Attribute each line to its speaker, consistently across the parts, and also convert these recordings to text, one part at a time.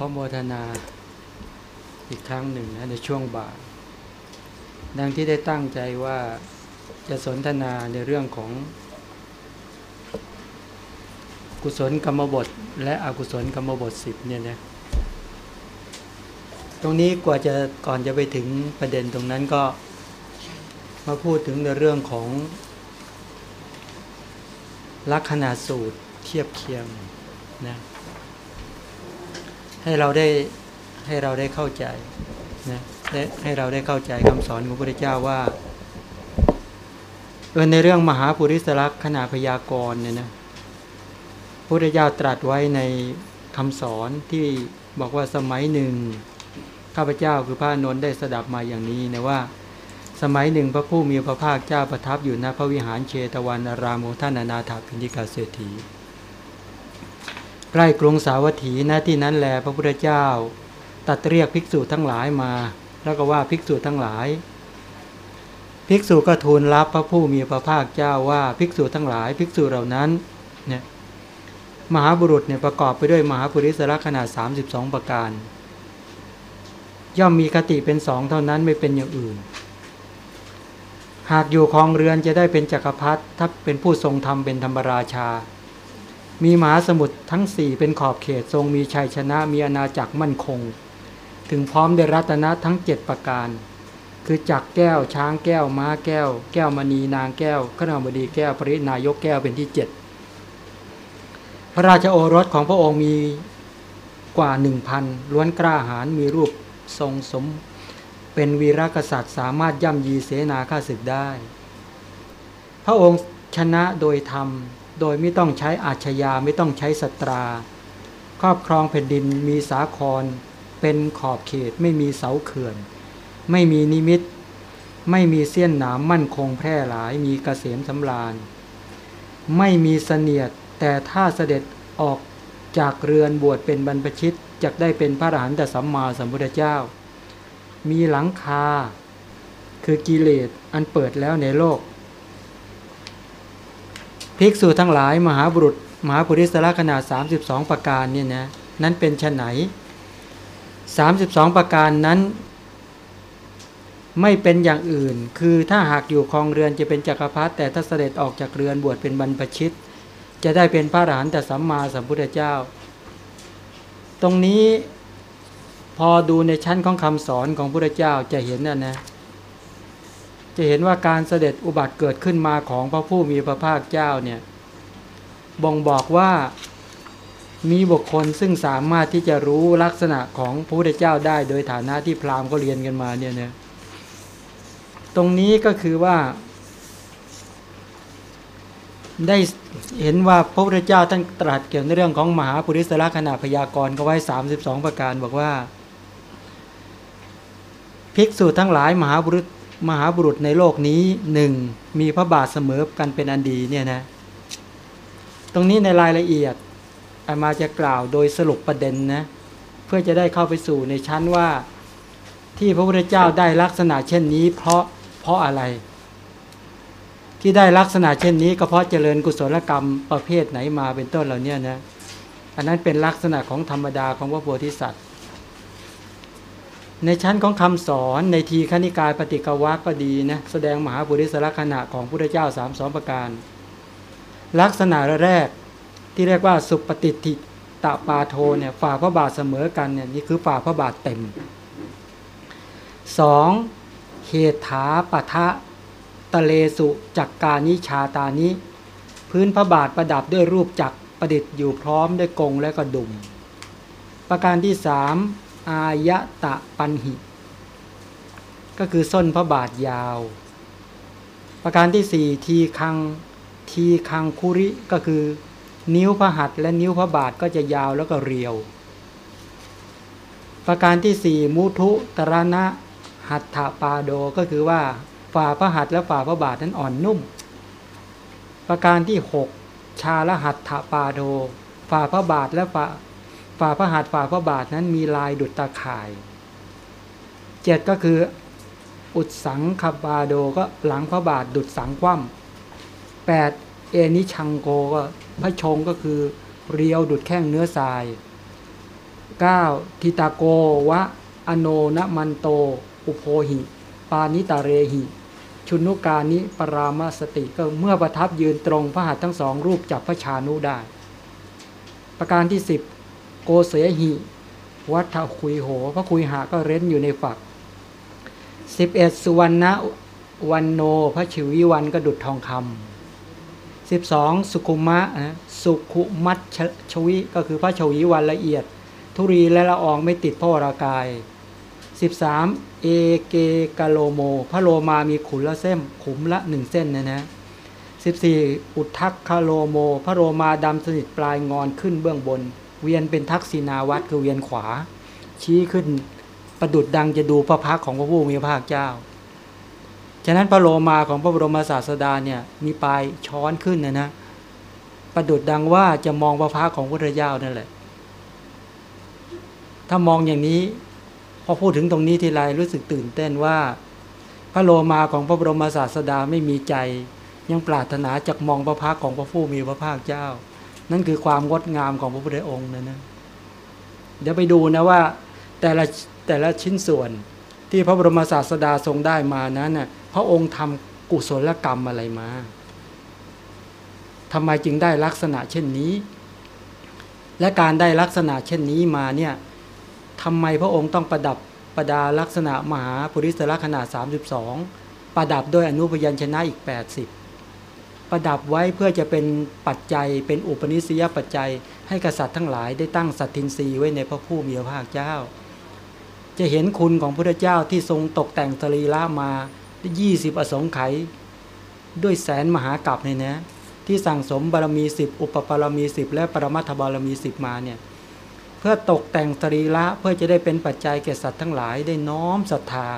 Speaker 1: ขอโมทนาอีกครั้งหนึ่งนะในช่วงบ่ายดังที่ได้ตั้งใจว่าจะสนทนาในเรื่องของ กุศลกรรมบท และอกุศลกรรมบทสิบเนี่ยนะตรงนี้กว่าจะก่อนจะไปถึงประเด็นตรงนั้นก็มาพูดถึงในเรื่องของ ลักษณะสูตรเทียบเคียงนะ ให้เราได้ให้เราได้เข้าใจนะให้เราได้เข้าใจคำสอนของพระพุทธเจ้าว่าเออในเรื่องมหาปุริสลักษณ์ขณะพยากรณ์เนี่ยนะพระพุทธเจ้าตรัสไว้ในคำสอนที่บอกว่าสมัยหนึ่งข้าพเจ้าคือพระนนท์ได้สดับมาอย่างนี้นะว่า สมัยหนึ่งพระผู้มีพระภาคเจ้าประทับอยู่ณพระวิหารเชตวันอารามของท่านอนาถาพินิกาเศรษฐี ใกล้กรุงสาวัตถีณที่นั้นแลพระพุทธเจ้า ตัดเรียกภิกษุทั้งหลายมา แล้วก็ว่าภิกษุทั้งหลาย ภิกษุก็ทูลรับพระผู้มีพระภาคเจ้าว่าภิกษุทั้งหลายภิกษุเหล่านั้นเนี่ยมหาบุรุษเนี่ยประกอบไปด้วยมหาปุริสละขนาด 32 ประการ ย่อมมีคติเป็นสองเท่านั้นไม่เป็นอย่างอื่น หากอยู่คลองเรือนจะได้เป็นจักรพรรดิถ้าเป็นผู้ทรงธรรมเป็นธรรมราชา มีมหาสมุทรทั้งสี่เป็นขอบเขตทรงมีชัยชนะมีอาณาจักรมั่นคง ถึงพร้อมด้วยรัตนะทั้งเจ็ดประการ คือจักรแก้วช้างแก้วม้าแก้ว แก้วมณีนางแก้วขนามบดีแก้วปรินายกแก้วเป็นที่เจ็ดพระราชโอรสของพระองค์มีกว่าหนึ่งพันล้วนกล้าหาญมีรูปทรงสม เป็นวีรกษัตริย์สามารถย่ำยีเสนาข้าศึกได้ พระองค์ชนะโดยธรรม โดยไม่ต้องใช้อาชญาไม่ต้องใช้สตรา ครอบครองแผ่นดินมีสาคร เป็นขอบเขตไม่มีเสาเขื่อน ไม่มีนิมิต ไม่มีเสี้ยนหนามมั่นคงแพร่หลายมีเกษมสำราญ ไม่มีเสนียดแต่ถ้าเสด็จออกจากเรือนบวชเป็นบรรพชิตจะได้เป็นพระอรหันตสัมมาสัมพุทธเจ้า มีหลังคา คือกิเลสอันเปิดแล้วในโลก ภิกษุทั้งหลายมหาบุรุษ มหาปุริสละขนาด 32 ประการเนี่ยนะนั้นเป็นชนไหน 32 ประการนั้น ไม่เป็นอย่างอื่น คือถ้าหากอยู่คลองเรือนจะเป็นจักรพรรดิแต่ถ้าเสด็จออกจากเรือนบวชเป็นบรรพชิต จะได้เป็นพระอรหันตสัมมาสัมพุทธเจ้า ตรงนี้พอดูในชั้นของคำสอนของพระพุทธเจ้าจะเห็นนะนะ จะเห็นว่าการเสด็จอุบัติเกิดขึ้นมาของพระผู้มีพระภาคเจ้าเนี่ยบ่งบอกว่ามีบุคคลซึ่งสามารถที่จะรู้ลักษณะของพระพุทธเจ้าได้โดยฐานะที่พราหมณ์ก็เรียนกันมาเนี่ยนะตรงนี้ก็คือว่า ได้เห็นว่าพระพุทธเจ้าท่านตรัสเกี่ยวในเรื่องของมหาปุริสละขณะพยากรณ์ก็ไว้ 32 ประการบอกว่า ภิกษุทั้งหลายมหาบุรุษ มหาบุรุษในโลกนี้หนึ่งมีพระบาทเสมอกันเป็นอันดีเนี่ยนะตรงนี้ในรายละเอียดอามาจะกล่าวโดยสรุปประเด็นนะเพื่อจะได้เข้าไปสู่ในชั้นว่า ที่พระพุทธเจ้าได้ลักษณะเช่นนี้ เพราะเพราะอะไร ที่ได้ลักษณะเช่นนี้ก็เพราะเจริญกุศลกรรมประเภทไหนมาเป็นต้นเหล่านี้นะอันนั้นเป็นลักษณะของธรรมดาของพระโพธิสัตว์ ในชั้นของคำสอนในทีคณิกายปฏิกวักก็ดีนะแสดงมหาบุริสลักษณะของพระพุทธเจ้าสามสองประการ ลักษณะแรกที่เรียกว่าสุปฏิทิตะปาโทเนี่ยฝ่าพระบาทเสมอกันเนี่ยนี่คือฝ่าพระบาทเต็มสองเหตถาปะทะตะเลสุจักการนิชาตานิพื้นพระบาทประดับด้วยรูปจักรประดิษฐ์อยู่พร้อมด้วยกงและกระดุมประการที่สาม อายะตะปันหิ ก็คือส้นพระบาทยาว ประการที่สี่ทีคังทีคังคุริก็คือ นิ้วพระหัตถ์และนิ้วพระบาทก็จะยาวแล้วก็เรียว ประการที่สี่มุทุตรณะหัตถปาโดก็คือว่าฝ่าพระหัตถ์และฝ่าพระบาทนั้นอ่อนนุ่ม ประการที่หกชาละหัตถปาโดฝ่าพระบาทและฝ่า ฝ่าพระหัตถ์ฝ่าพระบาทนั้นมีลายดุจตาข่ายเจ็ดก็คือ อุดสังคบาโดก็หลังพระบาทดุจสังคว่ำแปดเอนิชังโกก็พระชงก็คือ เรียวดุดแข้งเนื้อทราย 9. ทิตาโกวะ อโนนมันโต อุโพหิ ปานิตาเรหิ ชุนุกานิปรามาสติก็เมื่อประทับยืนตรงพระหัตถ์ทั้งสองรูปจับพระชานุได้ ประการที่ 10 โกเสหิวัฏคุยโหพระคุยหาก็เร้นอยู่ในฝัก 11 สุวรรณวันโนพระชิวิวันก็ดุดทองคสิบสองสุขุมสุขุมัจฉวิก็คือพระฉวีวรรณละเอียด ธุลีและละอองไม่ติดพระวรากาย 13. เอเกกโลโม พระโลมามีขุมละเส้นขุมละหนึ่งเส้นนะนะ 14. อุทธัคคโลโม พระโลมาดำสนิทปลายงอนขึ้นเบื้องบน เวียนเป็นทักษินาวัตคือเวียนขวา ชี้ขึ้นประดุจดังจะดูพระพักตร์ของพระผู้มีพระภาคเจ้า ฉะนั้นพระโลมาของพระบรมศาสดาเนี่ยมีปลายช้อนขึ้นนะนะประดุดดังว่าจะมองพระพักของพระเจ้านั่นแหละ ถ้ามองอย่างนี้พอพูดถึงตรงนี้ทีไรรู้สึกตื่นเต้นว่า พระโลมาของพระบรมศาสดาไม่มีใจ ยังปรารถนาจะมองพระพักของพระผู้มีพระภาคเจ้า นั่นคือความงดงามของพระพุทธองค์นะนะเดี๋ยวไปดูนะว่าแต่ละแต่ละชิ้นส่วนที่พระบรมศาสดาทรงได้มานั้นน่ะพระองค์ทำกุศลกรรมอะไรมาทำไมจึงได้ลักษณะเช่นนี้ และการได้ลักษณะเช่นนี้มาเนี่ยทำไมพระองค์ต้องประดับประดาลักษณะมหาปุริสละขนาด 32 ประดับด้วยอนุพยัญชนะอีก 80 ประดับไว้เพื่อจะเป็นปัจจัย เป็นอุปนิสัยปัจจัย ให้กษัตริย์ทั้งหลายได้ตั้งสัตทินรีไว้ในพระผู้มีพระภาคเจ้า จะเห็นคุณของพระเจ้าที่ทรงตกแต่งสรีระมา20อสงไขยด้วยแสนมหากรัปเนี่ยนะที่สั่งสมบารมีสิบอุปบารมีสิบและปรมัตถบารมีสิบมาเนี่ยเพื่อตกแต่งสรีระเพื่อจะได้เป็นปัจจัยแก่สัตว์ทั้งหลายได้น้อมศรัทธา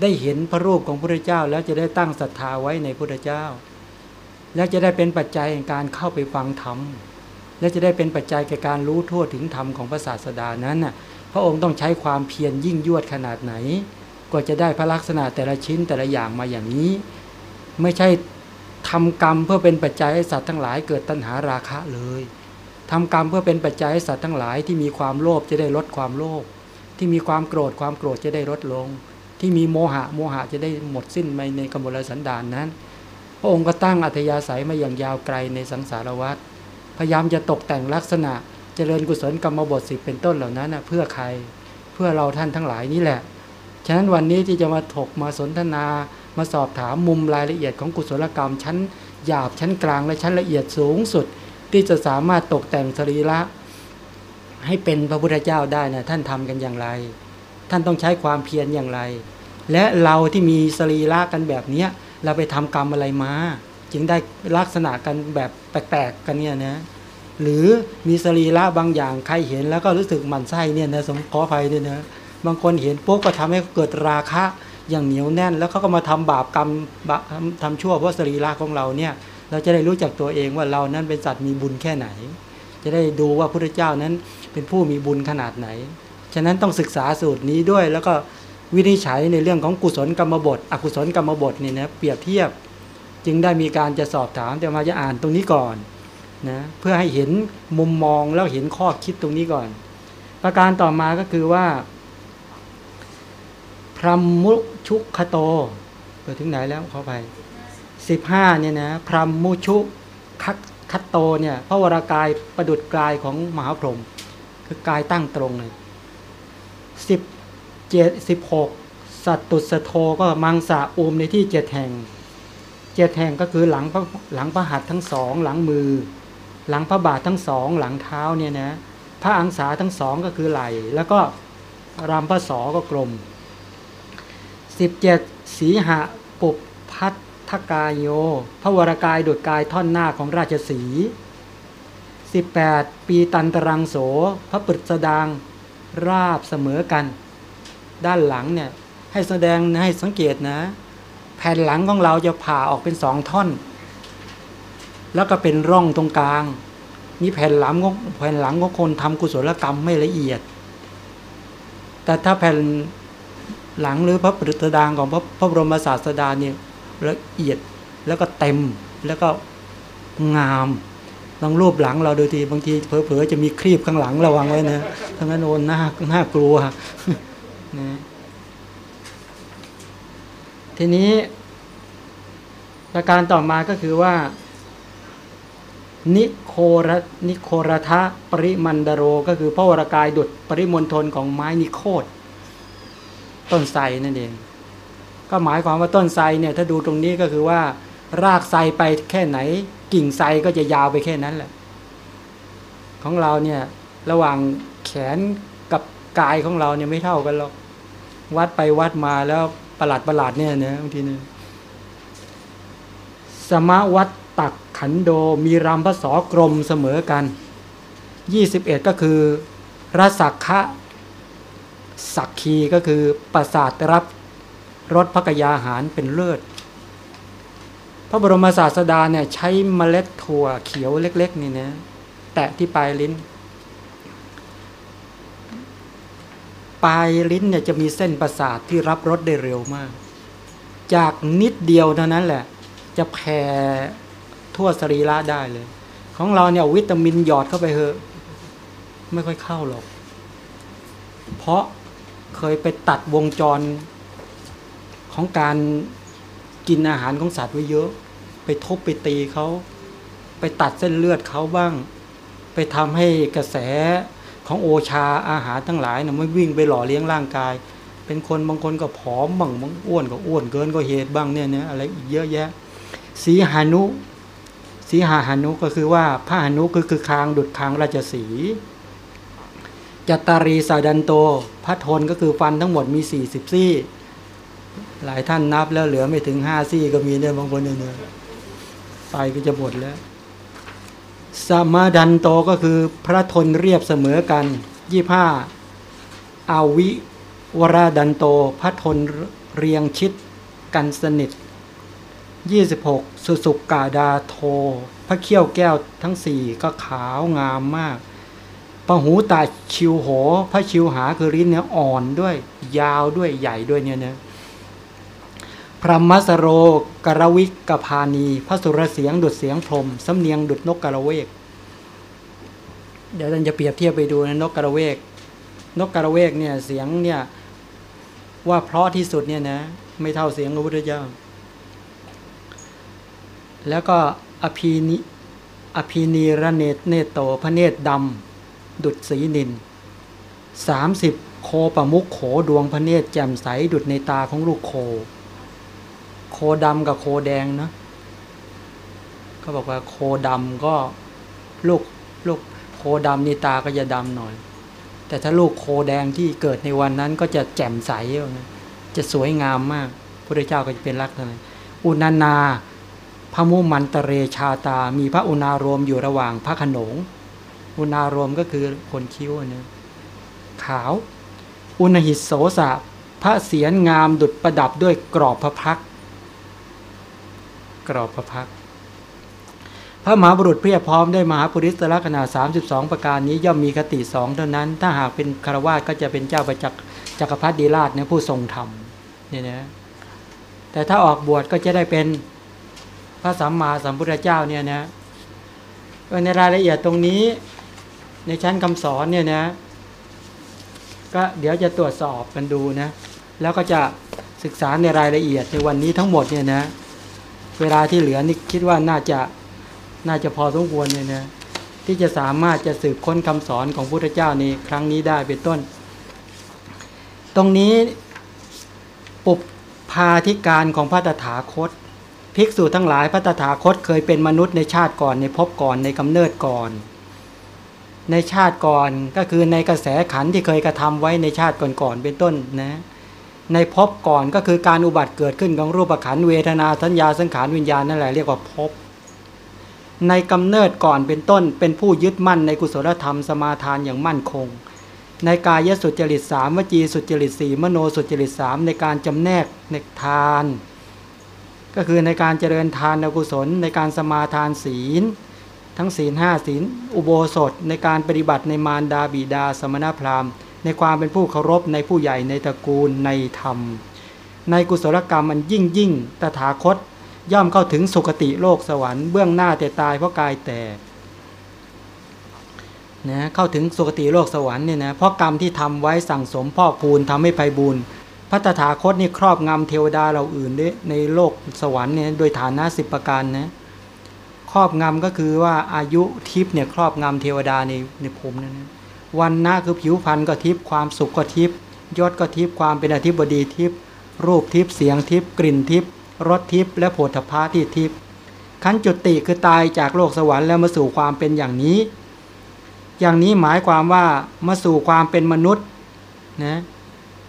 Speaker 1: ได้เห็นพระรูปของพระเจ้าแล้วจะได้ตั้งศรัทธาไว้ในพระเจ้า แล้วจะได้เป็นปัจจัยในการเข้าไปฟังธรรม และจะได้เป็นปัจจัยแก่การรู้ทั่วถึงธรรมของพระศาสดานั้นน่ะพระองค์ต้องใช้ความเพียรยิ่งยวดขนาดไหน กว่าจะได้พระลักษณะแต่ละชิ้นแต่ละอย่างมาอย่างนี้ ไม่ใช่ทำกรรมเพื่อเป็นปัจจัยให้สัตว์ทั้งหลายเกิดตัณหาราคะเลยทำกรรมเพื่อเป็นปัจจัยให้สัตว์ทั้งหลายที่มีความโลภจะได้ลดความโลภที่มีความโกรธความโกรธจะได้ลดลง ที่มีโมหะโมหะจะได้หมดสิ้นไปในกมลสันดานนั้น พระองค์ก็ตั้งอัธยาศัยมาอย่างยาวไกลในสังสารวัฏพยายามจะตกแต่งลักษณะเจริญกุศลกรรมบทสิเป็นต้นเหล่านั้นนะเพื่อใครเพื่อเราท่านทั้งหลายนี่แหละ ฉะนั้นวันนี้ที่จะมาถกมาสนทนา มาสอบถามมุมรายละเอียดของกุศลกรรม ชั้นหยาบชั้นกลางและชั้นละเอียดสูงสุด ที่จะสามารถตกแต่งสรีระให้เป็นพระพุทธเจ้าได้นะท่านทำกันอย่างไร ท่านต้องใช้ความเพียรอย่างไร และเราที่มีสรีระกันแบบเนี้ เราไปทำกรรมอะไรมา จึงได้ลักษณะกันแบบแปลกๆกันเนี่ยนะหรือมีสรีระบางอย่างใครเห็นแล้วก็รู้สึกหมันไส้เนี่ยนะสมขออภัยด้วยนะบางคนเห็นปุ๊บก็ทำให้เกิดราคะอย่างเหนียวแน่น แล้วเขาก็มาทำบาปกรรมทำชั่วเพราะสรีระของเราเนี่ย เราจะได้รู้จักตัวเองว่าเรานั้นเป็นสัตว์มีบุญแค่ไหน จะได้ดูว่าพระเจ้านั้นเป็นผู้มีบุญขนาดไหน ฉะนั้นต้องศึกษาสูตรนี้ด้วยแล้วก็ วินิจฉัยในเรื่องของกุศลกรรมบท อกุศลกรรมบทนี่นะเปรียบเทียบ จึงได้มีการจะสอบถามแต่มาจะอ่านตรงนี้ก่อนนะเพื่อให้เห็นมุมมองแล้วเห็นข้อคิดตรงนี้ก่อน ประการต่อมาก็คือว่า พรหมุชุคโตไปถึงไหนแล้วเขอไปสิบห้าเนี่ยนะพรหมมุชุคัคัตโตเนี่ยพระวรากายประดุดกายของมหาพรหมคือกายตั้งตรงเลยสิบ เจ็ดสิบหกสัตตุสโทก็มังสะอุมในที่เจ็ดแห่งเจ็ดแห่งก็คือหลังพระหลังพระหัตถ์ทั้งสองหลังมือ หลังพระบาททั้งสองหลังเท้าเนี่ยนะพระอังสาทั้งสองก็คือไหลแล้วก็รามพระสอก็กลมสิบเจ็ดสีหะปุบพัดทกายโย พระวรกายดุดกายท่อนหน้าของราชสี 18 ปีตันตรังโส พระปรึกสดาง ราบเสมอกัน ด้านหลังเนี่ยให้แสดงให้สังเกตนะ แผ่นหลังของเราจะผ่าออกเป็นสองท่อน แล้วก็เป็นร่องตรงกลาง นี่แผ่นหลังของแผ่นหลังของคนทำกุศลกรรมไม่ละเอียด แต่ถ้าแผ่นหลังหรือพระปรึกสดางของพระพระบรมศาสดาเนี่ยละเอียดแล้วก็เต็มแล้วก็งามลองรูปหลังเราดูทีบางทีเผลอๆจะมีครีบข้างหลังระวังไว้นะทั้งนั้นโอนหน้าหน้ากลัว นะทีนี้ประการต่อมาก็คือว่า นิโครนิโครทะปริมันดโร ก็คือพระวรากายดุดปริมณฑลของไม้นิโคดต้นไทรนั่นเอง ก็หมายความว่าต้นไทรเนี่ย ถ้าดูตรงนี้ก็คือว่า รากไทรไปแค่ไหน กิ่งไทรก็จะยาวไปแค่นั้นแหละ ของเราเนี่ย ระหว่างแขนกับกายของเราเนี่ยไม่เท่ากันหรอก วัดไปวัดมาแล้วประหลาดประหลาดเนี่ยนะบางทีเนึงสมวัตตักขันโดมีรำพระสอกรมเสมอกันยี่สิบเอ็ดก็คือรสักคะสักคีก็คือประสาทรับรสพระกยาหารเป็นเลือดพระบรมศาสดาเนี่ยใช้เมล็ดถั่วเขียวเล็ก ๆ นี่นะแตะที่ปลายลิ้น ปลายลิ้นเนี่ยจะมีเส้นประสาทที่รับรสได้เร็วมาก จากนิดเดียวเท่านั้นแหละ จะแผ่ทั่วสรีระได้เลย ของเราเนี่ยวิตามินหยอดเข้าไปเหอะ ไม่ค่อยเข้าหรอก เพราะเคยไปตัดวงจรของการกินอาหารของสัตว์ไว้เยอะ ไปทุบไปตีเขา ไปตัดเส้นเลือดเขาบ้าง ไปทำให้กระแส ของโอชาอาหารทั้งหลายนะไม่วิ่งไปหล่อเลี้ยงร่างกาย เป็นคนบางคนก็ผอมบางบางอ้วนก็อ้วนเกินก็เหตุบ้างเนี่ยเนี่ยอะไรอีกเยอะแยะ สีหานุสีหาหานุก็คือว่าผ้าหานุคือคือคางดุดคางราชสีจัตตารีสาดันโตพระทนก็คือฟันทั้งหมดมีสี่สิบซี่ หลายท่านนับแล้วเหลือไม่ถึงห้าซี่ก็มีเนี่ยบางคนเนี่ยไปก็จะหมดแล้ว สมาดันโตก็คือพระทนเรียบเสมอกันยี่ห้าอาวิวราดันโตพระทนเรียงชิดกันสนิท 26 สุสุกกาดาโท พระเขี้ยวแก้วทั้งสี่ก็ขาวงามมากปะหูตาชิวโห พระชิวหาคือริ้นเนี่ยอ่อนด้วย ยาวด้วยใหญ่ด้วยเนี่ยนะ พระมัสโรกรวิกกพานี พระสุรเสียงดุดเสียงพรมสำเนียงดุดนกกระเวก เดี๋ยวท่านจะเปรียบเทียบไปดูนะนกกระเวก นกกระเวกเนี่ยเสียงเนี่ยว่าเพราะที่สุดเนี่ยนะไม่เท่าเสียงพระพุทธเจ้า แล้วก็อภีนิอภีนีระเนตเนโตพระเนตรดำดุดสีนินสามสิบโคประมุกโขดวงพระเนตรแจ่มใสดุดในตาของลูกโคโค ดำกับโคแดงเนาะก็บอกว่าโคดำก็ลูกลูกโคดำนี่ตาก็จะดำหน่อย แต่ถ้าลูกโคแดงที่เกิดในวันนั้นก็จะแจ่มใสจะสวยงามมากพระเจ้าก็จะเป็นลักษณะอุณานาพระมุมันตเรชาตา มีพระอุณารมอยู่ระหว่างพระขนง อุณารมก็คือคนคิ้วนะขาว อุณหิตโสสะพระเสียรงามดุดประดับด้วยกรอบพระพัก กรอบพระพักพระมหาบุรุษเพียบพร้อมด้วยมหาปุริสละขนาด32 ประการนี้ย่อมมีคติสองเท่านั้น ถ้าหากเป็นคารวาสก็จะเป็นเจ้าประจักษ์จักรพรรดิราชเนี่ยผู้ทรงธรรมเนี่ยนะแต่ถ้าออกบวชก็จะได้เป็นพระสัมมาสัมพุทธเจ้าเนี่ยนะในรายละเอียดตรงนี้ในชั้นคำสอนเนี่ยนะก็เดี๋ยวจะตรวจสอบกันดูนะแล้วก็จะศึกษาในรายละเอียดในวันนี้ทั้งหมดเนี่ยนะ เวลาที่เหลือนี่คิดว่าน่าจะน่าจะพอสมควรเนี่ยนะที่จะสามารถจะสืบค้นคำสอนของพุทธเจ้าในครั้งนี้ได้เป็นต้น ตรงนี้ปุบพาธิการของพระตถาคต ภิกษุทั้งหลายพระตถาคตเคยเป็นมนุษย์ในชาติก่อนในภพก่อนในกำเนิดก่อน ในชาติก่อนก็คือในกระแสขันที่เคยกระทำไว้ในชาติก่อนๆเป็นต้นนะ ในภพก่อนก็คือการอุบัติเกิดขึ้นของรูปขันเวทนาสัญญาสังขารวิญญาณนั่นแหละเรียกว่าภพในกำเนิดก่อนเป็นต้นเป็นผู้ยึดมั่นในกุศลธรรมสมาทานอย่างมั่นคง ในกายสุจริตสามวจีสุจริตสี่มโนสุจริตสามในการจำแนกในทาน ก็คือในการเจริญทานกุศล ในการสมาทานศีล ทั้งศีลห้าศีล อุโบสถ ในการปฏิบัติในมารดาบิดาสมณพราหมณ์ ในความเป็นผู้เคารพในผู้ใหญ่ในตระกูลในธรรม ในกุศลกรรมอันยิ่งยิ่งตถาคต ย่อมเข้าถึงสุคติโลกสวรรค์เบื้องหน้าแต่ตายเพราะกายแตกนะเข้าถึงสุคติโลกสวรรค์เนี่ยนะเพราะกรรมที่ทำไว้สั่งสมพ่อกพูนทำให้ไพบูรณ์พระตถาคตนี่ครอบงำเทวดาเราอื่นด้วยในโลกสวรรค์เนี่ยโดยฐานะสิบประการนะครอบงำก็คือว่าอายุทิพย์เนี่ยครอบงำเทวดาในในภูมินั้นนะ วันหน้าคือผิวพรรณก็ทิพย์ความสุขก็ทิพย์ยศก็ทิพย์ความเป็นอธิบดีทิพย์รูปทิพย์เสียงทิพย์กลิ่นทิพย์รสทิพย์และโผฏฐาที่ทิพย์ขั้นจุติคือตายจากโลกสวรรค์แล้วมาสู่ความเป็นอย่างนี้ อย่างนี้หมายความว่ามาสู่ความเป็นมนุษย์นะ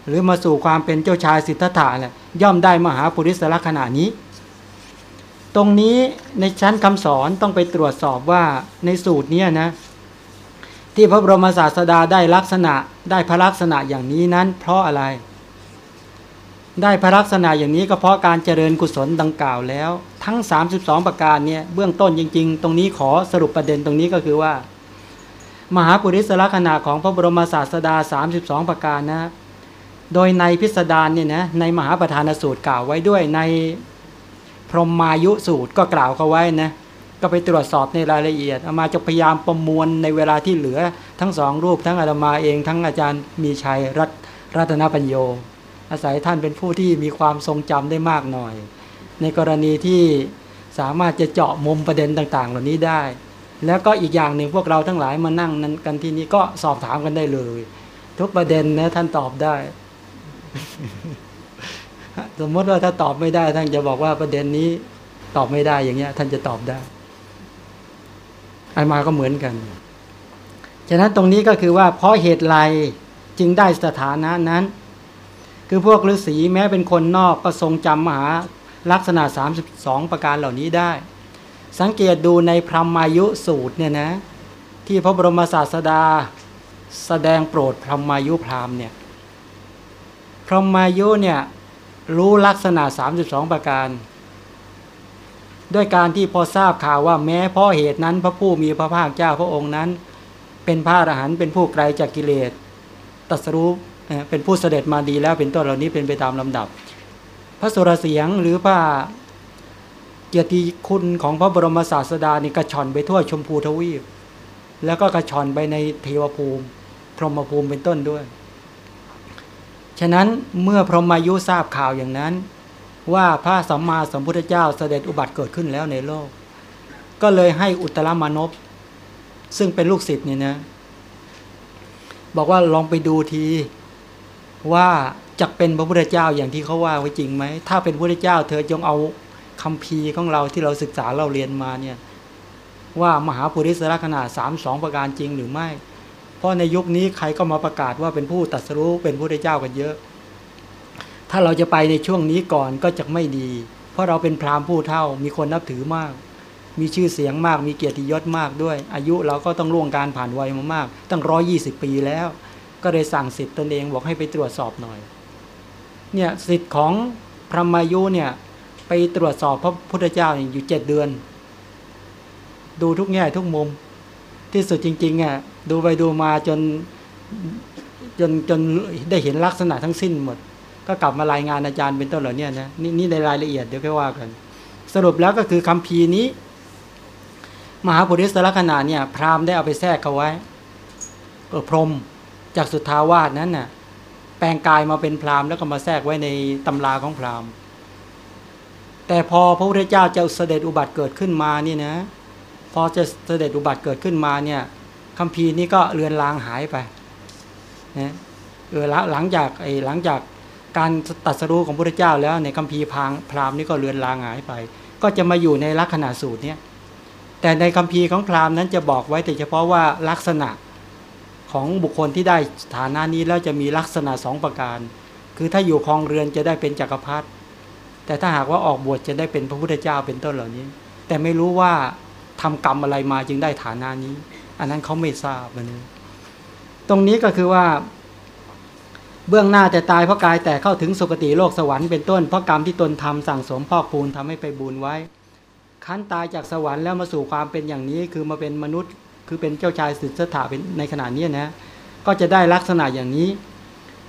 Speaker 1: หรือมาสู่ความเป็นเจ้าชายสิทธัตถะแหละย่อมได้มหาปุริสละขณะนี้ ตรงนี้ในชั้นคำสอนต้องไปตรวจสอบว่าในสูตรนี้นะ ที่พระบรมศาสดาได้ลักษณะได้พระลักษณะอย่างนี้นั้น เพราะอะไร ได้พระลักษณะอย่างนี้ก็เพราะการเจริญกุศลดังกล่าวแล้ว ทั้ง 32 ประการเนี่ยเบื้องต้นจริง ๆ ตรงนี้ขอสรุปประเด็นตรงนี้ก็คือว่า มหาปุริสละขณะของพระบรมศาสดา 32 ประการนะโดยในพิสดารเนี่ยนะในมหาประธานสูตรกล่าวไว้ด้วยในพรหมายุสูตรก็กล่าวเขาไว้นะ ก็ไปตรวจสอบในรายละเอียดอามาจะพยายามประมวลในเวลาที่เหลือทั้งสองรูป ทั้งอาตมาเองทั้งอาจารย์มีชัยรัตรัตนปัญโย อาศัยท่านเป็นผู้ที่มีความทรงจำได้มากหน่อย ในกรณีที่สามารถจะเจาะมุมประเด็นต่าง ๆ เหล่านี้ได้ แล้วก็อีกอย่างหนึ่งพวกเราทั้งหลายมานั่งนั้นกันที่นี้ก็สอบถามกันได้เลย ทุกประเด็นนะท่านตอบได้ สมมติว่าถ้าตอบไม่ได้ท่านจะบอกว่าประเด็นนี้ตอบไม่ได้อย่างเงี้ย ท่านจะตอบได้ ไอมาก็เหมือนกัน ฉะนั้นตรงนี้ก็คือว่าเพราะเหตุไรจึงได้สถานะนั้น คือพวกฤาษีแม้เป็นคนนอกก็ทรงจำมหาลักษณะ 32 ประการเหล่านี้ได้ สังเกตดูในพรหมายุสูตรเนี่ยนะ ที่พระบรมศาสดาแสดงโปรดพรหมายุพรามเนี่ยพรหมายุเนี่ยรู้ลักษณะ 32 ประการ ด้วยการที่พอทราบข่าวว่าแม้เพราะเหตุนั้นพระผู้มีพระภาคเจ้าพระองค์นั้น เป็นพระอรหันต์เป็นผู้ไกลจากกิเลสตัสรู้เป็นผู้เสด็จมาดีแล้วเป็นต้นเหล่านี้เป็นไปตามลำดับ พระสุรเสียงหรือพระเกียรติคุณของพระบรมศาสดานี่กระชอนไปทั่วชมพูทวีป แล้วก็กระชอนไปในเทวภูมิ พรหมภูมิเป็นต้นด้วย ฉะนั้นเมื่อพรหมายุทราบข่าวอย่างนั้น ว่าพระสัมมาสัมพุทธเจ้าเสด็จอุบัติเกิดขึ้นแล้วในโลก ก็เลยให้อุตรมานพซึ่งเป็นลูกศิษย์เนี่ยนะบอกว่าลองไปดูทีว่าจะเป็นพระพุทธเจ้าอย่างที่เขาว่าไว้จริงไหมถ้าเป็นพระพุทธเจ้า เธอจงเอาคำพีของเราที่เราศึกษาเราเรียนมาเนี่ยว่ามหาปุริสละขนาดสามสองประการจริงหรือไม่ เพราะในยุคนี้ใครก็มาประกาศว่าเป็นผู้ตัดสรู้เป็นพระพุทธเจ้ากันเยอะ ถ้าเราจะไปในช่วงนี้ก่อนก็จะไม่ดี เพราะเราเป็นพราหมณ์ผู้เท่า มีคนนับถือมาก มีชื่อเสียงมาก มีเกียรติยศมากด้วย อายุเราก็ต้องล่วงการผ่านวัยมามาก ตั้งร้อยี่สิบปีแล้ว ก็เลยสั่งสิทธิ์ตนเองบอกให้ไปตรวจสอบหน่อย เนี่ยสิทธิ์ของพระมายุเนี่ยไปตรวจสอบพระพุทธเจ้าอยู่เจ็ดเดือน ดูทุกแง่ทุกมุม ที่สุดจริงๆอะดูไปดูมาจนจนจนได้เห็นลักษณะทั้งสิ้นหมด ก็กลับมารายงานอาจารย์เป็นต้นเหล่านี้นะนี่นี่ในรายละเอียดเดี๋ยวค่อยว่ากัน สรุปแล้วก็คือคำพีนี้ มหาปุริสละขณะเนี่ย พราหมณ์ได้เอาไปแทรกเขาไว้เออพรมจากสุทาวาสนั้นน่ะแปลงกายมาเป็นพราหมณ์แล้วก็มาแทรกไว้ในตำราของพราหมณ์ แต่พอพระพุทธเจ้าจะเสด็จอุบัติเกิดขึ้นมานี่นะ พอจะเสด็จอุบัติเกิดขึ้นมาเนี่ยคำพีนี้ก็เลือนลางหายไปนะเออหลังจากไอ้หลังจาก การตัดสรู้ของพระเจ้าแล้วในคัมภีร์พางพราหมณ์นี่ก็เลือนลางหายไป ก็จะมาอยู่ในลักษณะสูตรเนี่ยแต่ในคัมภีร์ของพราหมณ์นั้นจะบอกไว้แต่เฉพาะว่าลักษณะของบุคคลที่ได้ฐานะนี้แล้วจะมีลักษณะสองประการ คือถ้าอยู่ครองเรือนจะได้เป็นจักรพรรดิแต่ถ้าหากว่าออกบวชจะได้เป็นพระพุทธเจ้าเป็นต้นเหล่านี้ แต่ไม่รู้ว่าทำกรรมอะไรมาจึงได้ฐานะนี้ อันนั้นเขาไม่ทราบนะตรงนี้ก็คือว่า เบื้องหน้าแต่ตายเพราะกายแต่เข้าถึงสุคติโลกสวรรค์เป็นต้นเพราะกรรมที่ตนทำสั่งสมพอกพูนทำให้ไปบุญไว้ขั้นตายจากสวรรค์แล้วมาสู่ความเป็นอย่างนี้คือมาเป็นมนุษย์ คือเป็นเจ้าชายสิทธัตถะเป็นในขณะนี้นะก็จะได้ลักษณะอย่างนี้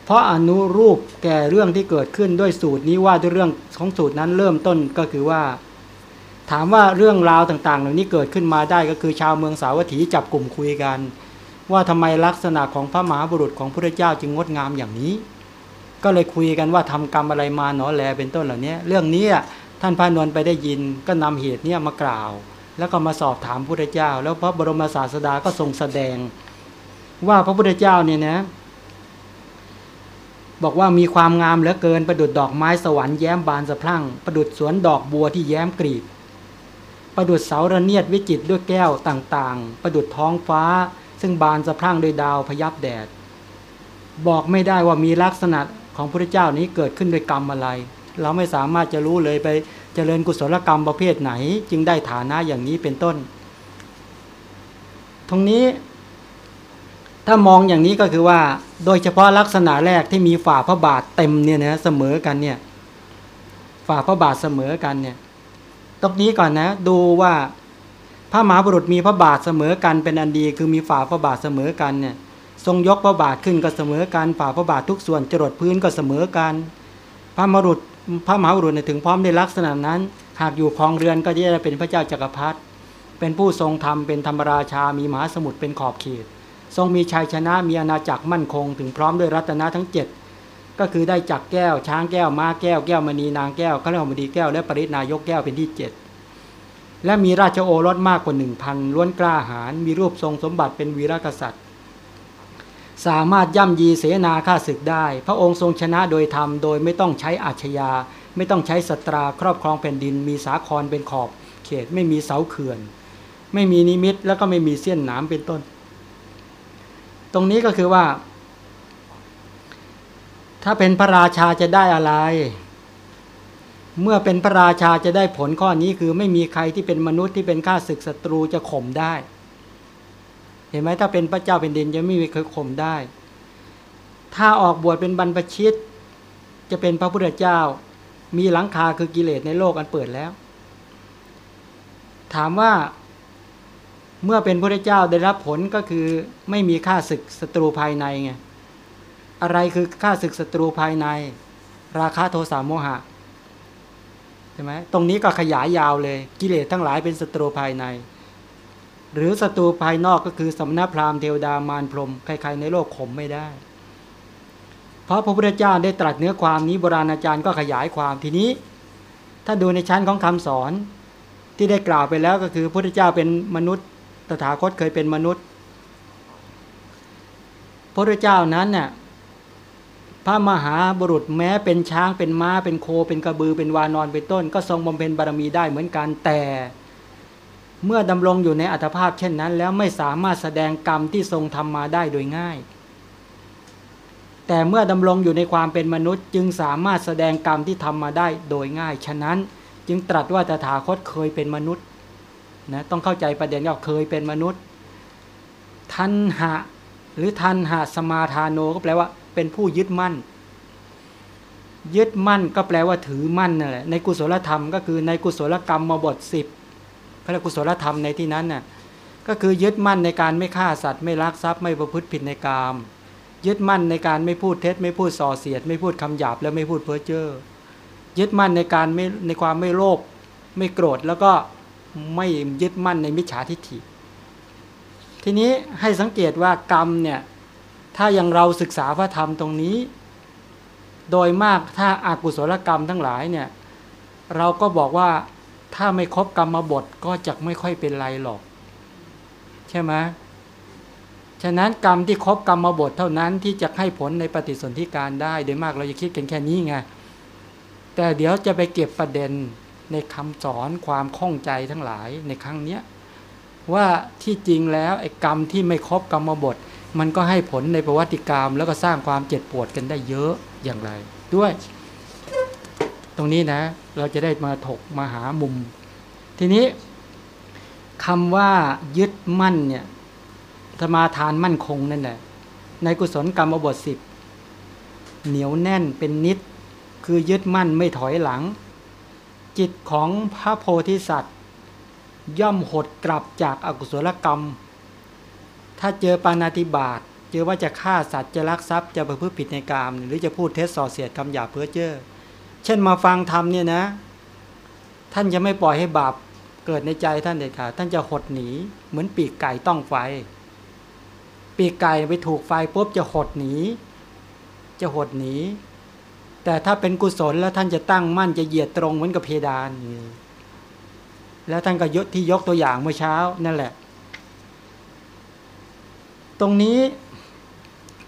Speaker 1: เพราะอนุรูปแก่เรื่องที่เกิดขึ้นด้วยสูตรนี้ว่าด้วยเรื่องของสูตรนั้นเริ่มต้นก็คือว่า ถามว่าเรื่องราวต่างๆ เหล่านี้เกิดขึ้นมาได้ก็คือชาวเมืองสาวัตถีจับกลุ่มคุยกัน ว่าทำไมลักษณะของพระมหาบุรุษของพระเจ้าจึงงดงามอย่างนี้ ก็เลยคุยกันว่าทำกรรมอะไรมาหนอแลเป็นต้นเหล่านี้เรื่องนี้ท่านพระนวลไปได้ยินก็นำเหตุเนี้ยมากล่าว แล้วก็มาสอบถามพระเจ้า แล้วพระบรมศาสดาก็ทรงแสดง ว่าพระพุทธเจ้าเนี่ยนะบอกว่ามีความงามเหลือเกินประดุดดอกไม้สวรรค์แย้มบานสะพรั่งประดุดสวนดอกบัวที่แย้มกรีบประดุดเสาระเนียดวิจิตด้วยแก้วต่างๆ ประดุดท้องฟ้า ซึ่งบานสะพรั่งด้วยดาวพยับแดด บอกไม่ได้ว่ามีลักษณะของพระเจ้านี้เกิดขึ้นด้วยกรรมอะไร เราไม่สามารถจะรู้เลยไปเจริญกุศลกรรมประเภทไหน จึงได้ฐานะอย่างนี้เป็นต้น ตรงนี้ถ้ามองอย่างนี้ก็คือว่า โดยเฉพาะลักษณะแรกที่มีฝ่าพระบาทเต็มเนี่ยนะเสมอกันเนี่ยฝ่าพระบาทเสมอกันเนี่ย ตรงนี้ก่อนนะ ดูว่า พระมหาบุรุษมีพระบาทเสมอกันเป็นอันดีคือมีฝ่าพระบาทเสมอกันเนี่ยทรงยกพระบาทขึ้นก็เสมอกันฝ่าพระบาททุกส่วนจรดพื้นก็เสมอกัน พระมาบุรุษพระมหาบุรุษถึงพร้อมในลักษณะนั้น หากอยู่คลองเรือนก็จะได้เป็นพระเจ้าจักรพรรดิเป็นผู้ทรงธรรมเป็นธรรมราชา มีมหาสมุทรเป็นขอบเขต ทรงมีชัยชนะมีอาณาจักรมั่นคง ถึงพร้อมด้วยรัตนะทั้ง 7 ก็คือได้จักแก้ว ช้างแก้วม้าแก้วแก้วมณีนางแก้วข้าราชบดีแก้วและปรินายกแก้วเป็นที่ 7 และมีราชโอรสมากกว่าหนึ่งพันล้วนกล้าหาญมีรูปทรงสมบัติเป็นวีรกษัตริย์ สามารถย่ำยีเสนาฆ่าศึกได้ พระองค์ทรงชนะโดยธรรมโดยไม่ต้องใช้อาชญา ไม่ต้องใช้สตราครอบครองแผ่นดิน มีสาครเป็นขอบ เขตไม่มีเสาเขื่อน ไม่มีนิมิตแล้วก็ไม่มีเสี้ยนหนามเป็นต้น ตรงนี้ก็คือว่า ถ้าเป็นพระราชาจะได้อะไร เมื่อเป็นพระราชาจะได้ผลข้อนี้คือไม่มีใครที่เป็นมนุษย์ที่เป็นข้าศึกศัตรูจะข่มได้ เห็นไหมถ้าเป็นพระเจ้าเป็นดินจะไม่มีใครข่มได้ ถ้าออกบวชเป็นบรรพชิต จะเป็นพระพุทธเจ้า มีหลังคาคือกิเลสในโลกอันเปิดแล้ว ถามว่าเมื่อเป็นพระเจ้าได้รับผลก็คือไม่มีค่าศึกศัตรูภายในไงอะไรคือค่าศึกศัตรูภายใน ราคาโทสะโมหะ ใช่ไหมตรงนี้ก็ขยายยาวเลยกิเลสทั้งหลายเป็นศัตรูภายใน หรือศัตรูภายนอกก็คือสำนักพราหมณ์เทวดามารพรมใครๆในโลกข่มไม่ได้ เพราะพระพุทธเจ้าได้ตรัสเนื้อความนี้โบราณอาจารย์ก็ขยายความทีนี้ ถ้าดูในชั้นของคำสอนที่ได้กล่าวไปแล้วก็คือพระพุทธเจ้าเป็นมนุษย์ตถาคตเคยเป็นมนุษย์พระพุทธเจ้านั้นเนี่ย พระมหาบุรุษแม้เป็นช้างเป็นม้าเป็นโคเป็นกระบือเป็นวานอนเป็นต้น ก็ทรงบำเพ็ญบารมีได้เหมือนกันแต่ เมื่อดำรงอยู่ในอัตภาพเช่นนั้น แล้วไม่สามารถแสดงกรรมที่ทรงทำมาได้โดยง่าย แต่เมื่อดำรงอยู่ในความเป็นมนุษย์ จึงสามารถแสดงกรรมที่ทำมาได้โดยง่าย ฉะนั้นจึงตรัสว่าตถาคตเคยเป็นมนุษย์นะต้องเข้าใจประเด็นว่าเคยเป็นมนุษย์ทันหะหรือทันหะสมาทานโนก็แปลว่า เป็นผู้ยึดมั่น ยึดมั่นก็แปลว่าถือมั่นนั่นแหละในกุศลธรรมก็คือในกุศลกรรมมาบทสิบพระกุศลธรรมในที่นั้นน่ะก็คือยึดมั่นในการไม่ฆ่าสัตว์ไม่ลักทรัพย์ไม่ประพฤติผิดในกาม ยึดมั่นในการไม่พูดเท็จ ไม่พูดส่อเสียด ไม่พูดคำหยาบแล้วไม่พูดเพ้อเจ้อยึดมั่นในการไม่ในความไม่โลภไม่โกรธแล้วก็ไม่ยึดมั่นในมิจฉาทิฏฐิ ทีนี้ให้สังเกตว่ากรรมเนี่ย ถ้าอย่างเราศึกษาพระธรรมตรงนี้ โดยมากถ้าอากุศลกรรมทั้งหลายเนี่ยเราก็บอกว่าถ้าไม่ครบกรรมบทก็จะไม่ค่อยเป็นไรหรอก ใช่ไหมฉะนั้นกรรมที่ครบกรรมบทเท่านั้นที่จะให้ผลในปฏิสนธิการได้โดยมากเราจะคิดกันแค่นี้ไงแต่เดี๋ยวจะไปเก็บประเด็นในคำสอนความข้องใจทั้งหลายในครั้งเนี้ยว่าที่จริงแล้วไอ้กรรมที่ไม่ครบกรรมบท มันก็ให้ผลในประวัติกรรม แล้วก็สร้างความเจ็บปวดกันได้เยอะอย่างไร ด้วย ตรงนี้นะ เราจะได้มาถกมาหามุม ทีนี้คำว่ายึดมั่นเนี่ยสมาทานมั่นคงนั่นแหละในกุศลกรรมบทสิบเหนียวแน่นเป็นนิด คือยึดมั่นไม่ถอยหลัง จิตของพระโพธิสัตว์ ย่อมหดกลับจากอากุศลกรรม ถ้าเจอปานาติบาตเจอว่าจะฆ่าสัตว์จะลักทรัพย์จะประพฤติผิดในกรรมหรือจะพูดเท็จส่อเสียดคำหยาเพื่อเจ้อเช่นมาฟังธรรมเนี่ยนะ ท่านจะไม่ปล่อยให้บาปเกิดในใจท่านเด็ดขาดท่านจะหดหนี เหมือนปีกไก่ต้องไฟ ปีกไก่ไปถูกไฟปุ๊บจะหดหนี จะหดหนี แต่ถ้าเป็นกุศลแล้วท่านจะตั้งมั่นจะเหยียดตรงเหมือนกับเพดาน แล้วท่านก็ยกที่ยกตัวอย่างเมื่อเช้านั่นแหละ ตรงนี้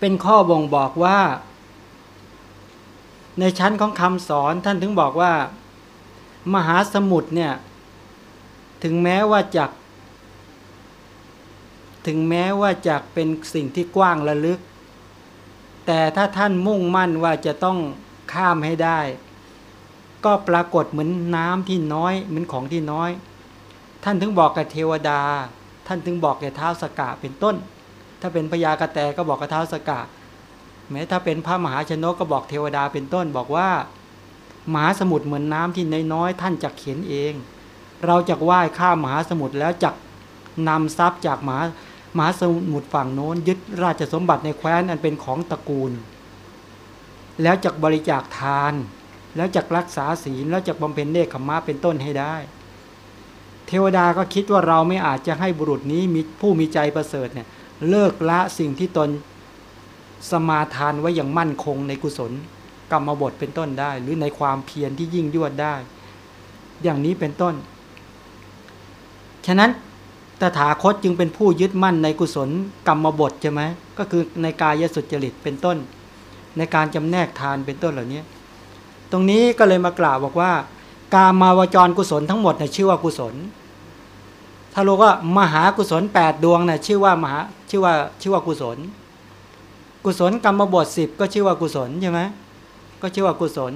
Speaker 1: เป็นข้อบ่งบอกว่า ในชั้นของคำสอนท่านถึงบอกว่า มหาสมุทรเนี่ย ถึงแม้ว่าจากถึงแม้ว่าจะเป็นสิ่งที่กว้างระลึก แต่ถ้าท่านมุ่งมั่นว่าจะต้องข้ามให้ได้ ก็ปรากฏเหมือนน้ำที่น้อย เหมือนของที่น้อย ท่านถึงบอกกับเทวดา ท่านถึงบอกแก่เท้าสกาเป็นต้น ถ้าเป็นพญากระแตก็บอกกับเท้าสกาแม้ถ้าเป็นพระมหาชนกก็บอกเทวดาเป็นต้นบอกว่า มหาสมุทรเหมือนน้ำที่น้อยๆท่านจะเขียนเอง เราจะว่ายข้ามมหาสมุทรแล้วจะนำทรัพย์จากมหามหาสมุทรฝั่งโน้น ยึดราชสมบัติในแคว้นอันเป็นของตระกูล แล้วจักบริจาคทาน แล้วจักรักษาศีลแล้วจักบำเพ็ญเนคขมาเป็นต้นให้ได้ เทวดาก็คิดว่าเราไม่อาจจะให้บุรุษนี้มีผู้มีใจประเสริฐเนี่ย เลิกละสิ่งที่ตนสมาทานไว้อย่างมั่นคงในกุศลกรรมบทเป็นต้นได้ หรือในความเพียรที่ยิ่งยวดได้ อย่างนี้เป็นต้น ฉะนั้นตถาคตจึงเป็นผู้ยึดมั่นในกุศลกรรมบทใช่ไหมก็คือในกายสุจริตเป็นต้น ในการจำแนกทานเป็นต้นเหล่านี้ ตรงนี้ก็เลยมากล่าวบอกว่า การมาวจรกุศลทั้งหมดเนี่ยชื่อว่ากุศล ถ้ารู้ว่ามหากุศล8ดวงนี่ยชื่อว่ามหาชื่อว่าชื่อว่ากุศล กุศลกรรมบทสิบก็ชื่อว่ากุศลใช่ไหมก็ชื่อว่ากุศล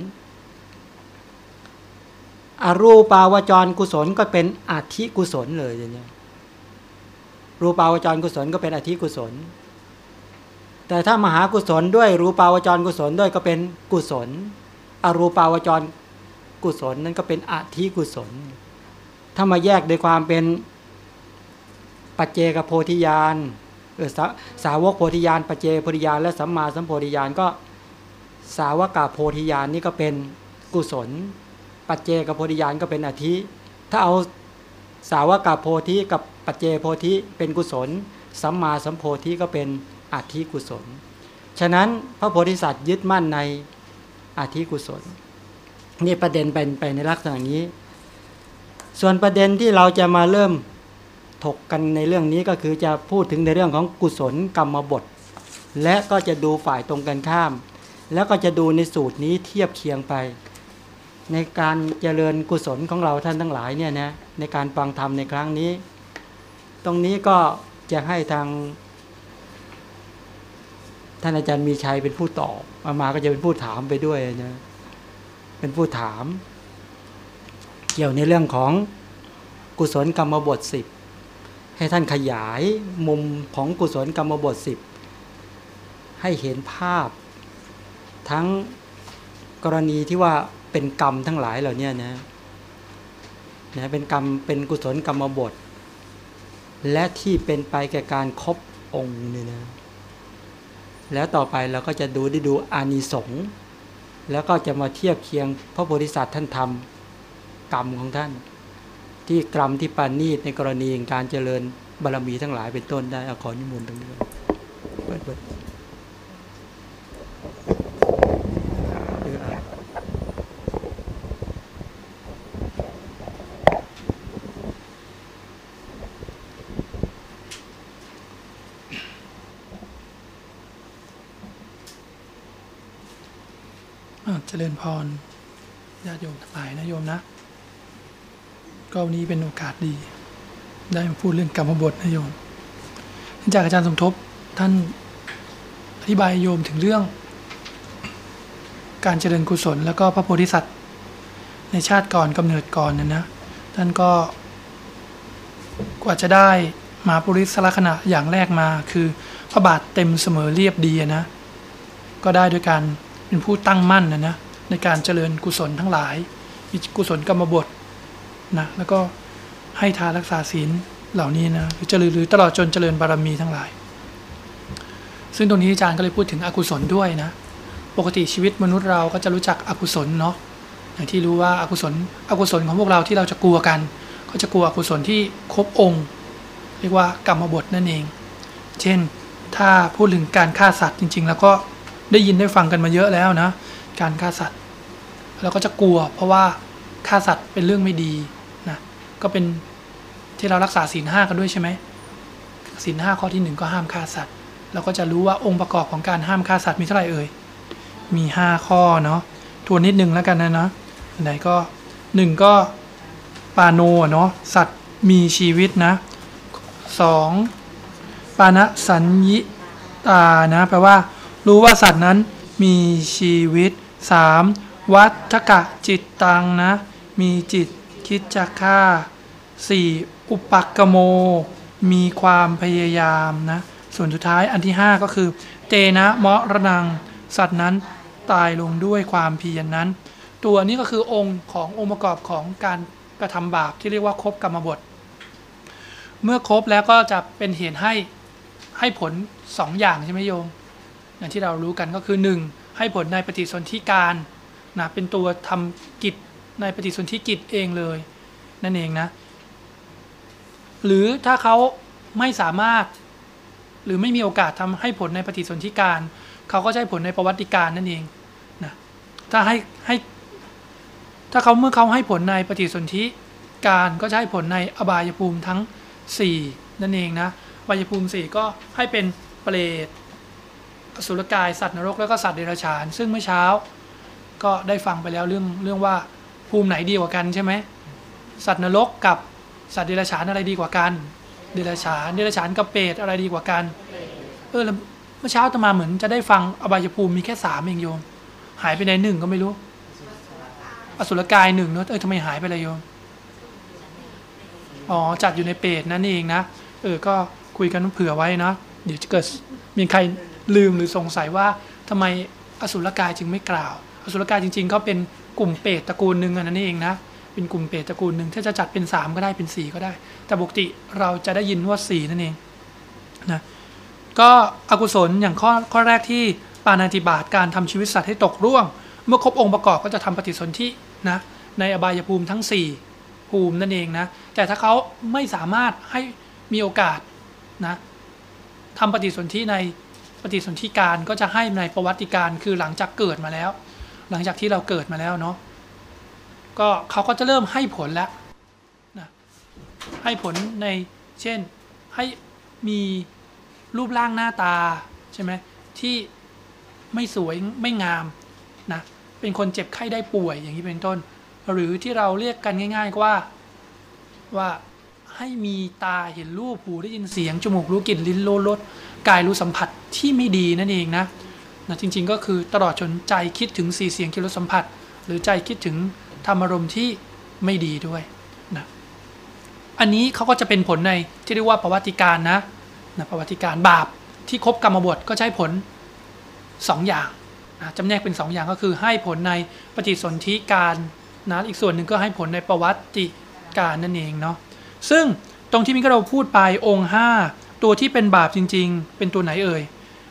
Speaker 1: อรูปาวจรกุศลก็เป็นอธิกุศลเลยอย่างนี้รูปาวจรกุศลก็เป็นอธิกุศล แต่ถ้ามหากุศลด้วยรูปาวจรกุศลด้วยก็เป็นกุศล อรูปาวจรกุศลนั่นก็เป็นอธิกุศล ถ้ามาแยกโดยความเป็น ปัจเจกโพธิญาณเออสาสาวกโพธิญาณปัจเจโพธิญาณและสัมมาสัมโพธิญาณก็สาวกาโพธิญาณนี่ก็เป็นกุศล ปัจเจกโพธิญาณก็เป็นอธิ ถ้าเอาสาวกาโพธิกับปัจเจโพธิเป็นกุศล สัมมาสัมโพธิก็เป็นอธิกุศล ฉะนั้นพระโพธิสัตว์ยึดมั่นในอธิกุศล นี่ประเด็นเป็นไปในลักษณะนี้ ส่วนประเด็นที่เราจะมาเริ่ม ถกกันในเรื่องนี้ก็คือจะพูดถึงในเรื่องของกุศลกรรมบท และก็จะดูฝ่ายตรงกันข้าม แล้วก็จะดูในสูตรนี้เทียบเคียงไป ในการเจริญกุศลของเราท่านทั้งหลายเนี่ยนะในการฟังธรรมในครั้งนี้ ตรงนี้ก็จะให้ทาง ท่านอาจารย์มีชัยเป็นผู้ตอบอามาก็จะเป็นผู้ถามไปด้วยนะเป็นผู้ถาม เกี่ยวในเรื่องของกุศลกรรมบทสิบ ให้ท่านขยายมุมของกุศลกรรมบทสิบให้เห็นภาพ ทั้งกรณีที่ว่าเป็นกรรมทั้งหลายเหล่านี้นะนะเป็นกรรมเป็นกุศลกรรมบท และที่เป็นไปแก่การครบองค์เนี่ยนะแล้วต่อไปเราก็จะดูได้ดูอานิสงส์แล้วก็จะมาเทียบเคียงพระโพธิสัตว์ท่านทำกรรมของท่าน ที่กรรมที่ปานีตในกรณีการเจริญบารรมีทั้งหลายเป็นต้นได้อขอนิมนต์ตรงนี้เปิดเปิด
Speaker 2: เจริญพรญาติโยมทั้งหลายนะโยมนะ ก็วันนี้เป็นโอกาสดี ได้มาพูดเรื่องกรรมบทนะโยมจากอาจารย์สมทบท่านอธิบายโยมถึงเรื่อง การเจริญกุศล แล้วก็พระโพธิสัตว์ ในชาติก่อนกำเนิดก่อนนะนะท่านก็กว่าจะได้มาปุริสลักษณะอย่างแรกมาคือพระบาทเต็มเสมอเรียบดีนะ ก็ได้ด้วยการเป็นผู้ตั้งมั่นนะนะในการเจริญกุศลทั้งหลายกุศลกรรมบท นะแล้วก็ให้ทานรักษาศีลเหล่านี้นะหรือเจริญหรือตลอดจนเจริญบารมีทั้งหลาย ซึ่งตรงนี้อาจารย์ก็เลยพูดถึงอกุศลด้วยนะปกติชีวิตมนุษย์เราก็จะรู้จักอกุศลเนาะอย่างที่รู้ว่าอากุศลอกุศลของพวกเราที่เราจะกลัวกัน ก็จะกลัวอกุศลที่ครบอกค์ เรียกว่ากรรมบทนั่นเอง เช่นถ้าพูดถึงการฆ่าสัตว์จริง ๆ แล้วก็ได้ยินได้ฟังกันมาเยอะแล้วนะการฆ่าสัตว์เราก็จะกลัว เพราะว่าฆ่าสัตว์เป็นเรื่องไม่ดี ก็เป็นที่เรารักษาศีลห้ากันด้วยใช่ไหมศีลห้าข้อที่หนึ่งก็ห้ามฆ่าสัตว์เราก็จะรู้ว่าองค์ประกอบของการห้ามฆ่าสัตว์มีเท่าไหร่เอ่ยมีห้าข้อเนาะทวนนิดนึงแล้วกันนะเนาะไหนก็หนึ่งก็ปาโนะเนาะสัตว์มีชีวิตนะสองปานะสัญญิตานะแปลว่า รู้ว่าสัตว์นั้นมีชีวิต 3. วัฏกะจิตตังนะ มีจิต คิดจะฆ่า 4. อุปักกโม มีความพยายามนะ ส่วนสุดท้ายอันที่ 5 ก็คือ เตนะมะระนัง สัตว์นั้นตายลงด้วยความเพียรนนั้น ตัวนี้ก็คือองค์ขององค์ประกอบของการกระทำบาปที่เรียกว่าครบกรรมบท เมื่อครบแล้วก็จะเป็นเหตุให้ให้ผล 2 อย่างใช่ไหมโยม อย่างที่เรารู้กันก็คือ 1. ให้ผลในปฏิสนธิการนะเป็นตัวทำกิจ ในปฏิสนธิกิจเองเลย นั่นเองนะ หรือถ้าเขาไม่สามารถ หรือไม่มีโอกาสทำให้ผลในปฏิสนธิการ เขาก็ให้ผลในประวัติการนั่นเองนะถ้าให้ให้ ถ้าเขาเมื่อเขาให้ผลในปฏิสนธิการก็ให้ผลในอบายภูมิทั้ง 4 นั่นเองนะอบายภูมิ 4 ก็ให้เป็นเปรตอสุรกายสัตว์นรกแล้วก็สัตว์เดรัจฉาน ซึ่งเมื่อเช้าก็ได้ฟังไปแล้วเรื่องเรื่องว่า ภูมิไหนดีกว่ากันใช่ไหมสัตว์นรกกับสัตว์เดรัจฉานอะไรดีกว่ากัน เดรัจฉานเดรัจฉานกับเปรตอะไรดีกว่ากัน เออแล้วเมื่อเช้าตมาเหมือนจะได้ฟังอบายภูมิมีแค่สามเองโยม หายไปในหนึ่งก็ไม่รู้ อสุรกายหนึ่งเนอะเออทำไมหายไปเลยโยม อ๋อจัดอยู่ในเปรตนั่นเองนะ เออก็คุยกันเผื่อไว้นะเดี๋ยวจะเกิดมีใครลืมหรือสงสัยว่าทำไมอสุรกายจึงไม่กล่าว อสุรกายจริงๆเขาเป็น กลุ่มเปรตตระกูลหนึ่งอันนั้นเองนะ เป็นกลุ่มเปรตตระกูลหนึ่งถ้าจะจัดเป็น 3 ก็ได้เป็น 4 ก็ได้ แต่ปกติเราจะได้ยินว่า 4 นั่นเองนะก็อกุศลอย่างข้อข้อแรกที่ปานาติบาตการทำชีวิตสัตว์ให้ตกร่วง เมื่อครบองค์ประกอบก็จะทำปฏิสนธินะในอบายภูมิทั้ง 4 ภูมินั่นเองนะ แต่ถ้าเขาไม่สามารถให้มีโอกาสนะทำปฏิสนธิในปฏิสนธิการก็จะให้ในประวัติการคือหลังจากเกิดมาแล้ว หลังจากที่เราเกิดมาแล้วเนาะก็เขาก็จะเริ่มให้ผลแล้วนะให้ผลในเช่นให้มีรูปร่างหน้าตาใช่ไหมที่ไม่สวยไม่งามนะเป็นคนเจ็บไข้ได้ป่วยอย่างนี้เป็นต้น หรือที่เราเรียกกันง่าย ๆ ว่าว่าให้มีตาเห็นรูปหูได้ยินเสียงจมูกรู้กลิ่นลิ้นรู้รสกายรู้สัมผัสที่ไม่ดีนั่นเองนะ นะจริง ๆ ก็คือตลอดจนใจคิดถึงสีเสียงคิรสสัมผัส หรือใจคิดถึงธรรมอารมณ์ที่ไม่ดีด้วยนะอันนี้เขาก็จะเป็นผลในที่เรียกว่าประวัติการนะนะประวัติการบาปที่ครบกรรมบทก็ใช้ผล 2 อย่างนะจำแนกเป็น 2 อย่างก็คือให้ผลในปฏิสนธิการนะอีกส่วนหนึ่งก็ให้ผลในประวัติการนั่นเองเนาะซึ่งตรงที่มิกเราพูดไปองค์ 5 ตัวที่เป็นบาปจริง ๆ เป็นตัวไหนเอ่ย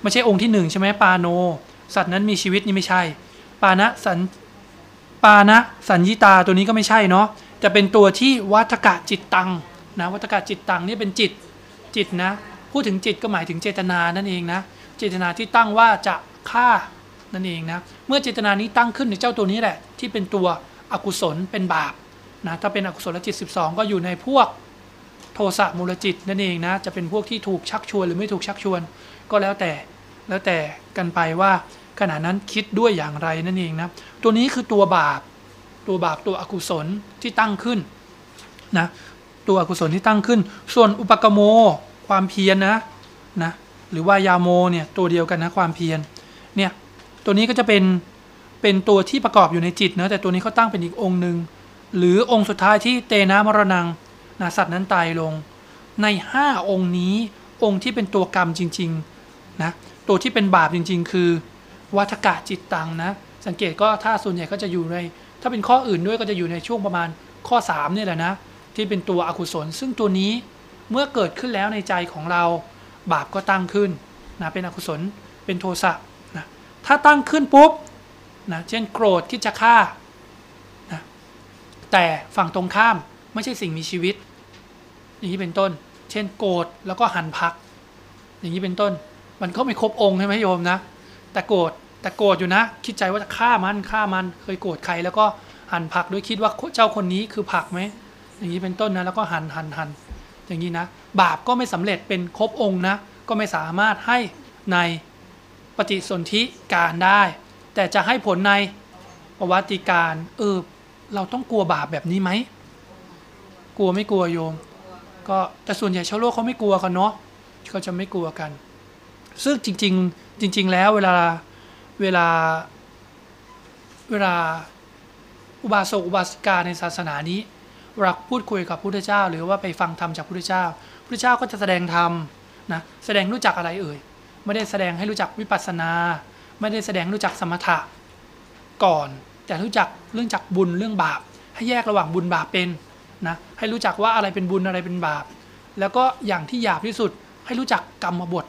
Speaker 2: ไม่ใช่องค์ที่1ใช่ไหมปาโน สัตว์นั้นมีชีวิตนี่ไม่ใช่ ปานะสันปานะสัญญิตาตัวนี้ก็ไม่ใช่เนาะจะเป็นตัวที่วัฏกะจิตตังนะวัฏกะจิตตังนี่เป็นจิตจิตนะพูดถึงจิตก็หมายถึงเจตนานั่นเองนะเจตนาที่ตั้งว่าจะฆ่านั่นเองนะเมื่อเจตนานี้ตั้งขึ้นในเจ้าตัวนี้แหละ ที่เป็นตัวอกุศลเป็นบาปนะถ้าเป็นอกุศลจิต 12 ก็อยู่ในพวกโทสะมูลจิตนั่นเองนะจะเป็นพวกที่ถูกชักชวนหรือไม่ถูกชักชวน ก็แล้วแต่แล้วแต่กันไปว่าขณะนั้นคิดด้วยอย่างไรนั่นเองนะ ตัวนี้คือตัวบาป ตัวบาปตัวอกุศลที่ตั้งขึ้นนะตัวอกุศลที่ตั้งขึ้น ส่วนอุปกโมความเพียรนนะนะหรือว่ายาโมเนี่ยตัวเดียวกันนะความเพียรเนี่ยตัวนี้ก็จะเป็นเป็นตัวที่ประกอบอยู่ในจิตนะแต่ตัวนี้เขาตั้งเป็นอีกองค์หนึ่งหรือองค์สุดท้ายที่เตนะมรณังนะสัตว์นั้นตายลง ใน 5 องค์นี้องค์ที่เป็นตัวกรรมจริง ๆ นะตัวที่เป็นบาปจริง ๆ คือ วัฏกะจิตตังนะ สังเกตก็ถ้าส่วนใหญ่ก็จะอยู่ใน ถ้าเป็นข้ออื่นด้วยก็จะอยู่ในช่วงประมาณข้อ3เนี่ยแหละนะ ที่เป็นตัวอกุศล ซึ่งตัวนี้เมื่อเกิดขึ้นแล้วในใจของเราบาปก็ตั้งขึ้นนะเป็นอกุศลเป็นโทสะนะถ้าตั้งขึ้นปุ๊บนะเช่นโกรธคิดจะฆ่านะแต่ฝั่งตรงข้ามไม่ใช่สิ่งมีชีวิต อย่างนี้เป็นต้น เช่นโกรธแล้วก็หันพัก อย่างนี้เป็นต้น มันก็ไม่ครบองค์ใช่ไหมโยมนะ แต่โกรธแต่โกรธอยู่นะ คิดใจว่าจะฆ่ามันฆ่ามัน เคยโกรธใครแล้วก็หั่นผักโดยคิดว่าเจ้าคนนี้คือผักไหมอย่างนี้เป็นต้นนะแล้วก็หั่นหั่นหั่นอย่างนี้นะ บาปก็ไม่สำเร็จเป็นครบองค์นะ ก็ไม่สามารถให้ในปฏิสนธิการได้ แต่จะให้ผลในประวัติการ เออ เราต้องกลัวบาปแบบนี้ไหม กลัวไม่กลัวโยม ก็แต่ส่วนใหญ่ชาวโลกเขาไม่กลัวกันเนาะเขาจะไม่กลัวกัน ซึ่งจริง ๆ จริง ๆ แล้วเวลาเวลาเวลาอุบาสกอุบาสิกาในศาสนานี้เวลาพูดคุยกับพระพุทธเจ้า หรือว่าไปฟังธรรมจากพระพุทธเจ้าพระพุทธเจ้าก็จะแสดงธรรมนะแสดงรู้จักอะไรเอ่ยไม่ได้แสดงให้รู้จักวิปัสสนา ไม่ได้แสดงรู้จักสมถะก่อน แต่รู้จักเรื่องจักบุญเรื่องบาป ให้แยกระหว่างบุญบาปเป็นนะให้รู้จักว่าอะไรเป็นบุญอะไรเป็นบาป แล้วก็อย่างที่หยาบที่สุดให้รู้จักกรรมบท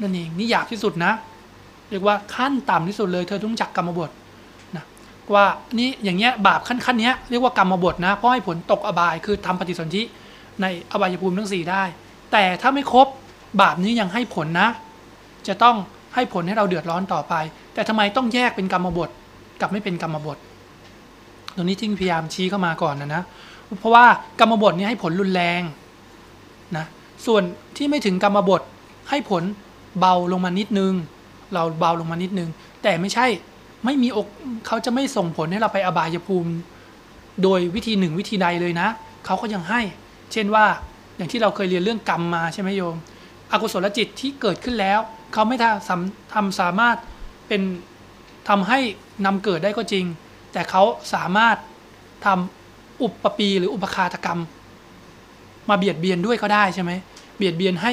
Speaker 2: นั่นเองนี่ยาบที่สุดนะ เรียกว่าขั้นต่ำที่สุดเลย เธอต้องจักกรรมบทนะว่านี่อย่างเงี้ยบาปขั้นขั้นเนี้ยเรียกว่ากรรมบทนะเพราะให้ผลตกอบายคือทำปฏิสนธิในอบายภูมิทั้งสี่ได้ แต่ถ้าไม่ครบบาปนี้ยังให้ผลนะ จะต้องให้ผลให้เราเดือดร้อนต่อไป แต่ทำไมต้องแยกเป็นกรรมบทกับไม่เป็นกรรมบทตรงนี้ที่พยายามชี้เข้ามาก่อนนะนะเพราะว่ากรรมบทนี้ให้ผลรุนแรงนะส่วนที่ไม่ถึงกรรมบทให้ผล เบาลงมานิดนึง เราเบาลงมานิดนึง แต่ไม่ใช่ไม่มีอกเขาจะไม่ส่งผลให้เราไปอบายภูมิ โดยวิธีหนึ่งวิธีใดเลยนะ เขาก็ยังให้ เช่นว่าอย่างที่เราเคยเรียนเรื่องกรรมมาใช่ไหมโยม อกุศลจิตที่เกิดขึ้นแล้ว เขาไม่ทำทำสามารถเป็นทำให้นำเกิดได้ก็จริง แต่เขาสามารถทำอุปปีหรืออุปคาตกรรม มาเบียดเบียนด้วยก็ได้ใช่ไหมเบียดเบียนให้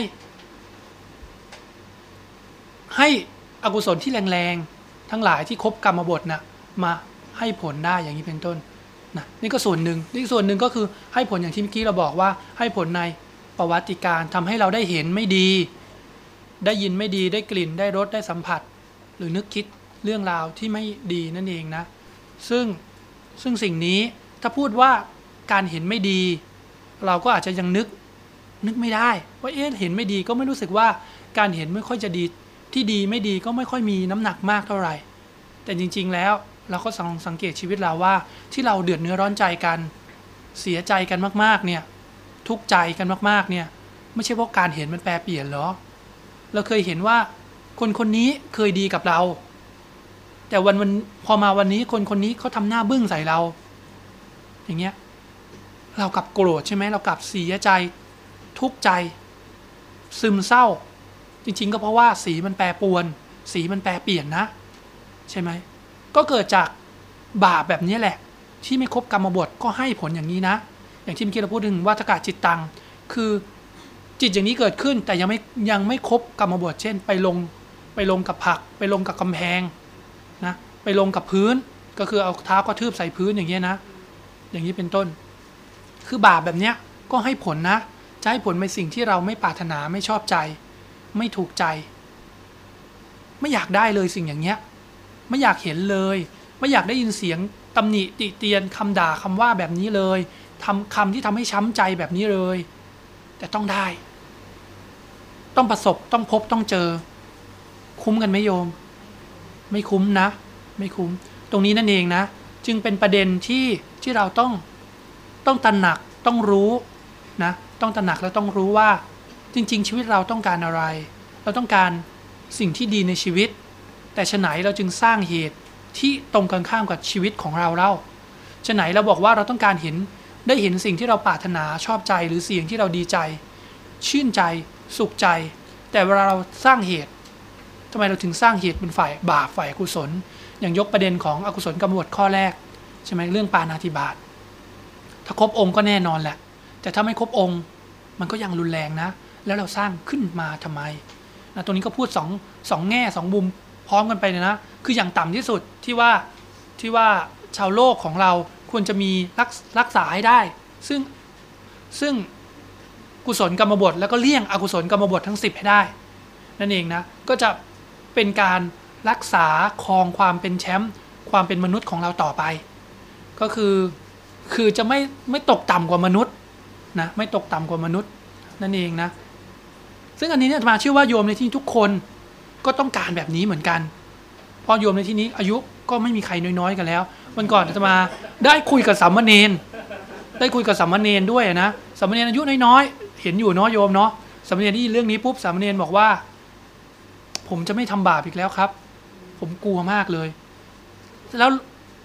Speaker 2: ให้อกุศลที่แรงๆ ทั้งหลายที่คบกรรมบทนะ่ะมาให้ผลได้อย่างนี้เป็นต้นนะนี่ก็ส่วนหนึ่งนี่ส่วนหนึ่งก็คือให้ผลอย่างที่เมื่อกี้เราบอกว่าให้ผลในประวัติการทำให้เราได้เห็นไม่ดี ได้ยินไม่ดีได้กลิ่นได้รสได้สัมผัส หรือนึกคิดเรื่องราวที่ไม่ดีนั่นเองนะ ซึ่งซึ่งสิ่งนี้ถ้าพูดว่าการเห็นไม่ดี เราก็อาจจะยังนึกนึกไม่ได้ ว่าเอ๊ะเห็นไม่ดีก็ไม่รู้สึกว่าการเห็นไม่ค่อยจะดี ที่ดีไม่ดีก็ไม่ค่อยมีน้ำหนักมากเท่าไหร่ แต่จริง ๆ แล้วเราก็สังสังเกตชีวิตเราว่า ที่เราเดือดเนื้อร้อนใจกัน เสียใจกันมากๆ เนี่ย ทุกใจกันมากๆ เนี่ย ไม่ใช่เพราะการเห็นมันแปรเปลี่ยนหรอ เราเคยเห็นว่า คนคนนี้เคยดีกับเรา แต่วันวันพอมาวันนี้คนคนนี้เขาทำหน้าบึ้งใส่เรา อย่างเงี้ย เรากลับโกรธใช่ไหมเรากลับเสียใจ ทุกใจ ซึมเศร้า จริงๆ ก็เพราะว่าสีมันแปรปรวน สีมันแปรเปลี่ยนนะ ใช่ไหม ก็เกิดจากบาปแบบนี้แหละ ที่ไม่ครบกรรมบทก็ให้ผลอย่างนี้นะ อย่างที่เมื่อกี้เราพูดถึงวัฏกะจิตตัง คือจิตอย่างนี้เกิดขึ้นแต่ยังไม่ยังไม่ครบกรรมบท เช่น ไปลงไปลงกับผัก ไปลงกับกำแพงนะไปลงกับพื้นก็คือเอาเท้ากระทืบใส่พื้นอย่างเงี้ยนะ อย่างนี้เป็นต้น คือบาปแบบเนี้ยก็ให้ผลนะจะให้ผลในสิ่งที่เราไม่ปรารถนาไม่ชอบใจ ไม่ถูกใจ ไม่อยากได้เลยสิ่งอย่างเงี้ย ไม่อยากเห็นเลย ไม่อยากได้ยินเสียงตำหนิติเตียนคำด่าคำว่าแบบนี้เลยทำคำที่ทำให้ช้ำใจแบบนี้เลย แต่ต้องได้ ต้องประสบต้องพบต้องเจอ คุ้มกันไหมโยม ไม่คุ้มนะ ไม่คุ้ม ตรงนี้นั่นเองนะ จึงเป็นประเด็นที่ที่เราต้องต้องตระหนักต้องรู้นะ ต้องตระหนักแล้วต้องรู้ว่า จริง ๆ ชีวิตเราต้องการอะไร เราต้องการสิ่งที่ดีในชีวิต แต่ฉไหนเราจึงสร้างเหตุที่ตรงกันข้ามกับชีวิตของเราเล่าฉไหนเราบอกว่าเราต้องการเห็นได้เห็นสิ่งที่เราปรารถนาชอบใจหรือเสียงที่เราดีใจ ชื่นใจ สุขใจ แต่เวลาเราสร้างเหตุทำไมเราถึงสร้างเหตุเป็นฝ่ายบาปฝ่ายกุศล อย่างยกประเด็นของอกุศลกำหนดข้อแรกใช่ไหมเรื่องปานาธิบาตถ้าครบองค์ก็แน่นอนแหละ แต่ถ้าไม่ครบองค์ มันก็ยังรุนแรงนะ แล้วเราสร้างขึ้นมาทำไมนะตรงนี้ก็พูดสองสองแง่สองมุมพร้อมกันไปเลยนะคืออย่างต่ำที่สุดที่ว่าที่ว่าชาวโลกของเราควรจะมีรักรักษาให้ได้ ซึ่งซึ่งกุศลกรรมบท แล้วก็เลี่ยงอกุศลกรรมบททั้ง 10 ให้ได้ นั่นเองนะก็จะเป็นการรักษาครองความเป็นแชมป์ความเป็นมนุษย์ของเราต่อไป ก็คือคือจะไม่ไม่ตกต่ำกว่ามนุษย์นะไม่ตกต่ำกว่ามนุษย์ นั่นเองนะ ซึ่งอันนี้เนี่ยมาเชื่อว่าโยมในที่ทุกคนก็ต้องการแบบนี้เหมือนกันพราะโยมในที่นี้อายุก็ไม่มีใครน้อยๆกันแล้ววันก่อนอาตมาได้คุยกับสามเณรได้คุยกับสามเณรด้วยนะสามเณรอายุน้อยๆเห็นอยู่เนาะโยมเนาะสามเณรได้ยินเรื่องนี้ปุ๊บสามเณรบอกว่า ผมจะไม่ทำบาปอีกแล้วครับ ผมกลัวมากเลย แล้ว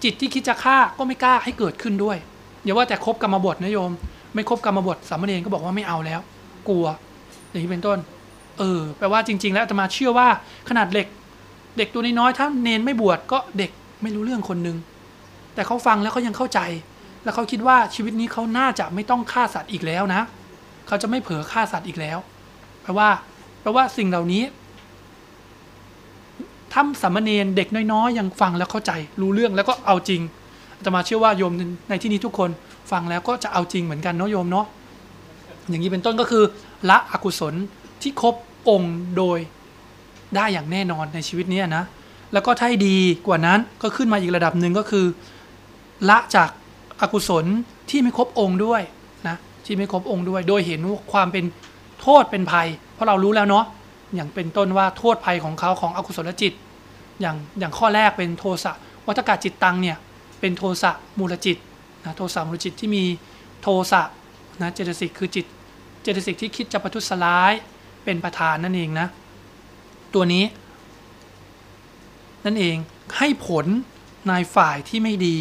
Speaker 2: จิตที่คิดจะฆ่าก็ไม่กล้าให้เกิดขึ้นด้วยอย่าว่าแต่คบกรรมบทนะโยม ไม่คบกรรมบทสามเณรก็บอกว่าไม่เอาแล้ว กลัว อย่างนี้เป็นต้น เออ แปลว่าจริง ๆ แล้วอาตมาเชื่อว่าขนาดเด็ก เด็กตัวน้อยๆถ้าเนนไม่บวชก็เด็กไม่รู้เรื่องคนหนึงแต่เขาฟังแล้วเขายังเข้าใจ แล้วเขาคิดว่าชีวิตนี้เขาน่าจะไม่ต้องฆ่าสัตว์อีกแล้วนะ เขาจะไม่เผลอฆ่าสัตว์อีกแล้ว แปลว่า แปลว่าสิ่งเหล่านี้ถ้าสามเณรเด็กน้อยๆ ยังฟังแล้วเข้าใจ รู้เรื่องแล้วก็เอาจริงอาตมาเชื่อว่าโยมในที่นี้ทุกคนฟังแล้วก็จะเอาจริงเหมือนกันเนาะโยมเนาะอย่างนี้เป็นต้นก็คือ ละอกุศลที่ครบองค์โดยได้อย่างแน่นอนในชีวิตนี้นะ แล้วก็ถ้าดีกว่านั้นก็ขึ้นมาอีกระดับหนึ่งก็คือ ละจากอากุศลที่ไม่ครบองค์ด้วยนะที่ไม่ครบองค์ด้วย โดยเห็นความเป็นโทษเป็นภัย เพราะเรารู้แล้วเนาะอย่างเป็นต้นว่าโทษภัยของเขาของอกุศลจิต อย่างอย่างข้อแรกเป็นโทสะวัฏกาจิตตังเนี่ยเป็นโทสะมูลจิตนะโทสะมูลจิตที่มีโทสะนะเจตสิกคือจิต เจตสิกที่คิดจะประทุษร้ายเป็นประธานนั่นเองนะ ตัวนี้ นั่นเองให้ผลในฝ่ายที่ไม่ดี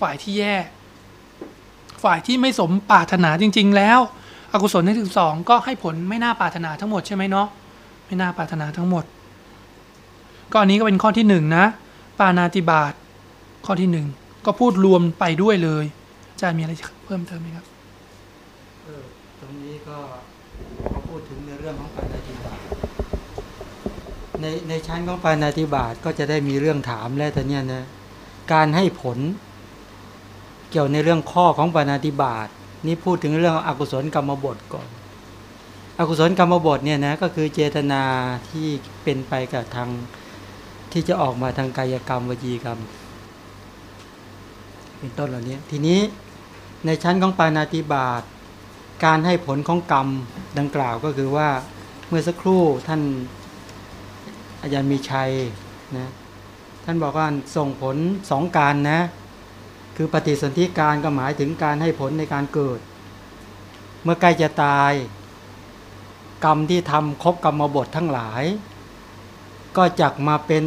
Speaker 2: ฝ่ายที่แย่ ฝ่ายที่ไม่สมปรารถนาจริง ๆ แล้ว อกุศลที่ถึงสองก็ให้ผลไม่น่าปรารถนาทั้งหมดใช่ไหมเนาะไม่น่าปรารถนาทั้งหมดก็อันนี้ก็เป็นข้อที่หนึ่งนะปานาติบาตข้อที่หนึ่งก็พูดรวมไปด้วยเลยอาจารย์มีอะไรเพิ่มเติมไหมครับ
Speaker 1: เออตรงนี้ก็เขาพูดถึงในเรื่องของปานาติบาต ในในชั้นของปานาติบาตก็จะได้มีเรื่องถามแล้วแต่เนี่ยนะการให้ผลเกี่ยวในเรื่องข้อของปานาติบาตนี่พูดถึงเรื่องอกุศลกรรมบทก่อน อกุศลกรรมบทเนี่ยนะก็คือเจตนาที่เป็นไปกับทางที่จะออกมาทางกายกรรมวจีกรรม เป็นต้นเหล่านี้ทีนี้ในชั้นของปานาติบาตการให้ผลของกรรมดังกล่าวก็คือว่าเมื่อสักครู่ท่าน อาจารย์มีชัยนะท่านบอกว่าส่งผลสองการนะ คือปฏิสนธิการก็หมายถึงการให้ผลในการเกิด เมื่อใกล้จะตาย กรรมที่ทำครบกรรมบททั้งหลาย ก็จักมาเป็น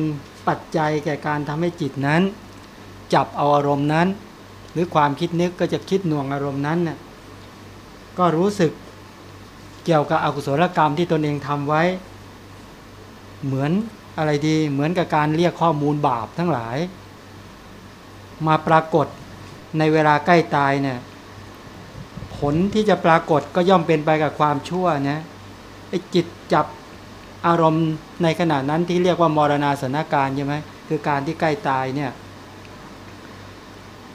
Speaker 1: ปัจจัยแก่การทำให้จิตนั้น จับเอาอารมณ์นั้น หรือความคิดนึกก็จะคิดหน่วงอารมณ์นั้นน่ะก็รู้สึกเกี่ยวกับอกุศลกรรมที่ตนเองทำไว้ เหมือนอะไรดีเหมือนกับการเรียกข้อมูลบาปทั้งหลาย มาปรากฏในเวลาใกล้ตายเนี่ยผลที่จะปรากฏก็ย่อมเป็นไปกับความชั่วนะไอ้จิตจับอารมณ์ในขณะนั้นที่เรียกว่ามรณาสนาการใช่ไหมคือการที่ใกล้ตายเนี่ย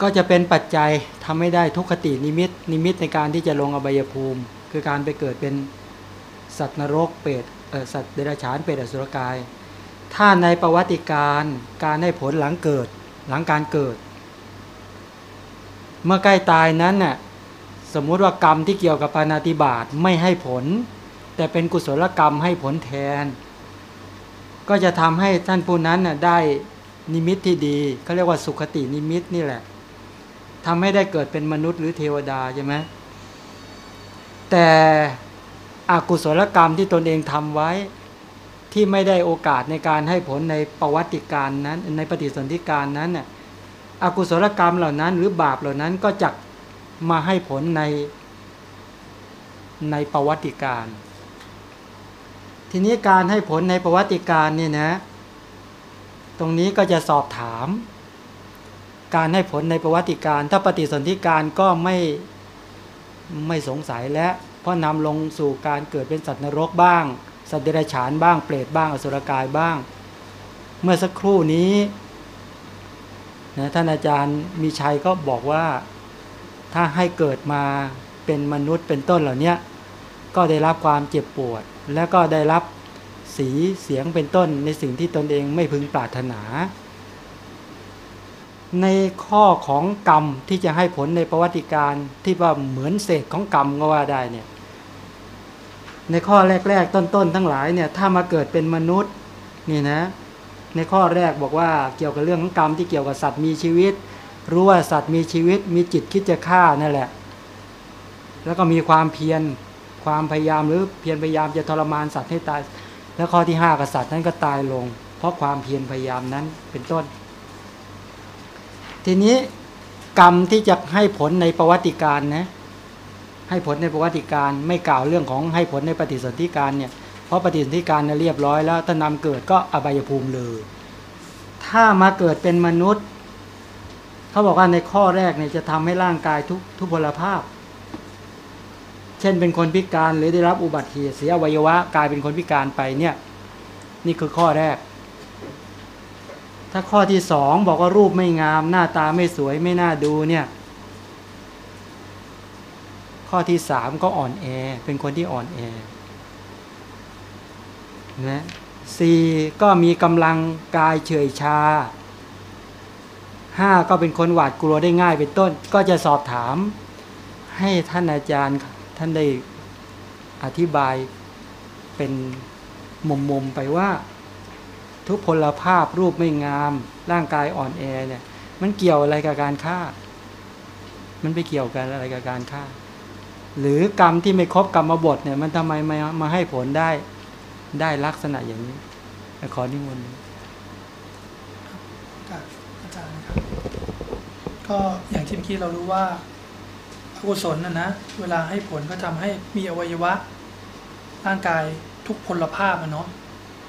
Speaker 1: ก็จะเป็นปัจจัยทำให้ได้ทุกขตินิมิตนิมิตในการที่จะลงอบายภูมิ คือการไปเกิดเป็นสัตว์นรกเปรต สัตว์เดรัจฉานเปรตอสุรกาย ถ้าในประวัติการการให้ผลหลังเกิดหลังการเกิด เมื่อใกล้ตายนั้นน่ะสมมุติว่ากรรมที่เกี่ยวกับปานาติบาตไม่ให้ผล แต่เป็นกุศลกรรมให้ผลแทน ก็จะทำให้ท่านผู้นั้นน่ะได้นิมิตที่ดีเขาเรียกว่าสุขตินิมิตนี่แหละทำให้ได้เกิดเป็นมนุษย์หรือเทวดาใช่ไหมแต่ อกุศลกรรมที่ตนเองทำไว้ที่ไม่ได้โอกาสในการให้ผลในประวัติการนั้นในปฏิสนธิการนั้นน่ะอกุศลกรรมเหล่านั้น หรือบาปเหล่านั้นก็จะมาให้ผลในในประวัติการ ทีนี้การให้ผลในประวัติการเนี่ยนะ ตรงนี้ก็จะสอบถาม การให้ผลในประวัติการ ถ้าปฏิสนธิการก็ไม่ไม่สงสัยแล้ว เพราะนำลงสู่การเกิดเป็นสัตว์นรกบ้าง สัตว์เดรัจฉานบ้าง เปรตบ้าง อสุรกายบ้าง เมื่อสักครู่นี้นะท่านอาจารย์มีชัยก็บอกว่าถ้าให้เกิดมาเป็นมนุษย์เป็นต้นเหล่านี้ก็ได้รับความเจ็บปวด และก็ได้รับสีเสียงเป็นต้นในสิ่งที่ตนเองไม่พึงปรารถนา ในข้อของกรรมที่จะให้ผลในประวัติการที่ว่าเหมือนเศษของกรรมก็ว่าได้เนี่ย ในข้อแรก ๆ ต้นๆทั้งหลายเนี่ยถ้ามาเกิดเป็นมนุษย์นี่นะในข้อแรกบอกว่าเกี่ยวกับเรื่องของกรรมที่เกี่ยวกับสัตว์มีชีวิต รู้ว่าสัตว์มีชีวิต มีจิตคิดจะฆ่านั่นแหละ แล้วก็มีความเพียรความพยายามหรือเพียรพยายามจะทรมานสัตว์ให้ตาย แล้วข้อที่ห้ากษัตริย์นั้นก็ตายลง เพราะความเพียรพยายามนั้นเป็นต้น ทีนี้กรรมที่จะให้ผลในประวัติการนะ ให้ผลในประวัติการไม่กล่าวเรื่องของให้ผลในปฏิสนธิการเนี่ยเพราะปฏิสนธิการเนี่ยเรียบร้อยแล้วถ้านำเกิดก็อบายภูมิเลย ถ้ามาเกิดเป็นมนุษย์ เขาบอกว่าในข้อแรกเนี่ยจะทำให้ร่างกายทุกทุพพลภาพ เช่นเป็นคนพิการหรือได้รับอุบัติเหตุเสียวัยวะกลายเป็นคนพิการไปเนี่ยนี่คือข้อแรก ถ้าข้อที่สองบอกว่ารูปไม่งาม หน้าตาไม่สวยไม่น่าดูเนี่ย ข้อที่สามก็อ่อนแอ เป็นคนที่อ่อนแอนะสี่ก็มีกำลังกายเฉยชาห้าก็เป็นคนหวาดกลัวได้ง่ายเป็นต้น ก็จะสอบถาม ให้ท่านอาจารย์ท่านได้อธิบายเป็นมุมๆไปว่า ทุกพลภาพรูปไม่งาม ร่างกายอ่อนแอเนี่ย มันเกี่ยวอะไรกับการฆ่า มันไปเกี่ยวกันอะไรกับการฆ่า หรือกรรมที่ไม่ครบกรรมบทเนี่ย มันทำไมมามาให้ผลได้ได้ลักษณะอย่างนี้ ขอนิมนต์
Speaker 2: กับอาจารย์ครับ ก็อย่างที่เมื่อกี้เรารู้ว่าอกุศลนะนะเวลาให้ผลก็ทำให้มีอวัยวะ ร่างกายทุกพลภาพอะเนาะ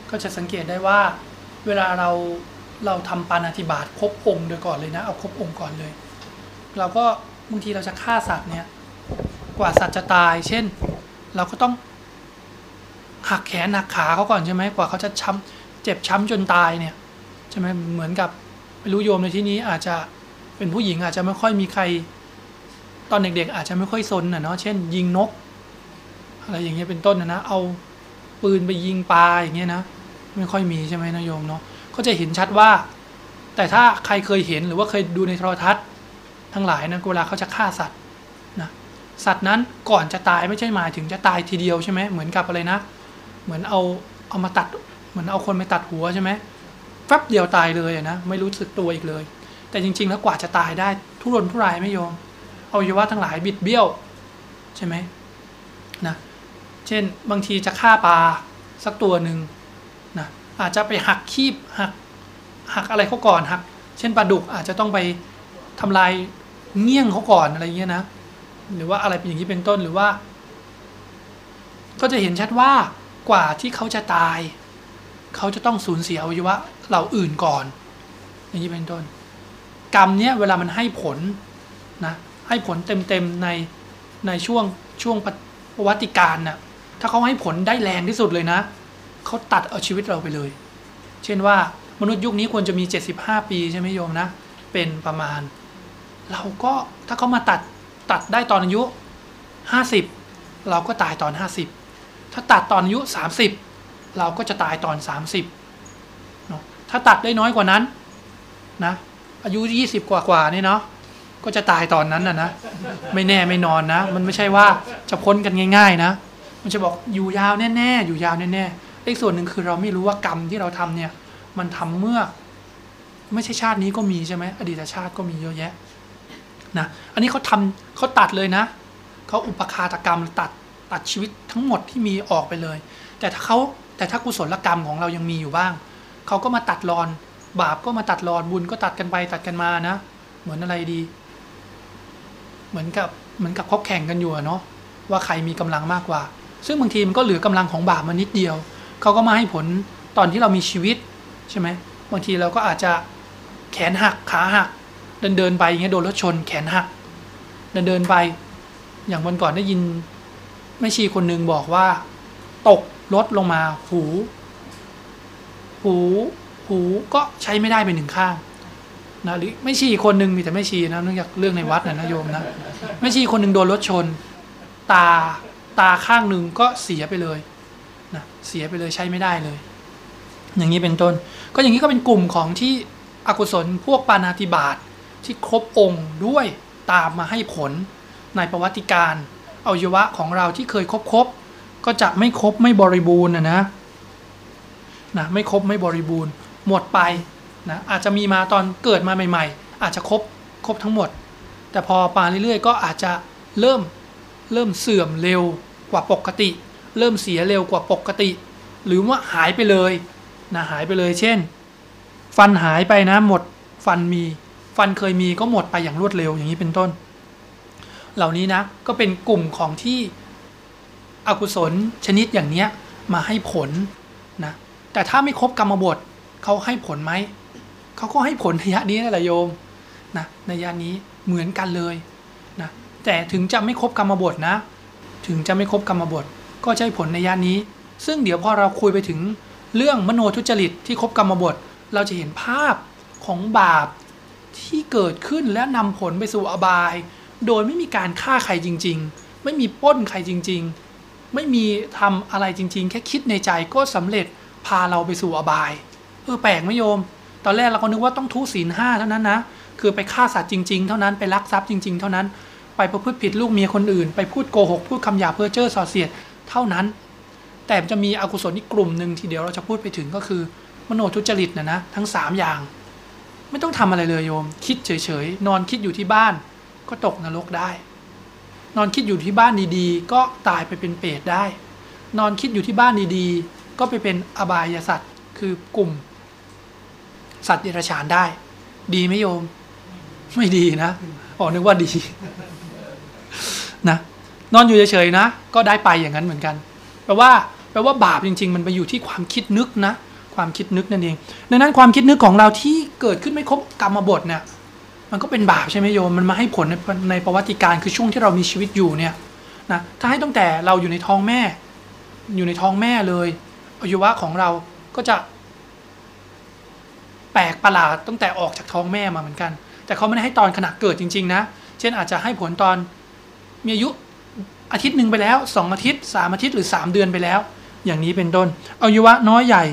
Speaker 2: ก็จะสังเกตได้ว่า เวลาเราเราทำปานาธิบาตครบองค์โดยก่อนเลยนะเอาครบองค์ก่อนเลย เราก็บางทีเราจะฆ่าสัตว์เนี่ย กว่าสัตว์จะตาย เช่น เราก็ต้องหักแขนหักขาเขาก่อนใช่ไหมกว่าเขาจะช้ำเจ็บช้ำจนตายเนี่ยใช่ไหมเหมือนกับไม่รู้โยมในที่นี้อาจจะเป็นผู้หญิงอาจจะไม่ค่อยมีใคร ตอนเด็กๆ อาจจะไม่ค่อยซนนะเนาะเช่น ยิงนก อะไรอย่างเงี้ยเป็นต้นนะนะเอาปืนไปยิงปลาอย่างเงี้ยนะไม่ค่อยมีใช่ไหมนะโยมเนาะก็จะเห็นชัดว่า แต่ถ้าใครเคยเห็นหรือว่าเคยดูในโทรทัศน์ทั้งหลายนะเวลาเขาจะฆ่าสัตว์ สัตว์นั้นก่อนจะตายไม่ใช่หมายถึงจะตายทีเดียวใช่ไหมเหมือนกับอะไรนะ เหมือนเอาเอามาตัดเหมือนเอาคนไปตัดหัวใช่ไหมแป๊บเดียวตายเลยนะไม่รู้สึกตัวอีกเลย แต่จริง ๆ แล้วกว่าจะตายได้ทุรนทุรายไม่โยมอวัยวะทั้งหลายบิดเบี้ยวใช่ไหมนะเช่นบางทีจะฆ่าปลาสักตัวหนึ่งนะอาจจะไปหักคีบหักหักอะไรเขาก่อนหัก เช่นปลาดุกอาจจะต้องไปทำลายเงี้ยงเขาก่อนอะไรเงี้ยนะ หรือว่าอะไรเป็นอย่างนี้เป็นต้นหรือว่า ก็จะเห็นชัดว่ากว่าที่เขาจะตาย เขาจะต้องสูญเสียอวัยวะเหล่าอื่นก่อน อย่างนี้เป็นต้น กรรมเนี้ยเวลามันให้ผลนะให้ผลเต็มๆในในช่วงช่วงประวัติการน่ะถ้าเขาให้ผลได้แรงที่สุดเลยนะ เขาตัดเอาชีวิตเราไปเลย เช่นว่ามนุษย์ยุคนี้ควรจะมี 75 ปีใช่ไหมโยมนะ เป็นประมาณ เราก็ถ้าเขามาตัด ตัดได้ตอนอายุ 50 เราก็ตายตอน 50 ถ้าตัดตอนอายุ 30 เราก็จะตายตอน 30เนาะถ้าตัดได้น้อยกว่านั้นนะอายุ 20 กว่ากว่านี่เนาะก็จะตายตอนนั้นนะนะไม่แน่ไม่นอนนะ มันไม่ใช่ว่าจะพ้นกันง่าย ๆ นะ มันจะบอกอยู่ยาวแน่ๆอยู่ยาวแน่ๆอีกส่วนหนึ่งคือเราไม่รู้ว่ากรรมที่เราทำเนี่ย มันทำเมื่อ ไม่ใช่ชาตินี้ก็มีใช่ไหมอดีตชาติก็มีเยอะแยะ นะ อันนี้เขาทำเขาตัดเลยนะ เขาอุปคาตกรรมตัดตัดชีวิตทั้งหมดที่มีออกไปเลย แต่ถ้าเขาแต่ถ้ากุศลกรรมของเรายังมีอยู่บ้าง เขาก็มาตัดรอน บาปก็มาตัดรอนบุญก็ตัดกันไปตัดกันมานะ เหมือนอะไรดี เหมือนกับเหมือนกับเขาแข่งกันอยู่เนาะว่าใครมีกำลังมากกว่า ซึ่งบางทีมันก็เหลือกำลังของบาปมานิดเดียว เขาก็มาให้ผลตอนที่เรามีชีวิตใช่ไหมบางทีเราก็อาจจะแขนหักขาหัก เดินเดินไปอย่างเงี้ยโดนรถชนแขนหัก เดินเดินไป อย่างวันก่อนได้ยินแม่ชีคนหนึ่งบอกว่า ตกรถลงมาหู หูหูก็ใช้ไม่ได้ไปหนึ่งข้างนะหรือไม่ชีคนหนึ่งมีแต่ไม่ชีนะเนื่องจากเรื่องในวัดนะนะโยมนะไม่ชีคนหนึ่งโดนรถชน ตาตาข้างหนึ่งก็เสียไปเลยนะเสียไปเลยใช้ไม่ได้เลย อย่างนี้เป็นต้น ก็อย่างนี้ก็เป็นกลุ่มของที่อกุศลพวกปานาติบาต ที่ครบองค์ด้วยตามมาให้ผล ในประวัติการอวัยวะของเราที่เคยครบครบก็จะไม่ครบไม่บริบูรณ์นะนะนะไม่ครบไม่บริบูรณ์ หมดไปนะอาจจะมีมาตอนเกิดมาใหม่ ๆ อาจจะครบครบทั้งหมด แต่พอปาเรื่อยๆ ก็อาจจะเริ่มเริ่มเสื่อมเร็วกว่าปกติ เริ่มเสียเร็วกว่าปกติ หรือว่าหายไปเลยนะหายไปเลย เช่น ฟันหายไปนะหมดฟันมี ฟันเคยมีก็หมดไปอย่างรวดเร็วอย่างนี้เป็นต้น เหล่านี้นะก็เป็นกลุ่มของที่อกุศลชนิดอย่างเนี้ยมาให้ผลนะแต่ถ้าไม่ครบกรรมบทเขาให้ผลไหมเขาก็ให้ผลในยะนี้นั่นแหละโยมนะในยะนี้เหมือนกันเลยนะแต่ถึงจะไม่ครบกรรมบทนะ ถึงจะไม่ครบกรรมบทก็ให้ผลในยะนี้ ซึ่งเดี๋ยวพอเราคุยไปถึงเรื่องมโนทุจริตที่ครบกรรมบท เราจะเห็นภาพของบาป ที่เกิดขึ้นและนำผลไปสู่อบาย โดยไม่มีการฆ่าใครจริง ๆ ไม่มีป้นใครจริง ๆ ไม่มีทำอะไรจริง ๆ แค่คิดในใจก็สำเร็จพาเราไปสู่อบาย เออแปลกไหมโยม ตอนแรกเราก็นึกว่าต้องทุศีลห้าเท่านั้นนะ คือไปฆ่าสัตว์จริง ๆ เท่านั้น ไปลักทรัพย์จริง ๆ เท่านั้น ไปประพฤติผิดลูกเมียคนอื่น ไปพูดโกหก พูดคำหยาเพ้อเจ้อส่อเสียด เท่านั้น แต่จะมีอกุศลอีกกลุ่มหนึ่งที่เดี๋ยวเราจะพูดไปถึงก็คือ มโนทุจริตนะนะ ทั้ง 3 อย่าง ไม่ต้องทำอะไรเลยโยม คิดเฉยๆ นอนคิดอยู่ที่บ้าน ก็ตกนรกได้ นอนคิดอยู่ที่บ้านดีๆ ก็ตายไปเป็นเปรตได้ นอนคิดอยู่ที่บ้านดีๆ ก็ไปเป็นอบายสัตว์คือกลุ่ม สัตว์เดรัจฉานได้ ดีไหมโยม ไม่ดีนะอ๋อนึกว่าดีนะนอนอยู่เฉยๆนะ ก็ได้ไปอย่างนั้นเหมือนกันแปลว่าแปลว่าบาปจริง ๆ มันไปอยู่ที่ความคิดนึกนะ ความคิดนึกนั่นเอง ดังนั้นความคิดนึกของเราที่เกิดขึ้นไม่ครบกรรมบทเนี่ยมันก็เป็นบาปใช่ไหมโยมมันมาให้ผลในในประวัติการคือช่วงที่เรามีชีวิตอยู่เนี่ยนะถ้าให้ตั้งแต่เราอยู่ในท้องแม่ อยู่ในท้องแม่เลยอวัยวะของเราก็จะ แปลกประหลาดตั้งแต่ออกจากท้องแม่มาเหมือนกัน แต่เขาไม่ได้ให้ตอนขณะเกิดจริง ๆ นะ เช่นอาจจะให้ผลตอนมีอายุอาทิตย์หนึ่งไปแล้วสองอาทิตย์สามอาทิตย์หรือสามเดือนไปแล้ว อย่างนี้เป็นต้นอวัยวะน้อยใหญ่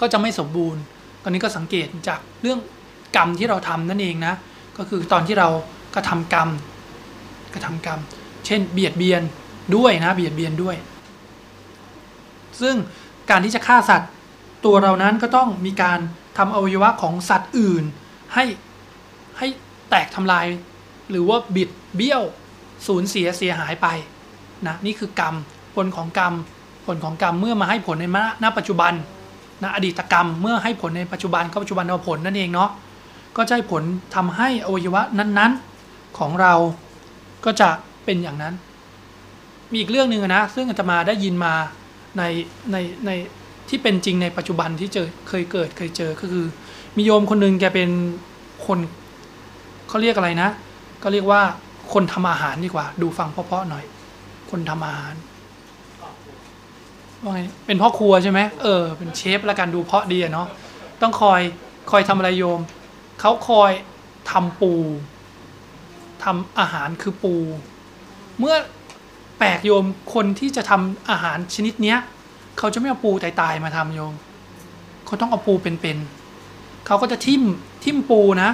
Speaker 2: ก็จะไม่สมบูรณ์ ตอนนี้ก็สังเกตจากเรื่องกรรมที่เราทำนั่นเองนะ ก็คือตอนที่เรากระทำกรรมกระทำกรรม เช่น เบียดเบียนด้วยนะ เบียดเบียนด้วย ซึ่งการที่จะฆ่าสัตว์ ตัวเรานั้นก็ต้องมีการทำอวัยวะของสัตว์อื่น ให้ให้แตกทำลาย หรือว่าบิดเบี้ยวสูญเสียเสียหายไปนะนี่คือกรรมผลของกรรมผลของกรรมเมื่อมาให้ผลในณปัจจุบัน นะอดีตกรรมเมื่อให้ผลในปัจจุบันก็ปัจจุบันเอาผลนั่นเองเนาะก็จะให้ผลทำให้อวัยวะนั้นๆของเราก็จะเป็นอย่างนั้น มีอีกเรื่องหนึ่งนะ ซึ่งอาตมาได้ยินมาในในในที่เป็นจริงในปัจจุบันที่เจอเคยเกิดเคยเจอก็คือ มีโยมคนหนึ่งแกเป็นคนเขาเรียกอะไรนะ ก็เรียกว่าคนทำอาหารดีกว่า ดูฟังเพราะๆหน่อย คนทำอาหาร ว่าไงเป็นพ่อครัวใช่ไหมเออเป็นเชฟล้วกันดูเพาะดีอะเนาะต้องคอยคอยทำอะไรโยมเขาคอยทำปูทำอาหารคือปู เมื่อแปลกโยมคนที่จะทำอาหารชนิดเนี้ยเขาจะไม่เอาปูตายๆมาทำโยมเขาต้องเอาปูเป็นๆเขาก็จะทิ่มทิ่มปูนะ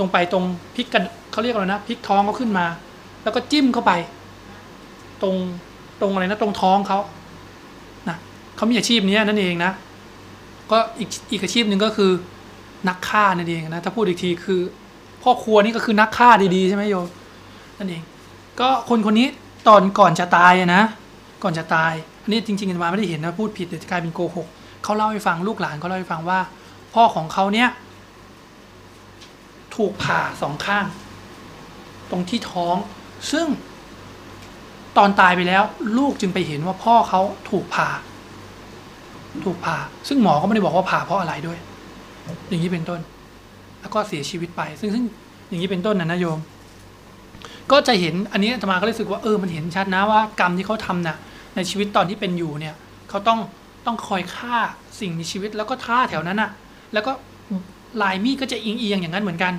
Speaker 2: ลงไปตรงพริกกันเขาเรียกอะไรนะพริกท้องเขาขึ้นมา แล้วก็จิ้มเข้าไป ตรงตรงอะไรนะตรงท้องเขา เขามีอาชีพนี้นั่นเองนะ ก็อีกอีกอาชีพหนึ่งก็คือนักฆ่านั่นเองนะถ้าพูดอีกทีคือพ่อครัวนี่ก็คือนักฆ่าดีๆใช่ไหมโยมนั่นเอง ก็คนคนนี้ตอนก่อนจะตายนะก่อนจะตาย อันนี้จริงๆอาตมาไม่ได้เห็นนะพูดผิดเดี๋ยวจะกลายเป็นโกหกเขาเล่าให้ฟังลูกหลานเขาเล่าให้ฟังว่า พ่อของเขาเนี่ยถูกผ่าสองข้าง ตรงที่ท้อง ซึ่งตอนตายไปแล้ว ลูกจึงไปเห็นว่าพ่อเขาถูกผ่า ถูกผ่า ซึ่งหมอก็ไม่ได้บอกว่าผ่าเพราะอะไรด้วย อย่างนี้เป็นต้น แล้วก็เสียชีวิตไป ซึ่งซึ่งอย่างนี้เป็นต้นนะนะโยม ก็จะเห็นอันนี้อาตมาก็รู้สึกว่าเออมันเห็นชัดนะว่ากรรมที่เขาทำน่ะในชีวิตตอนที่เป็นอยู่เนี่ยเขาต้องต้องคอยฆ่าสิ่งมีชีวิตแล้วก็ท่าแถวนั้นน่ะ แล้วก็ลายมีดก็จะเอียงเอียงๆอย่างนั้นเหมือนกัน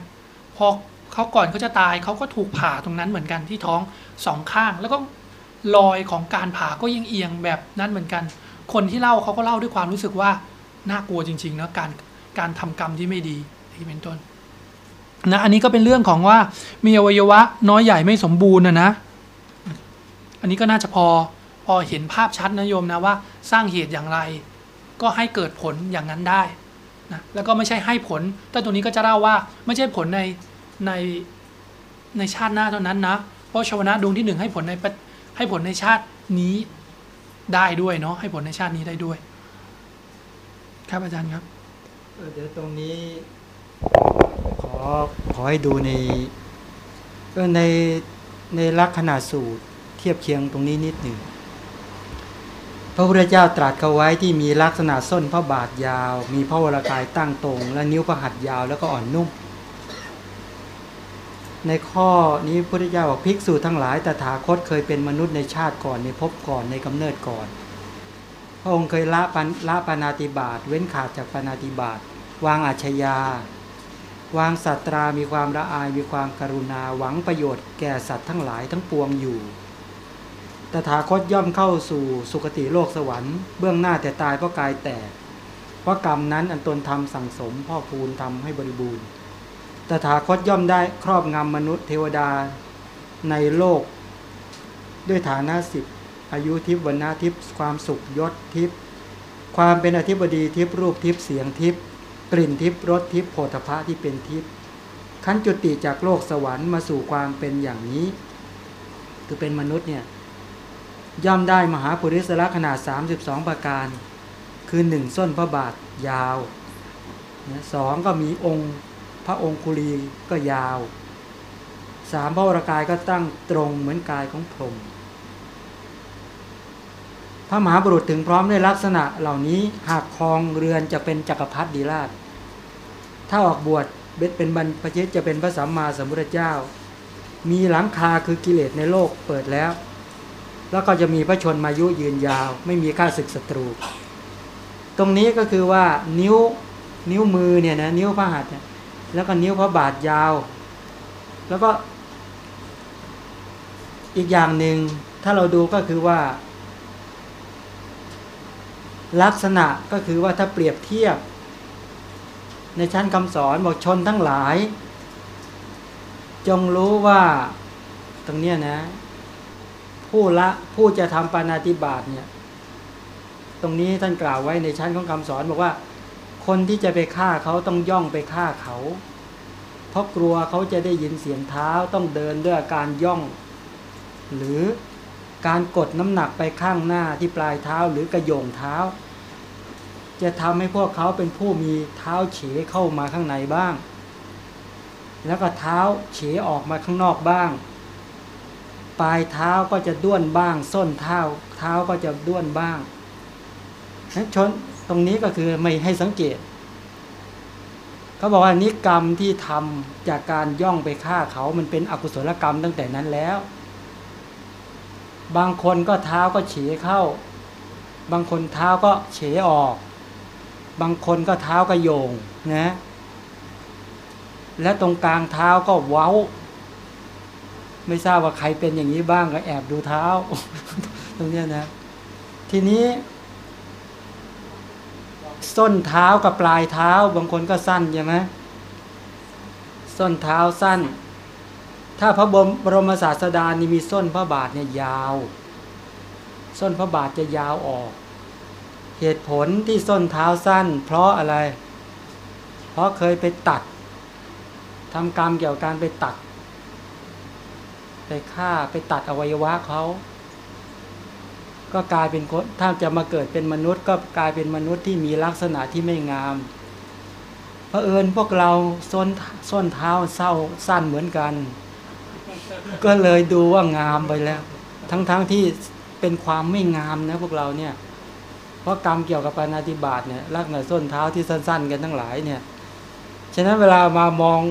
Speaker 2: พอเขาก่อนเขาจะตายเขาก็ถูกผ่าตรงนั้นเหมือนกันที่ท้องสองข้าง แล้วก็รอยของการผ่าก็เอียงเอียงแบบนั้นเหมือนกัน คนที่เล่าเขาก็เล่าด้วยความรู้สึกว่าน่ากลัวจริงๆนะการการทำกรรมที่ไม่ดีที่เป็นต้นนะอันนี้ก็เป็นเรื่องของว่ามีอวัยวะน้อยใหญ่ไม่สมบูรณ์นะนะ อันนี้ก็น่าจะพอพอเห็นภาพชัดนะโยมนะว่าสร้างเหตุอย่างไร ก็ให้เกิดผลอย่างนั้นได้นะแล้วก็ไม่ใช่ให้ผล แต่ตรงนี้ก็จะเล่าว่าไม่ใช่ผลในในในชาติหน้าเท่านั้นนะ เพราะชาวนะดวงที่หนึ่งให้ผลในให้ผลในชาตินี้ ได้ด้วยเนาะให้ผลในชาตินี้ได้ด้วย ครับอาจารย์ครับ
Speaker 1: เดี๋ยวตรงนี้ ขอขอให้ดูในในในลักษณะสูตรเทียบเคียงตรงนี้นิดหนึ่งพระพุทธเจ้าตรัสเขาไว้ที่มีลักษณะส้นพระบาทยาว มีพระวรากายตั้งตรง และนิ้วพระหัตถ์ยาวแล้วก็อ่อนนุ่ม ในข้อนี้พุทธเจ้าบอกภิกษุทั้งหลายตถาคตเคยเป็นมนุษย์ในชาติก่อนในภพก่อนในกำเนิดก่อน พระองค์เคยละปันละปานาติบาตเว้นขาดจากปานาติบาตวางอาชญาวางสัตรามีความละอายมีความกรุณาหวังประโยชน์แก่สัตว์ทั้งหลายทั้งปวงอยู่ ตถาคตย่อมเข้าสู่สุคติโลกสวรรค์เบื้องหน้าแต่ตายเพราะกายแตกเพราะกรรมนั้นอันตนทำสั่งสมพ่อพูนทำให้บริบูรณ์ ตถาคตย่อมได้ครอบงำมนุษย์เทวดาในโลก ด้วยฐานะสิบอายุทิพย์วันนาทิพย์ความสุขยศทิพย์ความเป็นอธิบดีทิพย์รูปทิพย์เสียงทิพย์กลิ่นทิพย์รสทิพย์โผฏฐะที่เป็นทิพย์ขั้นจุติจากโลกสวรรค์มาสู่ความเป็นอย่างนี้ คือเป็นมนุษย์เนี่ยย่อมได้มหาปุริสละขนาด 32 ประการ คือหนึ่งส้นพระบาทยาวสองก็มีองค์ ระองคุลีก็ยาวสามพระวรากายก็ตั้งตรงเหมือนกายของพรหมพระมหาบุรุษถึงพร้อมด้วยลักษณะเหล่านี้หากครองเรือนจะเป็นจักรพรรดิราช ถ้าออกบวชเป็นบรรพชิตจะเป็นพระสัมมาสัมพุทธเจ้า มีหลังคาคือกิเลสในโลกเปิดแล้ว แล้วก็จะมีพระชนมายุยืนยาว ไม่มีข้าศึกศัตรู ตรงนี้ก็คือว่านิ้วนิ้วมือเนี่ยนะนิ้วพระหัตถ์เนี่ย แล้วก็นิ้วพระบาทยาว แล้วก็อีกอย่างหนึ่งถ้าเราดูก็คือว่า ลักษณะก็คือว่าถ้าเปรียบเทียบ ในชั้นคำสอนบอกชนทั้งหลาย จงรู้ว่าตรงเนี้ยนะ ผู้ละผู้จะทำปานาติบาตเนี่ย ตรงนี้ท่านกล่าวไว้ในชั้นของคำสอนบอกว่า คนที่จะไปฆ่าเขาต้องย่องไปฆ่าเขา เพราะกลัวเขาจะได้ยินเสียงเท้าต้องเดินด้วยการย่อง หรือการกดน้ำหนักไปข้างหน้าที่ปลายเท้าหรือกระโยงเท้า จะทำให้พวกเขาเป็นผู้มีเท้าเฉเข้ามาข้างในบ้าง แล้วก็เท้าเฉออกมาข้างนอกบ้าง ปลายเท้าก็จะด้วนบ้าง ส้นเท้าเท้าก็จะด้วนบ้างนั้นชน ตรงนี้ก็คือไม่ให้สังเกตเขาบอกว่านิกรรมที่ทำจากการย่องไปฆ่าเขามันเป็นอกุศลกรรมตั้งแต่นั้นแล้ว บางคนก็เท้าก็เฉเข้า บางคนเท้าก็เฉออก บางคนก็เท้าก็โยงนะและตรงกลางเท้าก็เว้า ไม่ทราบว่าใครเป็นอย่างนี้บ้างก็แอบดูเท้า ตรงนี้นะ ทีนี้ ส้นเท้ากับปลายเท้า บางคนก็สั้นใช่ไหมส้นเท้าสั้น ถ้าพระบรมบรมศาสดานี่มีส้นพระบาทเนี่ยยาว ส้นพระบาทจะยาวออก เหตุผลที่ส้นเท้าสั้น เพราะอะไร เพราะเคยไปตัดทำกรรมเกี่ยวกับการไปตัด ไปฆ่าไปตัดอวัยวะเขา ก็กลายเป็นคนถ้าจะมาเกิดเป็นมนุษย์ ก็กลายเป็นมนุษย์ที่มีลักษณะที่ไม่งามเพราะเอิญพวกเราส้นส้นเท้าเศร้าสั้นเหมือนกัน ก็เลยดูว่างามไปแล้ว ทั้งๆทที่เป็นความไม่งามนะพวกเราเนี่ย เพราะกรรมเกี่ยวกับปานาติบาตเนี่ยลักษณะส้นเท้าที่สั้น ๆ กันทั้งหลายเนี่ยฉะนั้นเวลามามอง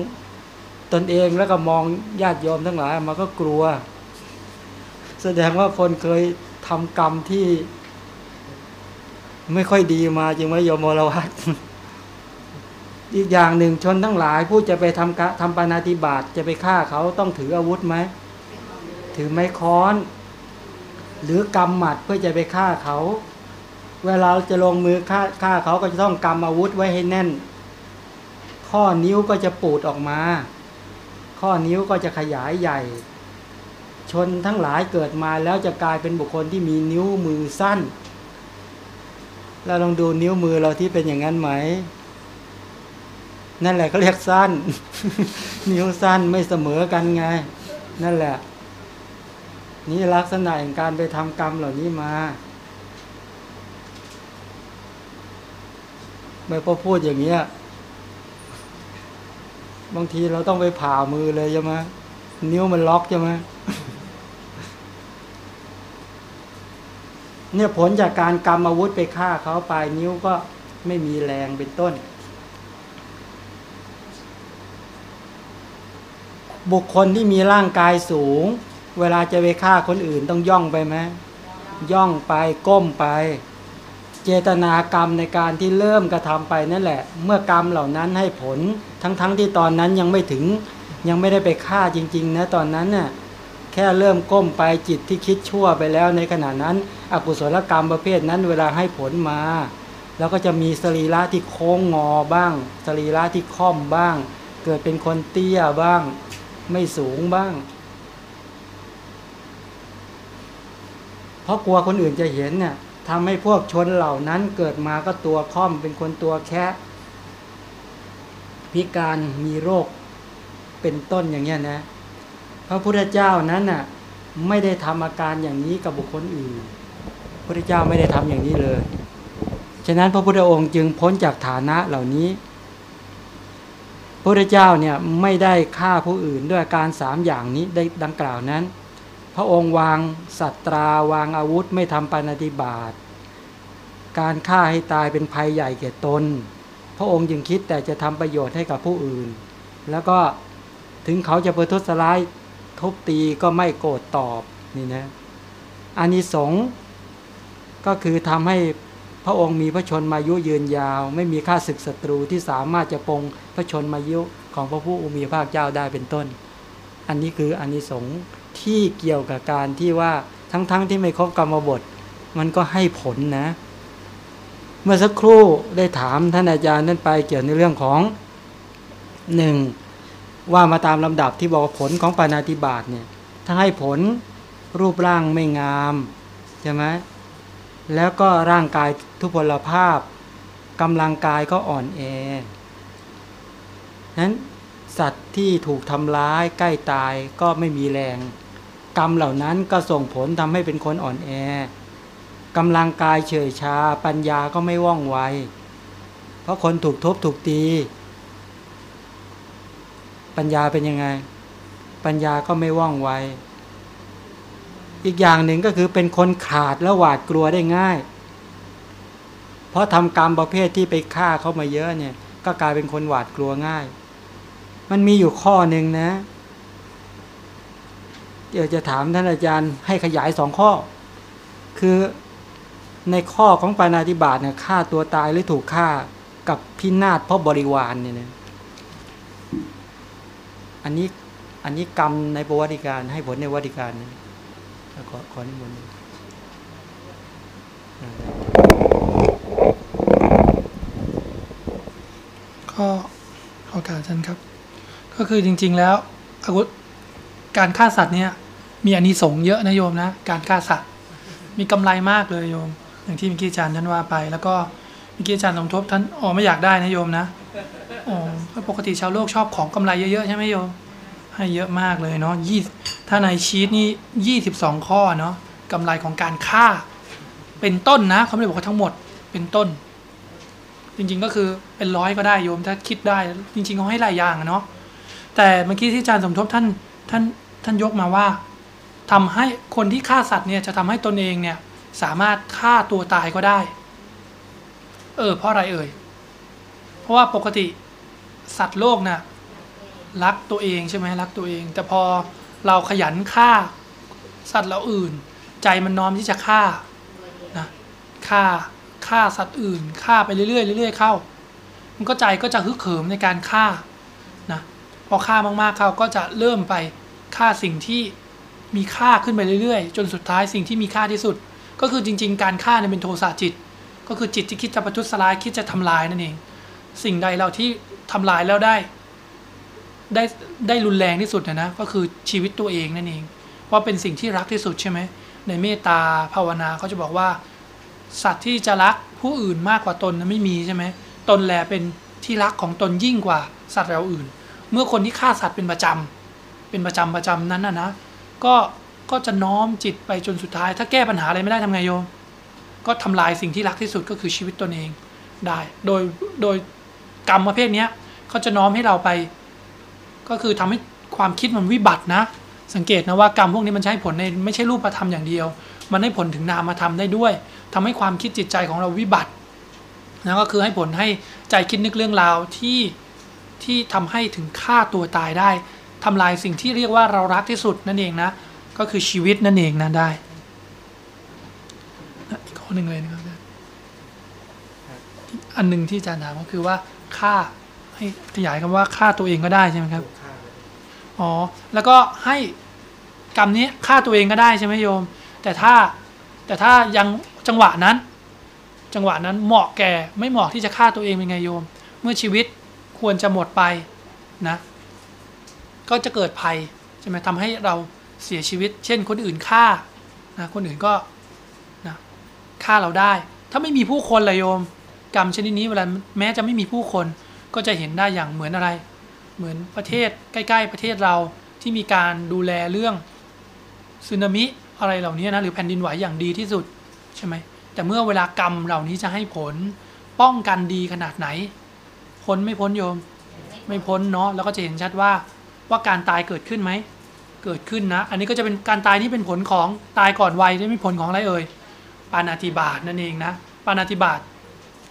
Speaker 1: ตนเองแล้วก็มองญาติโยมทั้งหลายมันก็กลัว แสดงว่าคนเคย ทำกรรมที่ ไม่ค่อยดีมาจริงไหมโยมโมรวัตอีกอย่างหนึ่งชนทั้งหลายผู้จะไปทำกะทำปานาติบาตจะไปฆ่าเขาต้องถืออาวุธไหมถือไม้ค้อน หรือกำหมัดเพื่อจะไปฆ่าเขา เวลาจะลงมือฆ่าฆ่าเขาก็จะต้องกำอาวุธไว้ให้แน่น ข้อนิ้วก็จะปูดออกมา ข้อนิ้วก็จะขยายใหญ่ ชนทั้งหลายเกิดมาแล้วจะกลายเป็นบุคคลที่มีนิ้วมือสั้น เราลองดูนิ้วมือเราที่เป็นอย่างนั้นไหม นั่นแหละเขาเรียกสั้น นิ้วสั้นไม่เสมอกันไง นั่นแหละ นี่ลักษณะแห่งการไปทำกรรมเหล่านี้มาไม่พอพูดอย่างเงี้ยบางทีเราต้องไปผ่ามือเลยใช่ไหมนิ้วมันล็อกใช่ไหม เนี่ยผลจากการกำอาวุธไปฆ่าเขาปลายนิ้วก็ไม่มีแรงเป็นต้น บุคคลที่มีร่างกายสูง เวลาจะไปฆ่าคนอื่นต้องย่องไปไหมย่องไปก้มไป เจตนากรรมในการที่เริ่มกระทำไปนั่นแหละ เมื่อกรรมเหล่านั้นให้ผลทั้งๆทที่ตอนนั้นยังไม่ถึงยังไม่ได้ไปฆ่าจริง ๆ นะตอนนั้นน่ะ แค่เริ่มก้มไปจิตที่คิดชั่วไปแล้วในขณะนั้น อกุศลกรรมประเภทนั้นเวลาให้ผลมา แล้วก็จะมีสรีระที่โค้งงอบ้าง สรีระที่ค่อมบ้าง เกิดเป็นคนเตี้ยบ้าง ไม่สูงบ้าง เพราะกลัวคนอื่นจะเห็นเนี่ยทำให้พวกชนเหล่านั้นเกิดมาก็ตัวค่อมเป็นคนตัวแคะพิการมีโรคเป็นต้นอย่างเงี้ยนะ พระพุทธเจ้านั้นน่ะไม่ได้ทำอาการอย่างนี้กับบุคคลอื่นพระพุทธเจ้าไม่ได้ทำอย่างนี้เลย ฉะนั้นพระพุทธองค์จึงพ้นจากฐานะเหล่านี้ พระพุทธเจ้าเนี่ยไม่ได้ฆ่าผู้อื่นด้วยอาการสามอย่างนี้ได้ดังกล่าวนั้น พระองค์วางสัตราวางอาวุธไม่ทำปาณติบาตการฆ่าให้ตายเป็นภัยใหญ่แก่ตน พระองค์จึงคิดแต่จะทำประโยชน์ให้กับผู้อื่น แล้วก็ถึงเขาจะประทุษร้าย ทุบตีก็ไม่โกรธตอบนี่นะอานิสงส์ก็คือทำให้พระองค์มีพระชนมายุยืนยาว ไม่มีค่าศึกศัตรูที่สามารถจะปรงพระชนมายุของพระผู้มีพระภาคเจ้าได้เป็นต้น อันนี้คืออานิสงส์ที่เกี่ยวกับการที่ว่าทั้งๆทที่ไม่ครบกรรมบท มันก็ให้ผลนะ เมื่อสักครู่ได้ถามท่านอาจารย์นั่นไปเกี่ยวในเรื่องของหนึ่ง ว่ามาตามลำดับที่บอกผลของปานาติบาตเนี่ยถ้าให้ผลรูปร่างไม่งามใช่ไหมแล้วก็ร่างกายทุพพลภาพกำลังกายก็อ่อนแอนั้นสัตว์ที่ถูกทำร้ายใกล้ตายก็ไม่มีแรง กรรมเหล่านั้นก็ส่งผลทำให้เป็นคนอ่อนแอกำลังกายเฉยชา ปัญญาก็ไม่ว่องไว เพราะคนถูกทุบถูกตี ปัญญาเป็นยังไง ปัญญาก็ไม่ว่องไว อีกอย่างหนึ่งก็คือเป็นคนขาดและหวาดกลัวได้ง่าย เพราะทำกรรมประเภทที่ไปฆ่าเขามาเยอะเนี่ย ก็กลายเป็นคนหวาดกลัวง่าย มันมีอยู่ข้อหนึ่งนะ เดี๋ยวจะถามท่านอาจารย์ให้ขยายสองข้อ คือในข้อของปานาธิบาตเนี่ยฆ่าตัวตายหรือถูกฆ่ากับพินาศเพราะบริวารเนี่ยนะ อันนี้อันนี้กรรมในประวัติการ ให้ผลในวัติการนะขอขอนิมนต์
Speaker 2: ก็ขอการท่านครับ ก็คือจริง ๆ แล้วอาวุธการฆ่าสัตว์เนี่ย มีอานิสงส์เยอะนะโยมนะ การฆ่าสัตว์ มีกำไรมากเลยโยม อย่างที่เมื่อกี้อาจารย์ท่านว่าไป แล้วก็เมื่อกี้อาจารย์สมทบท่านอ๋อไม่อยากได้นะโยมนะ ปกติชาวโลกชอบของกำไรเยอะๆใช่ไหมโยให้เยอะมากเลยเนาะยี่ถ้าในชีตนี่ยี่สิบสองข้อเนาะกำไรของการฆ่า เป็นต้นนะเขาไม่ได้บอกว่าทั้งหมดเป็นต้น จริงๆก็คือเป็นร้อยก็ได้โยมถ้าคิดได้ จริงๆเขาให้หลายอย่างเนาะแต่เมื่อกี้ที่อาจารย์สมทบท่านท่านท่านยกมาว่าทำให้คนที่ฆ่าสัตว์เนี่ยจะทำให้ตนเองเนี่ยสามารถฆ่าตัวตายก็ได้ เออเพราะอะไรเอ่ย เพราะว่าปกติ สัตว์โลกน่ะรักตัวเองใช่ไหมรักตัวเอง แต่พอเราขยันฆ่าสัตว์เราอื่น ใจมันน้อมที่จะฆ่านะฆ่าฆ่าสัตว์อื่นฆ่าไปเรื่อยๆเรื่อย ๆ เข้า มันก็ใจก็จะฮึกเหิมในการฆ่านะพอฆ่ามากๆเข้าก็จะเริ่มไปฆ่าสิ่งที่มีค่าขึ้นไปเรื่อยๆ จนสุดท้ายสิ่งที่มีค่าที่สุด ก็คือจริง ๆ การฆ่าเนี่ยเป็นโทสะจิต ก็คือจิตที่คิดจะประทุษร้ายคิดจะทำลายนั่นเอง สิ่งใดเราที่ ทำลายแล้วได้ ได้ได้รุนแรงที่สุดนะนะก็คือชีวิตตัวเองนั่นเองเพราะเป็นสิ่งที่รักที่สุดใช่ไหมในเมตตาภาวนาเขาจะบอกว่า สัตว์ที่จะรักผู้อื่นมากกว่าตนนะไม่มีใช่ไหมตนแลเป็นที่รักของตนยิ่งกว่าสัตว์เราอื่น เมื่อคนที่ฆ่าสัตว์เป็นประจำเป็นประจำประจำนั้นนะนะก็ก็จะน้อมจิตไปจนสุดท้าย ถ้าแก้ปัญหาอะไรไม่ได้ทำไงโยม ก็ทำลายสิ่งที่รักที่สุดก็คือชีวิตตนเองได้ โดยโดย กรรมประเภทนี้เขาจะน้อมให้เราไป ก็คือทำให้ความคิดมันวิบัตินะ สังเกตนะว่ากรรมพวกนี้มันใช้ผลในไม่ใช่รูปธรรมอย่างเดียว มันให้ผลถึงนามธรรมได้ด้วยทำให้ความคิดจิตใจของเราวิบัตินะก็คือให้ผลให้ใจคิดนึกเรื่องราวที่ที่ทำให้ถึงฆ่าตัวตายได้ทำลายสิ่งที่เรียกว่าเรารักที่สุดนั่นเองนะ ก็คือชีวิตนั่นเองนะได้อีกข้อหนึ่งเลยนะครับอันหนึ่งที่อาจารย์ถามก็คือว่า ฆ่าให้ขยายคำว่าฆ่าตัวเองก็ได้ใช่ไหมครับอ๋อแล้วก็ให้กรรมนี้ฆ่าตัวเองก็ได้ใช่ไหมโยม แต่ถ้าแต่ถ้ายังจังหวะนั้น จังหวะนั้นเหมาะแก่ไม่เหมาะที่จะฆ่าตัวเองเป็นไงโยม เมื่อชีวิตควรจะหมดไปนะ ก็จะเกิดภัยใช่ไหมทำให้เราเสียชีวิต เช่น คนอื่นฆ่านะคนอื่นก็นะฆ่าเราได้ ถ้าไม่มีผู้คนเลยโยม กรรมชนิดนี้เวลาแม้จะไม่มีผู้คนก็จะเห็นได้อย่างเหมือนอะไร เหมือนประเทศใกล้ ๆ ประเทศเราที่มีการดูแลเรื่องสึนามิอะไรเหล่านี้นะหรือแผ่นดินไหวอย่างดีที่สุดใช่ไหมแต่เมื่อเวลากรรมเหล่านี้จะให้ผลป้องกันดีขนาดไหน พ้นไม่พ้นโยม ไม่พ้นเนาะแล้วก็จะเห็นชัดว่าว่าการตายเกิดขึ้นไหมเกิดขึ้นนะ อันนี้ก็จะเป็นการตายที่เป็นผลของตายก่อนวัยที่ไม่ผลของอะไรเอ่ยปานาติบาตนั่นเองนะปานาติบาต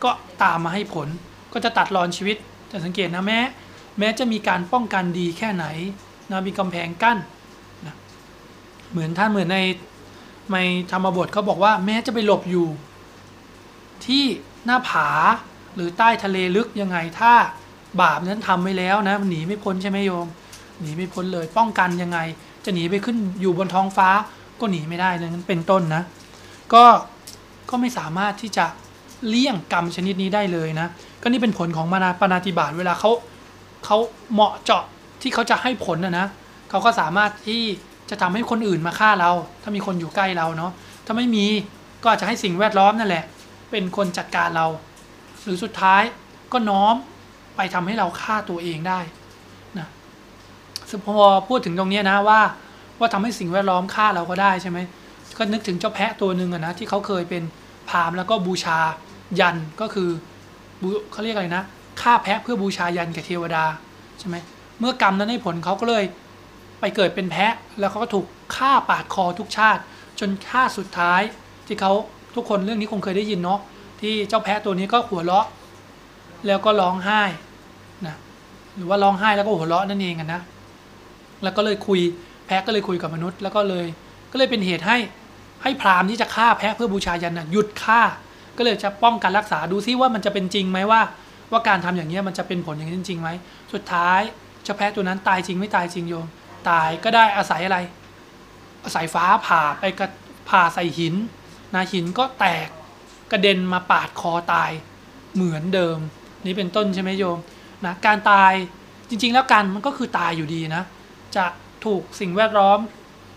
Speaker 2: ก็ตามมาให้ผล ก็จะตัดรอนชีวิต จะสังเกตนะแม้แม้จะมีการป้องกันดีแค่ไหนนะมีกำแพงกั้นนะเหมือนท่านเหมือนในในธรรมบทเขาบอกว่าแม้จะไปหลบอยู่ ที่หน้าผาหรือใต้ทะเลลึกยังไงถ้าบาปนั้นทำไว้แล้วนะหนีไม่พ้นใช่ไหมโยมหนีไม่พ้นเลย ป้องกันยังไง จะหนีไปขึ้นอยู่บนท้องฟ้าก็หนีไม่ได้เลยนั้นเป็นต้นนะ ก็ก็ไม่สามารถที่จะ เลี่ยงกรรมชนิดนี้ได้เลยนะ ก็นี่เป็นผลของมานาปนาติบาตเวลาเขาเขาเหมาะเจาะที่เขาจะให้ผลนะนะเขาก็สามารถที่จะทำให้คนอื่นมาฆ่าเรา ถ้ามีคนอยู่ใกล้เราเนาะถ้าไม่มีก็อาจจะให้สิ่งแวดล้อมนั่นแหละ เป็นคนจัดการเรา หรือสุดท้ายก็น้อมไปทำให้เราฆ่าตัวเองได้นะซึ่งพอพูดถึงตรงนี้นะว่าว่าทำให้สิ่งแวดล้อมฆ่าเราก็ได้ใช่ไหมก็นึกถึงเจ้าแพะตัวหนึ่งอะนะที่เขาเคยเป็นพามแล้วก็บูชา ยันก็คือเขาเรียกอะไรนะฆ่าแพะเพื่อบูชายันแก่เทวดาใช่ไหมเมื่อกรรมนั้นให้ผลเขาก็เลยไปเกิดเป็นแพะแล้วเขาก็ถูกฆ่าปาดคอทุกชาติ จนฆ่าสุดท้ายที่เขาทุกคนเรื่องนี้คงเคยได้ยินเนาะที่เจ้าแพะตัวนี้ก็หัวเราะ แล้วก็ร้องไห้นะหรือว่าร้องไห้แล้วก็หัวเราะนั่นเองอะนะ แล้วก็เลยคุยแพะก็เลยคุยกับมนุษย์ แล้วก็เลยก็เลยเป็นเหตุให้ให้พราหมณ์ที่จะฆ่าแพะเพื่อบูชายันนะหยุดฆ่า ก็เลยจะป้องกันรักษาดูซิว่ามันจะเป็นจริงไหมว่า ว่าการทำอย่างนี้มันจะเป็นผลอย่างนี้จริงไหมสุดท้ายเจ้าแพะตัวนั้นตายจริงไม่ตายจริงโยม ตายก็ได้อาศัยอะไร อาศัยฟ้าผ่าไปกระผ่าใส่หินนะหินก็แตกกระเด็นมาปาดคอตายเหมือนเดิม นี่เป็นต้นใช่ไหมโยมนะการตายจริง ๆ แล้วกันมันก็คือตายอยู่ดีนะ จะถูกสิ่งแวดล้อม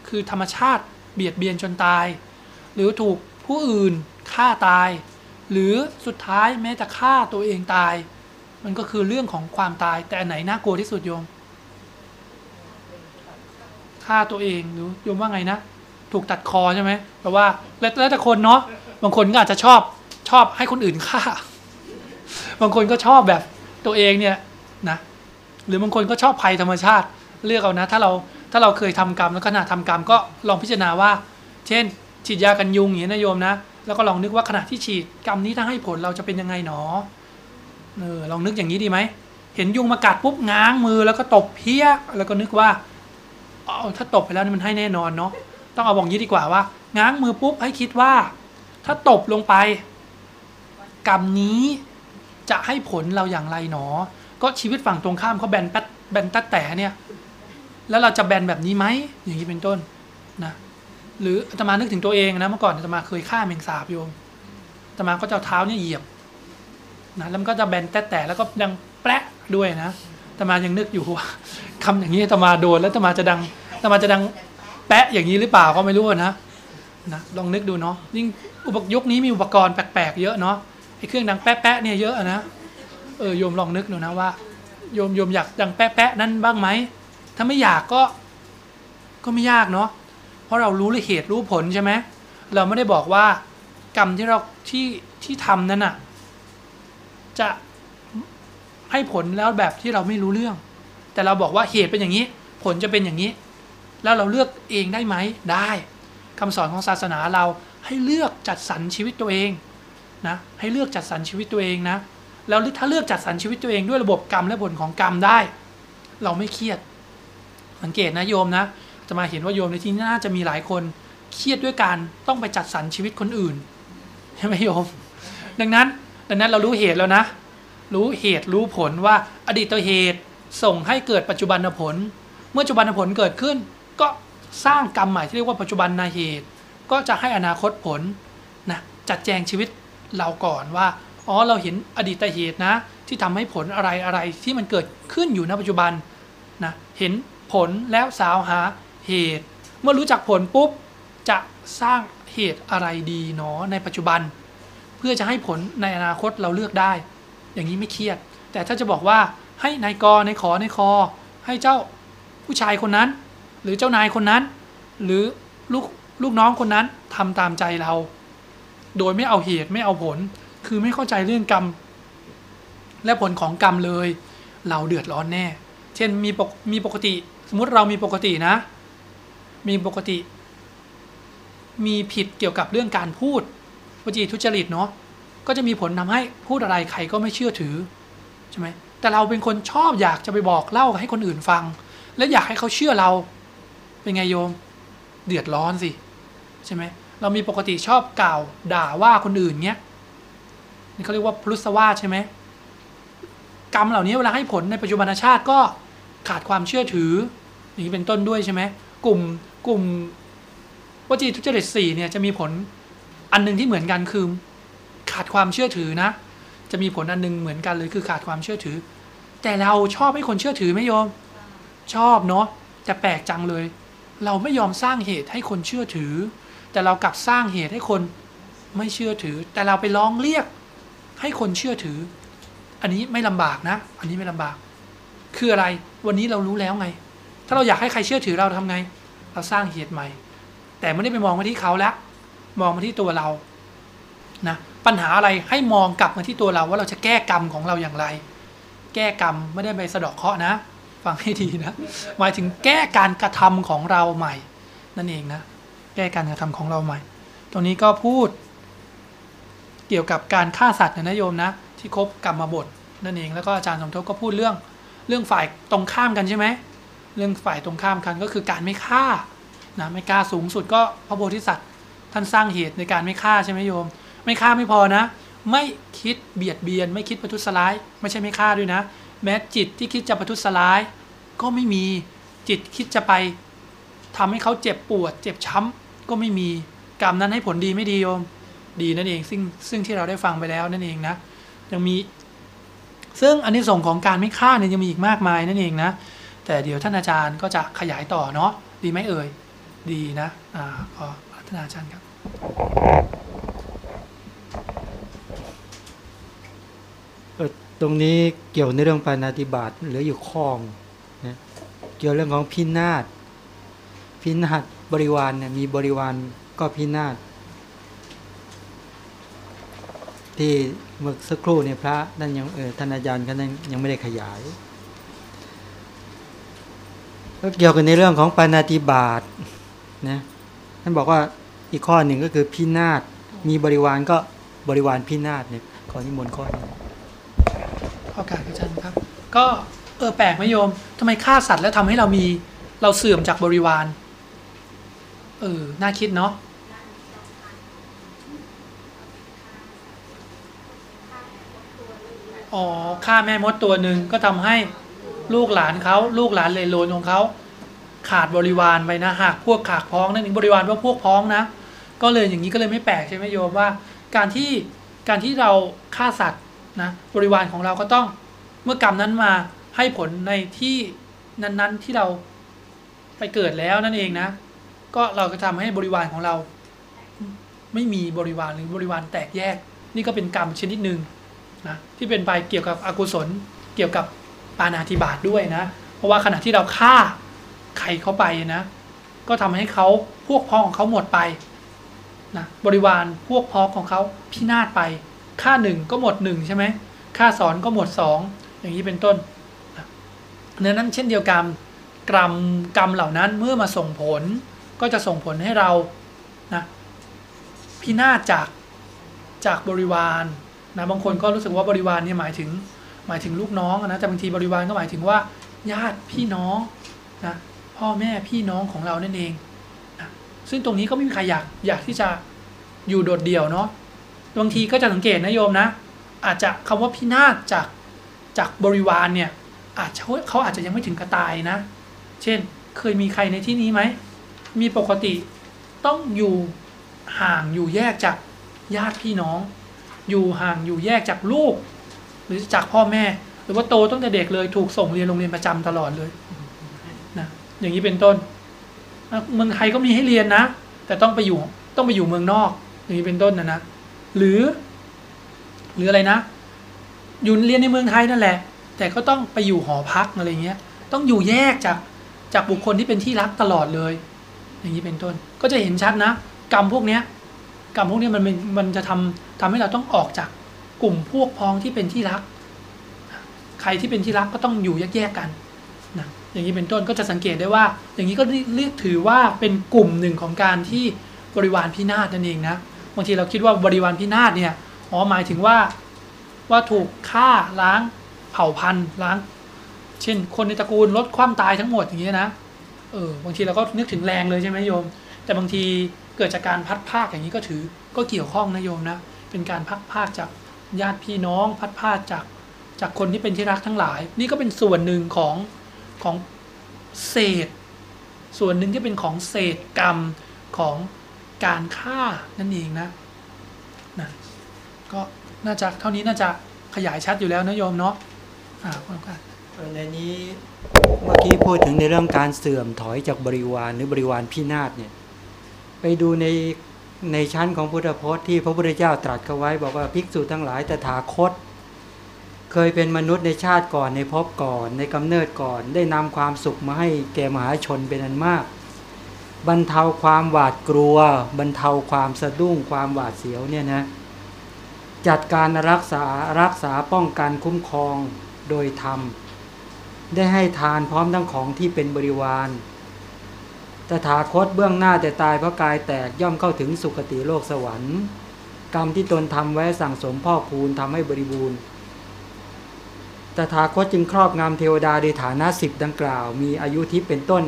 Speaker 2: คือธรรมชาติเบียดเบียนจนตาย หรือถูกผู้อื่นฆ่าตาย หรือสุดท้ายแม้จะฆ่าตัวเองตาย มันก็คือเรื่องของความตาย แต่อันไหนน่ากลัวที่สุดโยมฆ่าตัวเองหรือโยมว่าไงนะ ถูกตัดคอใช่ไหมแปลว่าแล้วแต่คนเนาะบางคนก็อาจจะชอบชอบให้คนอื่นฆ่า บางคนก็ชอบแบบตัวเองเนี่ยนะหรือบางคนก็ชอบภัยธรรมชาติเลือกเอานะ ถ้าเราถ้าเราเคยทำกรรมแล้วขณะทำกรรมก็ลองพิจารณาว่า เช่น ฉีดยากันยุงอย่างนี้นะโยมนะ แล้วก็ลองนึกว่าขณะที่ฉีดกรรมนี้ถ้าให้ผลเราจะเป็นยังไงหนอเออลองนึกอย่างนี้ดีไหม เห็นยุงมากัดปุ๊บง้างมือแล้วก็ตบเพี้ยแล้วก็นึกว่าเอาถ้าตบไปแล้วนี่มันให้แน่นอนเนาะต้องเอาบอกงี้ดีกว่าว่า ง้างมือปุ๊บให้คิดว่า ถ้าตบลงไป กรรมนี้จะให้ผลเราอย่างไรหนอ ก็ชีวิตฝั่งตรงข้ามเขาแบนแป๊ดแบนตัดแต่เนี่ย แล้วเราจะแบนแบบนี้ไหมอย่างนี้เป็นต้นนะ หรืออาตมานึกถึงตัวเองนะเมื่อก่อนอาตมาเคยฆ่าแมงสาบโยมอาตมาก็จะเท้าเนี่ยเหยียบนะแล้วมันก็จะแบนแต่แต่แล้วก็ดังแปะด้วยนะอาตมายังนึกอยู่ว่าคำอย่างนี้อาตมาโดนแล้วอาตมาจะดังอาตมาจะดังแปะอย่างนี้หรือเปล่าก็ไม่รู้นะนะลองนึกดูเนาะยิ่งอุปกยุคนี้มีอุปกรณ์แปลกๆเยอะเนาะไอ้เครื่องดังแปะๆเนี่ยเยอะนะเออโยมลองนึกดูนะว่าโยมโยมอยากดังแปะๆนั้นบ้างไหมถ้าไม่อยากก็ก็ไม่ยากเนาะ ราะเรารู้เหตุรู้ผลใช่ไหมเราไม่ได้บอกว่ากรรมที่เราที่ที่ทำนั้นน่ะ จะให้ผลแล้วแบบที่เราไม่รู้เรื่อง แต่เราบอกว่าเหตุเป็นอย่างนี้ ผลจะเป็นอย่างนี้ แล้วเราเลือกเองได้ไหมได้คำสอนของศาสนาเราให้เลือกจัดสรรชีวิตตัวเองนะให้เลือกจัดสรรชีวิตตัวเองนะแล้วถ้าเลือกจัดสรรชีวิตตัวเองด้วยระบบกรรมและผลของกรรมได้ เราไม่เครียดสังเกตนะโยมนะ จะมาเห็นว่าโยมในที่นี้น่าจะมีหลายคนเครียดด้วยการต้องไปจัดสรรชีวิตคนอื่นใช่ไหมโยม ดังนั้น ดังนั้นเรารู้เหตุแล้วนะ รู้เหตุรู้ผลว่าอดีตเหตุส่งให้เกิดปัจจุบันผล เมื่อปัจจุบันผลเกิดขึ้น ก็สร้างกรรมใหม่ที่เรียกว่าปัจจุบันนาเหตุ ก็จะให้อนาคตผลนะจัดแจงชีวิตเราก่อนว่าอ๋อเราเห็นอดีตเหตุนะ ที่ทำให้ผลอะไรอะไรที่มันเกิดขึ้นอยู่ณปัจจุบันนะเห็นผลแล้วสาวหา เหตุ เมื่อรู้จักผลปุ๊บจะสร้างเหตุอะไรดีเนาะในปัจจุบัน เพื่อจะให้ผลในอนาคตเราเลือกได้ อย่างนี้ไม่เครียด แต่ถ้าจะบอกว่าให้นายกนายขอนายคอ ให้เจ้าผู้ชายคนนั้น หรือเจ้านายคนนั้น หรือลูกลูกน้องคนนั้นทำตามใจเรา โดยไม่เอาเหตุไม่เอาผล คือไม่เข้าใจเรื่องกรรม และผลของกรรมเลย เราเดือดร้อนแน่ เช่นมีปกมีปกติ สมมติเรามีปกตินะ มีปกติ มีผิดเกี่ยวกับเรื่องการพูดวจีทุจริตเนาะก็จะมีผลทำให้พูดอะไรใครก็ไม่เชื่อถือใช่ไหมแต่เราเป็นคนชอบอยากจะไปบอกเล่าให้คนอื่นฟัง และอยากให้เขาเชื่อเรา เป็นไงโยม เดือดร้อนสิใช่ไหมเรามีปกติชอบกล่าวด่าว่าคนอื่นเงี้ยนี่เขาเรียกว่าพลุสวาใช่ไหมกรรมเหล่านี้เวลาให้ผลในปัจจุบันชาติก็ขาดความเชื่อถืออย่างนี้เป็นต้นด้วยใช่ไหมกลุ่ม กลุ่มวจีทุจริตสี่เนี่ยจะมีผลอันหนึงที่เหมือนกันคือขาดความเชื่อถือนะ จะมีผลอันหนึงเหมือนกันเลยคือขาดความเชื่อถือ แต่เราชอบให้คนเชื่อถือไหมโยม ชอบเนาะแต่แปลกจังเลย เราไม่ยอมสร้างเหตุให้คนเชื่อถือ แต่เรากลับสร้างเหตุให้คนไม่เชื่อถือ แต่เราไปร้องเรียกให้คนเชื่อถือ อันนี้ไม่ลำบากนะ อันนี้ไม่ลำบาก คืออะไรวันนี้เรารู้แล้วไง ถ้าเราอยากให้ใครเชื่อถือเราทำไง เราสร้างเหตุใหม่ แต่ไม่ได้ไปมองมาที่เขาแล้วมองมาที่ตัวเรานะปัญหาอะไรให้มองกลับมาที่ตัวเราว่าเราจะแก้กรรมของเราอย่างไร แก้กรรมไม่ได้ไปสะดาะเคราะห์นะฟังให้ดีนะหมายถึงแก้การกระทำของเราใหม่ นั่นเองนะ แก้การกระทำของเราใหม่ ตรงนี้ก็พูด เกี่ยวกับการฆ่าสัตว์นะนะโยมนะ ที่ครบกรรมบทนั่นเองแล้วก็อาจารย์สมทบก็พูดเรื่องเรื่องฝ่ายตรงข้ามกันใช่ไหม เรื่องฝ่ายตรงข้ามกันก็คือการไม่ฆ่านะไม่ฆ่าสูงสุดก็พระโพธิสัตว์ท่านสร้างเหตุในการไม่ฆ่าใช่ไหมโยม ไม่ฆ่าไม่พอนะ ไม่คิดเบียดเบียน ไม่คิดประทุษร้าย ไม่ใช่ไม่ฆ่าด้วยนะ แม้จิตที่คิดจะประทุษร้าย ก็ไม่มีจิตคิดจะไปทำให้เขาเจ็บปวด เจ็บช้ำก็ไม่มีกรรมนั้นให้ผลดีไม่ดีโยมดีนั่นเองซึ่งซึ่งที่เราได้ฟังไปแล้วนั่นเองนะยังมี ซึ่งอันนี้ส่งของการไม่ฆ่าเนี่ยยังมีอีกมากมายนั่นเองนะ แต่เดี๋ยวท่านอาจารย์ก็จะขยายต่อเนาะดีไหมเอ่ย ดีนะอ่าขอพัฒนาอาจารย์ครับ
Speaker 1: ตรงนี้เกี่ยวในเรื่องปานาติบาตเหลืออยู่ข้องนะเกี่ยวเรื่องของพินาศพินาศบริวารเนี่ยมีบริวารก็พินาศที่เมื่อสักครู่เนี่ยพระนั่นยังเออท่านอาจารย์ก็นั่นยังไม่ได้ขยาย ก็เกี่ยวกันในเรื่องของปานาติบาตนะท่านบอกว่าอีกข้อหนึ่งก็คือพินาศมีบริวารก็บริวารพินาศเนี่ยขอนิมนต์ข้อนี้
Speaker 2: ขอการอาจารย์ครับ ก็เออแปลกไหมโยมทำไมฆ่าสัตว์แล้วทำให้เรามีเราเสื่อมจากบริวารเออน่าคิดเนาะอ๋อฆ่าแม่มดตัวหนึ่งก็ทำให้ ลูกหลานเขาลูกหลานเลยโลนของเขาขาดบริวารไปนะหากพวกขากพ้องนั่นเองบริวารว่าพวกพ้องนะ ก็เลยอย่างนี้ก็เลยไม่แปลกใช่ไหมโยมว่า การที่การที่เราฆ่าสัตว์นะบริวารของเราก็ต้องเมื่อกรรมนั้นมาให้ผลในที่นั้นๆที่เราไปเกิดแล้วนั่นเองนะ ก็เราก็ทำให้บริวารของเรา ไม่มีบริวารหรือบริวารแตกแยก นี่ก็เป็นกรรมชนิดหนึ่งนะที่เป็นไปเกี่ยวกับอกุศลเกี่ยวกับ ปานาธิบาตด้วยนะ เพราะว่าขณะที่เราฆ่าใครเข้าไปนะ ก็ทำให้เขาพวกพ้องของเขาหมดไปนะบริวารพวกพ้องของเขาพินาศไปฆ่าหนึ่งก็หมดหนึ่งใช่ไหมฆ่าสอนก็หมดสองอย่างนี้เป็นต้นเนื้อนั้นเช่นเดียวกันกรรมกรรมเหล่านั้นเมื่อมาส่งผลก็จะส่งผลให้เรานะพินาศจากจากบริวารนะบางคนก็รู้สึกว่าบริวารเนี่ยหมายถึง หมายถึงลูกน้องนะแต่บางทีบริวารก็หมายถึงว่า ญาติพี่น้องนะพ่อแม่พี่น้องของเรานั่นเองนะซึ่งตรงนี้ก็ไม่มีใครอยากอยากที่จะอยู่โดดเดี่ยวเนาะบางทีก็จะสังเกตนะโยมนะ อาจจะคำว่าพินาศจากจากบริวารเนี่ยอาจจะเขาอาจจะยังไม่ถึงกระตายนะ เช่นเคยมีใครในที่นี้ไหม มีปกติต้องอยู่ห่างอยู่แยกจากญาติพี่น้อง อยู่ห่างอยู่แยกจากลูก รือจากพ่อแม่ หรือว่าโตตั้งแต่เด็กเลยถูกส่งเรียนโรงเรียนประจำตลอดเลยนะอย่างนี้เป็นต้นเมืองไทยก็มีให้เรียนนะ แต่ต้องไปอยู่ต้องไปอยู่เมืองนอก อย่างนี้เป็นต้นนะนะหรือ หรืออะไรนะ อยู่เรียนในเมืองไทยนั่นแหละ แต่ก็ต้องไปอยู่หอพักอะไรเงี้ย ต้องอยู่แยกจากจากบุคคลที่เป็นที่รักตลอดเลย อย่างนี้เป็นต้น ก็จะเห็นชัดนะ กรรมพวกเนี้ยกรรมพวกเนี้ยมันเป็นมันจะทำทำให้เราต้องออกจาก กลุ่มพวกพ้องที่เป็นที่รัก ใครที่เป็นที่รักก็ต้องอยู่แยกๆกันนะอย่างนี้เป็นต้นก็จะสังเกตได้ว่า อย่างนี้ก็เรียกถือว่าเป็นกลุ่มหนึ่งของการที่บริวารพินาศนั่นเองนะบางทีเราคิดว่าบริวารพินาศเนี่ยอ๋อหมายถึงว่าว่าถูกฆ่าล้างเผ่าพันธุ์ล้าง เช่น คนในตระกูลลดความตายทั้งหมดอย่างนี้นะเออบางทีเราก็นึกถึงแรงเลยใช่ไหมโยม แต่บางทีเกิดจากการพัดภาคอย่างนี้ก็ถือก็เกี่ยวข้องนะโยมนะเป็นการพัดภาคจาก ญาติพี่น้องพัดภาคจากจากคนที่เป็นที่รักทั้งหลาย นี่ก็เป็นส่วนหนึ่งของของเศษ ส่วนหนึ่งที่เป็นของเศษกรรมของการฆ่านั่นเองนะนะก็น่าจะเท่านี้น่าจะขยายชัดอยู่แล้วนะโยมเนาะอ่าคุณครับ
Speaker 1: ในนี้เมื่อกี้พูดถึงในเรื่องการเสื่อมถอยจากบริวารหรือบริวารพินาศเนี่ยไปดูใน ในชั้นของพุทธพจน์ที่พระพุทธเจ้าตรัสเขาไว้บอกว่าภิกษุทั้งหลายตถาคต เคยเป็นมนุษย์ในชาติก่อนในภพก่อน ในกำเนิดก่อน ได้นำความสุขมาให้แก่มหาชนเป็นอันมาก บรรเทาความหวาดกลัว บรรเทาความสะดุ้งความหวาดเสียวเนี่ยนะจัดการรักษารักษาป้องกันคุ้มครองโดยธรรม ได้ให้ทานพร้อมทั้งของที่เป็นบริวาร ตถาคตเบื้องหน้าแต่ตายเพราะกายแตกย่อมเข้าถึงสุคติโลกสวรรค์ กรรมที่ตนทำไว้สั่งสมพ่อคูณทำให้บริบูรณ์ ตถาคตจึงครอบงำเทวดาในฐานะสิบดังกล่าว มีอายุทิพย์เป็นต้น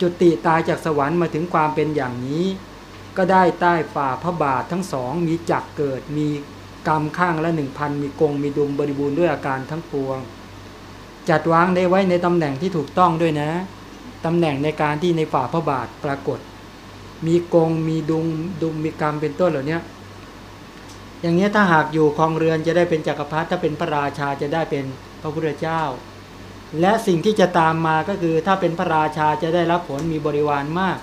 Speaker 1: จุติตายจากสวรรค์มาถึงความเป็นอย่างนี้ ก็ได้ใต้ฝ่าพระบาททั้งสองมีจักเกิดมีกรรมข้างละหนึ่งพันมีกงมีดุมบริบูรณ์ด้วยอาการทั้งปวง จัดวางได้ไว้ในตำแหน่งที่ถูกต้องด้วยนะ ตำแหน่งในการที่ในฝ่าพระบาทปรากฏ มีกงมีดุงดุมมีกรรมเป็นต้นเหล่านี้อย่างนี้ถ้าหากอยู่ครองเรือนจะได้เป็นจักรพรรดิถ้าเป็นพระราชาจะได้เป็นพระพุทธเจ้า และสิ่งที่จะตามมาก็คือถ้าเป็นพระราชาจะได้รับผลมีบริวารมาก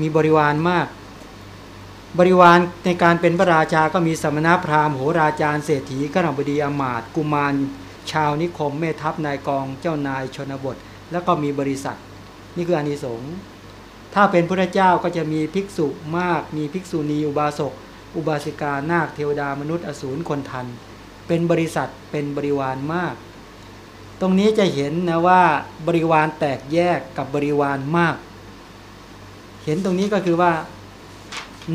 Speaker 1: มีบริวารมาก บริวารในการเป็นพระราชาก็มีสมณพราหมณ์โหราจารย์เศรษฐีขนบดีอมาตย์กุมาร ชาวนิคมแม่ทัพนายกองเจ้านายชนบท แล้วก็มีบริษัท นี่คืออานิสงส์ถ้าเป็นพระเจ้าก็จะมีภิกษุมาก มีภิกษุณีอุบาสกอุบาสิกานาคเทวดามนุษย์อสูรคนทัน เป็นบริษัทเป็นบริวารมาก ตรงนี้จะเห็นนะว่าบริวารแตกแยกกับบริวารมาก เห็นตรงนี้ก็คือว่า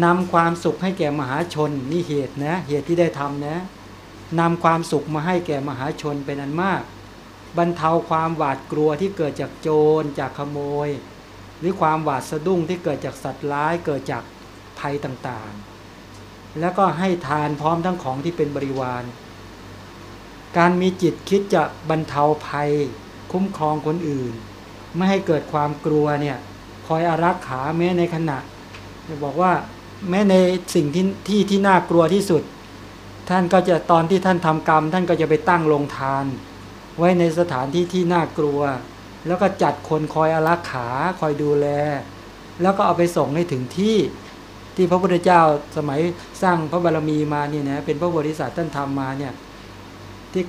Speaker 1: นำความสุขให้แก่มหาชนนี่เหตุนะเหตุที่ได้ทำนะนำความสุขมาให้แก่มหาชนเป็นอันมาก บรรเทาความหวาดกลัวที่เกิดจากโจรจากขโมย หรือความหวาดสะดุ้งที่เกิดจากสัตว์ร้ายเกิดจากภัยต่างๆ แล้วก็ให้ทานพร้อมทั้งของที่เป็นบริวาร การมีจิตคิดจะบรรเทาภัย คุ้มครองคนอื่น ไม่ให้เกิดความกลัวเนี่ยคอยอารักขาแม้ในขณะจะบอกว่าแม้ในสิ่งที่ที่ที่น่ากลัวที่สุด ท่านก็จะตอนที่ท่านทำกรรม ท่านก็จะไปตั้งโรงทาน ไว้ในสถานที่ที่น่ากลัว แล้วก็จัดคนคอยอารักขาคอยดูแล แล้วก็เอาไปส่งให้ถึงที่ที่พระพุทธเจ้าสมัยสร้างพระบารมีมาเนี่ยนะเป็นพระโพธิสัตว์ท่านทำมาเนี่ยที่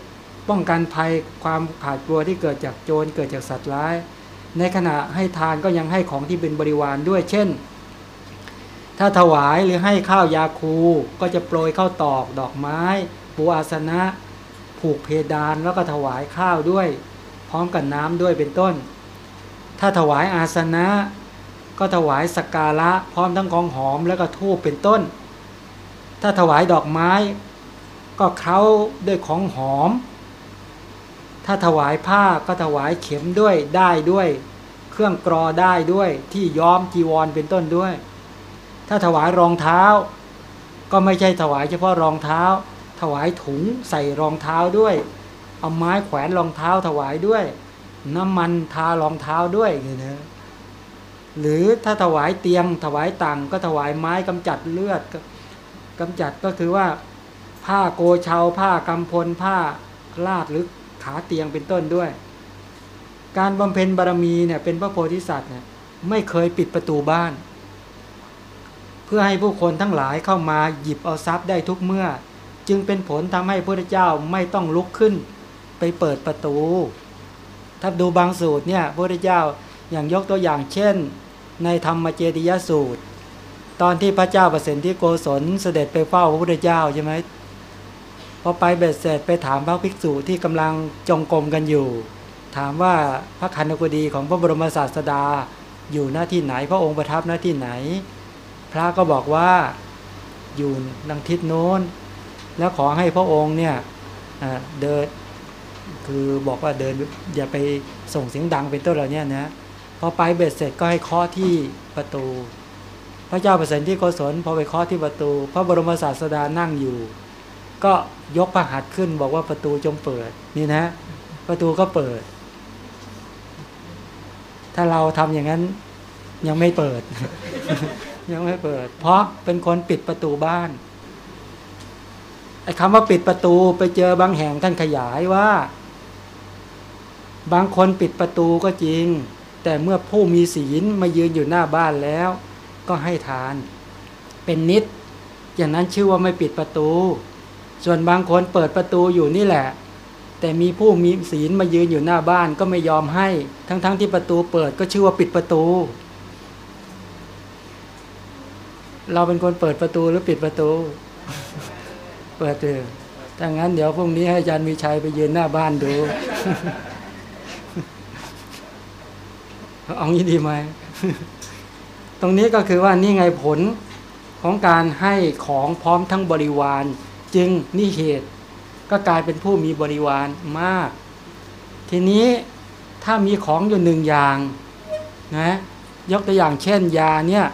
Speaker 1: ป้องกันภัยความขาดกลัวที่เกิดจากโจรเกิดจากสัตว์ร้าย ในขณะให้ทานก็ยังให้ของที่เป็นบริวารด้วย เช่น ถ้าถวายหรือให้ข้าวยาคู ก็จะโปรยข้าวตอกดอกไม้ ปูอาสนะ ผูกเพดานแล้วก็ถวายข้าวด้วย พร้อมกับน้ำด้วยเป็นต้น ถ้าถวายอาสนะ ก็ถวายสักการะพร้อมทั้งของหอมแล้วก็ทูบเป็นต้น ถ้าถวายดอกไม้ ก็เคล้าด้วยของหอม ถ้าถวายผ้าก็ถวายเข็มด้วยได้ด้วย เครื่องกรอได้ด้วยที่ย้อมจีวรเป็นต้นด้วย ถ้าถวายรองเท้า ก็ไม่ใช่ถวายเฉพาะรองเท้า ถวายถุงใส่รองเท้าด้วย เอาไม้แขวนรองเท้าถวายด้วย น้ำมันทารองเท้าด้วยอย่างนี้นะหรือถ้าถวายเตียง ถวายตังก็ถวายไม้กำจัดเลือดก็กำจัดก็คือว่าผ้าโกเชาผ้ากำพลผ้าลาดหรือขาเตียงเป็นต้นด้วย การบำเพ็ญบารมีเนี่ยเป็นพระโพธิสัตว์เนี่ยไม่เคยปิดประตูบ้าน เพื่อให้ผู้คนทั้งหลายเข้ามาหยิบเอาทรัพย์ได้ทุกเมื่อ จึงเป็นผลทำให้พระเจ้าไม่ต้องลุกขึ้น ไปเปิดประตู ถ้าดูบางสูตรเนี่ยพระเจ้าอย่างยกตัวอย่างเช่น ในธรรมเจดียสูตร ตอนที่พระเจ้าประสิทธิโกศลเสด็จไปเฝ้าพระพุทธเจ้าใช่ไหมพอไปเบ็ดเสร็จไปถามพระภิกษุที่กำลังจงกรมกันอยู่ ถามว่าพระคันธกุฎีของพระบรมศาสดาอยู่หน้าที่ไหนพระองค์ประทับหน้าที่ไหน พระก็บอกว่าอยู่ดังทิศโน้น แล้วขอให้พระองค์เนี่ยเดินคือบอกว่าเดินอย่าไปส่งเสียงดังเป็นต้นเหล่านี้นะพอไปเบ็ดเสร็จก็ให้เคาะที่ประตู พระเจ้าประสิทธิโกศลพอไปเคาะที่ประตู พระบรมศาสดานั่งอยู่ ก็ยกพระหัตถ์ขึ้นบอกว่าประตูจงเปิดนี่นะ ประตูก็เปิด ถ้าเราทำอย่างนั้นยังไม่เปิด ยังไม่เปิด เพราะเป็นคนปิดประตูบ้าน ไอ้คำว่าปิดประตูไปเจอบางแห่งท่านขยายว่า บางคนปิดประตูก็จริง แต่เมื่อผู้มีศีลมายืนอยู่หน้าบ้านแล้ว ก็ให้ทาน เป็นนิด อย่างนั้นชื่อว่าไม่ปิดประตู ส่วนบางคนเปิดประตูอยู่นี่แหละ แต่มีผู้มีศีลมายืนอยู่หน้าบ้านก็ไม่ยอมให้ ทั้งๆทที่ประตูเปิดก็ชื่อว่าปิดประตู เราเป็นคนเปิดประตูหรือปิดประตู เปิดเถอะถ้างั้นเดี๋ยวพรุ่งนี้ให้อาจารย์มีชัยไปยืนหน้าบ้านดู เอางี้ดีไหม ตรงนี้ก็คือว่านี่ไงผลของการให้ของพร้อมทั้งบริวาร จึงนี่เหตุ ก็กลายเป็นผู้มีบริวารมาก ทีนี้ถ้ามีของอยู่หนึ่งอย่างนะยกตัวอย่างเช่นยาเนี่ย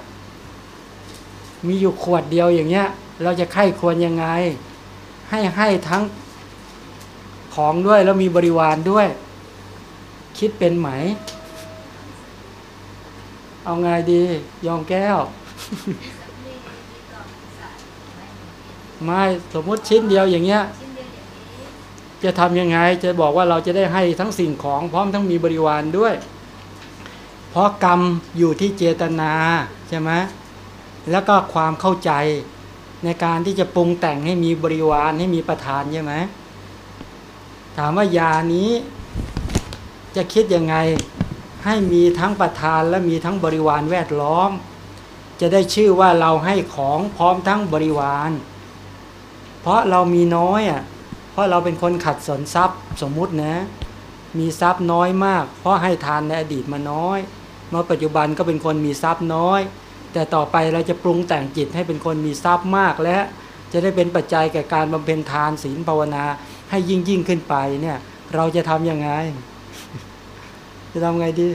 Speaker 1: มีอยู่ขวดเดียวอย่างเงี้ย เราจะไข้ควรยังไง ให้ให้ทั้งของด้วยแล้วมีบริวารด้วย คิดเป็นไหม เอาไงดียอมแก้ว ไม่สมมติชิ้นเดียวอย่างเงี้ย จะทำยังไงจะบอกว่าเราจะได้ให้ทั้งสิ่งของพร้อมทั้งมีบริวารด้วย เพราะกรรมอยู่ที่เจตนาใช่ไหมแล้วก็ความเข้าใจ ในการที่จะปรุงแต่งให้มีบริวารให้มีประธานใช่ไหมถามว่ายานี้จะคิดยังไงให้มีทั้งประธานและมีทั้งบริวารแวดล้อม จะได้ชื่อว่าเราให้ของพร้อมทั้งบริวาร เพราะเรามีน้อยอะเพราะเราเป็นคนขัดสนทรัพย์สมมุตินะ มีทรัพย์น้อยมาก เพราะให้ทานในอดีตมาน้อยเมื่อปัจจุบันก็เป็นคนมีทรัพย์น้อย แต่ต่อไปเราจะปรุงแต่งจิตให้เป็นคนมีทรัพย์มากและจะได้เป็นปัจจัยแก่การบำเพ็ญทานศีลภาวนา ให้ยิ่งยิ่งขึ้นไปเนี่ย เราจะทำยังไง จะทำไงดี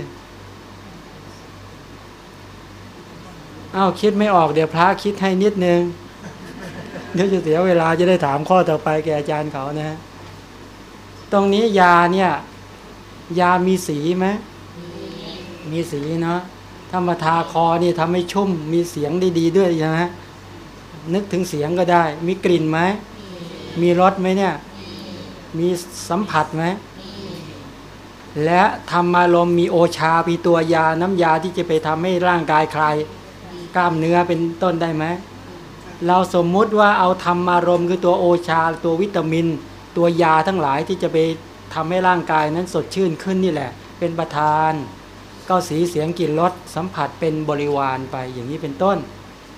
Speaker 1: อ้าวคิดไม่ออกเดี๋ยวพระคิดให้นิดนึงเดี๋ยวจะเสียเวลาจะได้ถามข้อต่อไปแกอาจารย์เขานะ ตรงนี้ยาเนี่ย ยามีสีไหมมีสีเนาะ ถ้ามาทาคอนี่ทำให้ชุ่มมีเสียงได้ดีด้วยใช่ไหมนึกถึงเสียงก็ได้ มีกลิ่นไหม มีรสไหมเนี่ย มีสัมผัสไหม และธรรมารมมีโอชามีตัวยาน้ำยาที่จะไปทำให้ร่างกายคลายกล้ามเนื้อเป็นต้นได้ไหม เราสมมุติว่าเอาธรรมารมคือตัวโอชา ตัววิตามิน ตัวยาทั้งหลายที่จะไปทำให้ร่างกายนั้นสดชื่นขึ้นนี่แหละ เป็นประธาน ก็สีเสียงกลิ่นรสสัมผัสเป็นบริวารไปอย่างนี้เป็นต้น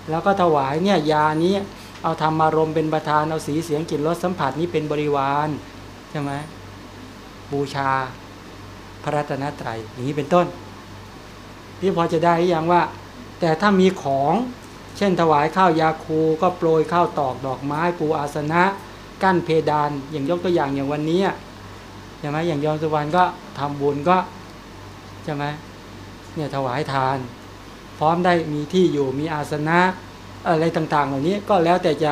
Speaker 1: แล้วก็ถวายเนี่ยยานี้เอาธรรมารมเป็นประธานเอาสีเสียงกลิ่นรสสัมผัสนี้เป็นบริวารใช่ไหมบูชาพระรัตนตรัยอย่างนี้เป็นต้นที่พอจะได้หรือยังว่า แต่ถ้ามีของเช่นถวายข้าวยาคูก็โปรยข้าวตอกดอกไม้ปูอาสนะ กั้นเพดานอย่างยกตัวอย่างอย่างวันนี้ใช่ไหมอย่างยอมสุวรรณก็ทำบุญก็ใช่ไหม เนี่ยถวายทาน พร้อมได้มีที่อยู่มีอาสนะอะไรต่าง ๆ เหล่านี้ก็แล้วแต่จะ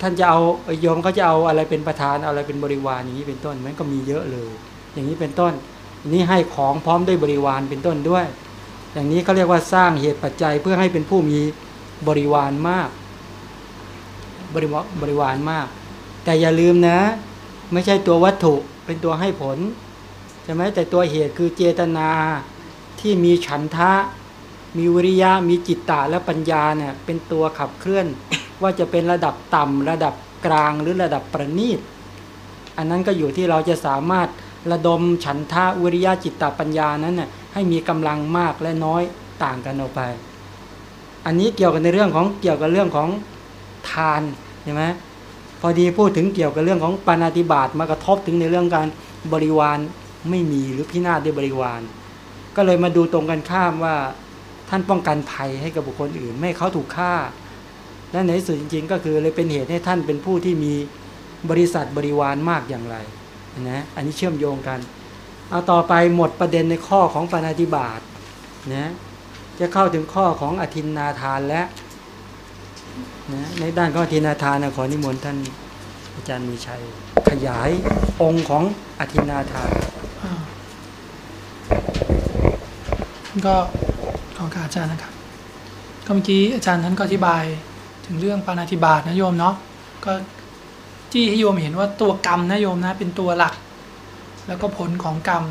Speaker 1: ท่านจะเอาโยมเขาจะเอาอะไรเป็นประธานเอาอะไรเป็นบริวารอย่างนี้เป็นต้นมันก็มีเยอะเลย อย่างนี้เป็นต้นนี้ให้ของพร้อมด้วยบริวารเป็นต้นด้วย อย่างนี้เขาเรียกว่าสร้างเหตุปัจจัยเพื่อให้เป็นผู้มีบริวารมาก บริวบริวารมาก แต่อย่าลืมนะ ไม่ใช่ตัววัตถุเป็นตัวให้ผลใช่ไหมแต่ตัวเหตุคือเจตนา ที่มีฉันทะ มีวิริยะมีจิตตะและปัญญาเนี่ยเป็นตัวขับเคลื่อน ว่าจะเป็นระดับต่ำระดับกลางหรือระดับประณีตอันนั้นก็อยู่ที่เราจะสามารถระดมฉันทะวิริยะจิตตปัญญานั้นน่ะให้มีกำลังมากและน้อยต่างกันออกไป อันนี้เกี่ยวกันในเรื่องของเกี่ยวกับเรื่องของทานใช่ไหมพอดีพูดถึงเกี่ยวกับเรื่องของปานาติบาตมากระทบถึงในเรื่องการบริวารไม่มีหรือพินาศด้วยบริวาร ก็เลยมาดูตรงกันข้ามว่าท่านป้องกันภัยให้กับบุคคลอื่น ไม่ให้เขาถูกฆ่า และในที่สุดจริง ๆ ก็คือเลยเป็นเหตุให้ท่านเป็นผู้ที่มีบริษัทบริวารมากอย่างไรนะอันนี้เชื่อมโยงกัน เอาต่อไปหมดประเด็นในข้อของปานาติบาตนะจะเข้าถึงข้อของอธินนาทานและนะในด้านของอธินนาทานนะขอนิมนต์ท่านอาจารย์มีชัย ขยายองค์ของอธินนาทาน
Speaker 2: ก็ขอการอาจารย์นะครับ ก็เมื่อกี้อาจารย์ท่านก็อธิบายถึงเรื่องปานาธิบาตนะโยมเนาะก็ที่ให้โยมเห็นว่าตัวกรรมนะโยมนะเป็นตัวหลัก แล้วก็ผลของกรรม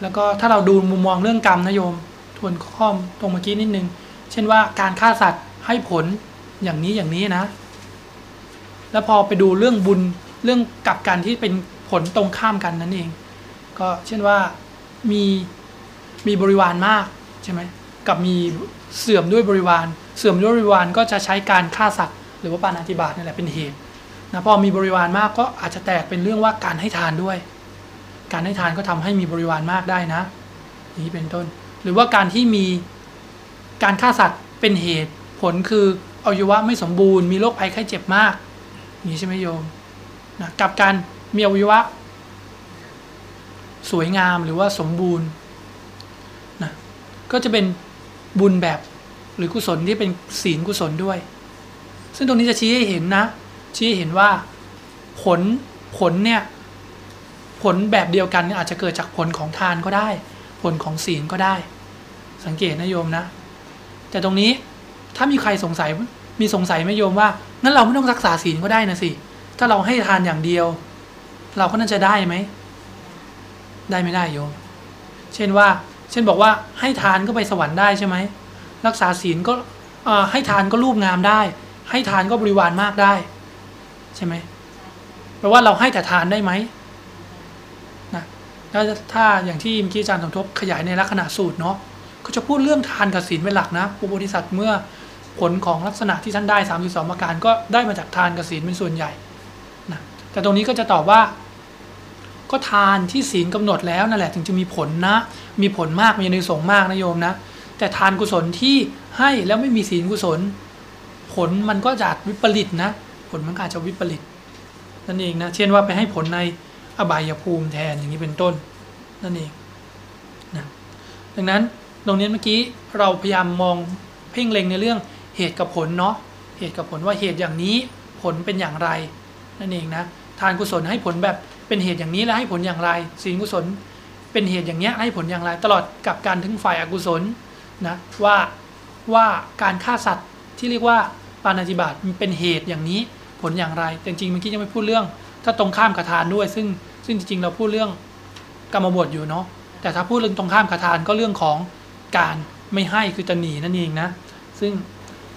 Speaker 2: แล้วก็ถ้าเราดูมุมมองเรื่องกรรมนะโยม ทวนข้อมตรงเมื่อกี้นิดนึง เช่นว่าการฆ่าสัตว์ให้ผลอย่างนี้อย่างนี้นะ แล้วพอไปดูเรื่องบุญเรื่องกลับกันที่เป็นผลตรงข้ามกันนั่นเอง ก็เช่นว่ามี มีบริวารมากใช่ไหมกับมีเสื่อมด้วยบริวาร เสื่อมด้วยบริวารก็จะใช้การฆ่าสัตว์หรือว่าปาณาติบาตนี่แหละเป็นเหตุนะพอมีบริวารมากก็อาจจะแตกเป็นเรื่องว่าการให้ทานด้วย การให้ทานก็ทำให้มีบริวารมากได้นะ นี้เป็นต้น หรือว่าการที่มีการฆ่าสัตว์เป็นเหตุ ผลคืออวัยวะไม่สมบูรณ์มีโรคภัยไข้เจ็บมากนี้ใช่ไหมโยมนะกับการมีอวัยวะ สวยงามหรือว่าสมบูรณ์ ก็จะเป็นบุญแบบหรือกุศลที่เป็นศีลกุศลด้วย ซึ่งตรงนี้จะชี้ให้เห็นนะ ชี้ให้เห็นว่าผลผลเนี่ย ผลแบบเดียวกันเนี่ยอาจจะเกิดจากผลของทานก็ได้ ผลของศีลก็ได้ สังเกตนะโยมนะ แต่ตรงนี้ถ้ามีใครสงสัยมีสงสัยไหมโยมว่างั้นเราไม่ต้องรักษาศีลก็ได้นะสิ ถ้าเราให้ทานอย่างเดียว เราก็น่าจะได้ไหม ได้ไม่ได้โยม เช่นว่า เช่นบอกว่าให้ทานก็ไปสวรรค์ได้ใช่ไหมรักษาศีลก็ให้ทานก็รูปงามได้ ให้ทานก็บริวารมากได้ ใช่ไหมแปลว่าเราให้แต่ทานได้ไหมนะแล้วถ้าอย่างที่เมื่อกี้อาจารย์สมทบขยายในลักษณะสูตรเนาะก็จะพูดเรื่องทานกับศีลเป็นหลักนะอุปบริษัทเมื่อผลของลักษณะที่ท่านได้ 32 ประการก็ได้มาจากทานกับศีลเป็นส่วนใหญ่นะแต่ตรงนี้ก็จะตอบว่า ก็ทานที่ศีลกำหนดแล้วนั่นแหละถึงจะมีผลนะ มีผลมากมีในสงมากนะโยมนะ แต่ทานกุศลที่ให้แล้วไม่มีศีลกุศล ผลมันก็จะวิปริตนะ ผลมันก็อาจจะวิปริตนั่นเองนะ เช่นว่าไปให้ผลในอบายภูมิแทนอย่างนี้เป็นต้น นั่นเองนะดังนั้นตรงนี้เมื่อกี้เราพยายามมองเพ่งเล็งในเรื่องเหตุกับผลเนาะเหตุกับผลว่าเหตุอย่างนี้ผลเป็นอย่างไร นั่นเองนะ ทานกุศลให้ผลแบบ เป็นเหตุอย่างนี้แล้วให้ผลอย่างไรศีลกุศล เป็นเหตุอย่างเนี้ยให้ผลอย่างไร ตลอดกับการถึงฝ่ายอกุศลนะว่าว่าการฆ่าสัตว์ที่เรียกว่าปาณาติบาตมันเป็นเหตุอย่างนี้ผลอย่างไรแต่จริงเมื่อกี้ยังไม่พูดเรื่อง ถ้าตรงข้ามกับทานด้วย ซึ่งซึ่งจริงๆเราพูดเรื่องกรรมบทอยู่เนาะแต่ถ้าพูดเรื่องตรงข้ามกับทานก็เรื่องของการไม่ให้คือจะหนีนั่นเองนะ ซึ่ง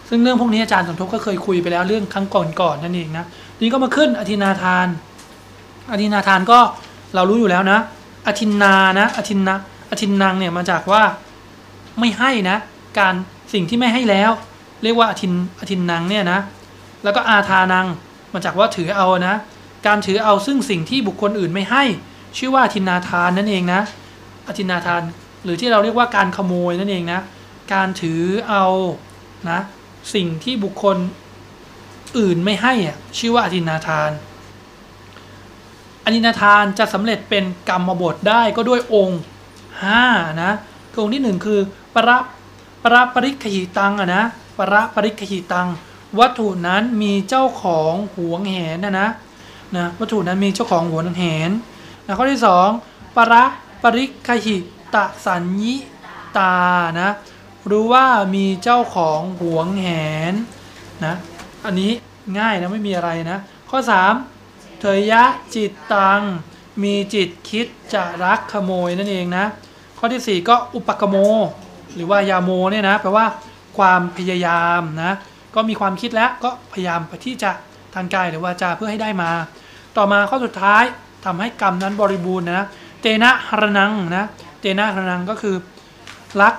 Speaker 2: ซึ่งเรื่องพวกนี้อาจารย์สมทบก็เคยคุยไปแล้วเรื่องครั้งก่อนๆนั่นเองนะทีนี้ก็มาขึ้นอธินาทาน อธินาทานก็เรารู้อยู่แล้วนะ อธินานะอธินาอธินังเนี่ยมาจากว่าไม่ให้นะ การสิ่งที่ไม่ให้แล้ว เรียกว่าอธินอธินังเนี่ยนะ แล้วก็อาทานังมาจากว่าถือเอานะ การถือเอาซึ่งสิ่งที่บุคคลอื่นไม่ให้ ชื่อว่าอธินาทานนั่นเองนะ อธินาทานหรือที่เราเรียกว่าการขโมยนั่นเองนะ การถือเอานะสิ่งที่บุคคลอื่นไม่ให้อะชื่อว่าอธินาทาน อธินาทานจะสำเร็จเป็นกรรมบทได้ก็ด้วยองค์5นะคือองค์ที่หนึ่งคือประประปริคหิตังอะนะประปริคหิตัง วัตถุนั้นมีเจ้าของหวงแหนนะนะนะวัตถุนั้นมีเจ้าของหวงแหนนะข้อที่สองประปริคหิตสัญญิตานะรู้ว่ามีเจ้าของหวงแหนนะอันนี้ง่ายนะไม่มีอะไรนะ ข้อ 3 เถยยะจิตตัง มีจิตคิดจะรักขโมยนั่นเองนะ ข้อทีสี่ 4 ก็อุปกโม หรือว่ายาโมเนี่ยนะแปลว่าความพยายามนะ ก็มีความคิดแล้วก็พยายามไปที่จะทางกายหรือวาจาเพื่อให้ได้มา ต่อมาข้อสุดท้ายทำให้กรรมนั้นบริบูรณ์นะ เตนะหรนังนะ เตนะหรนังก็คือรัก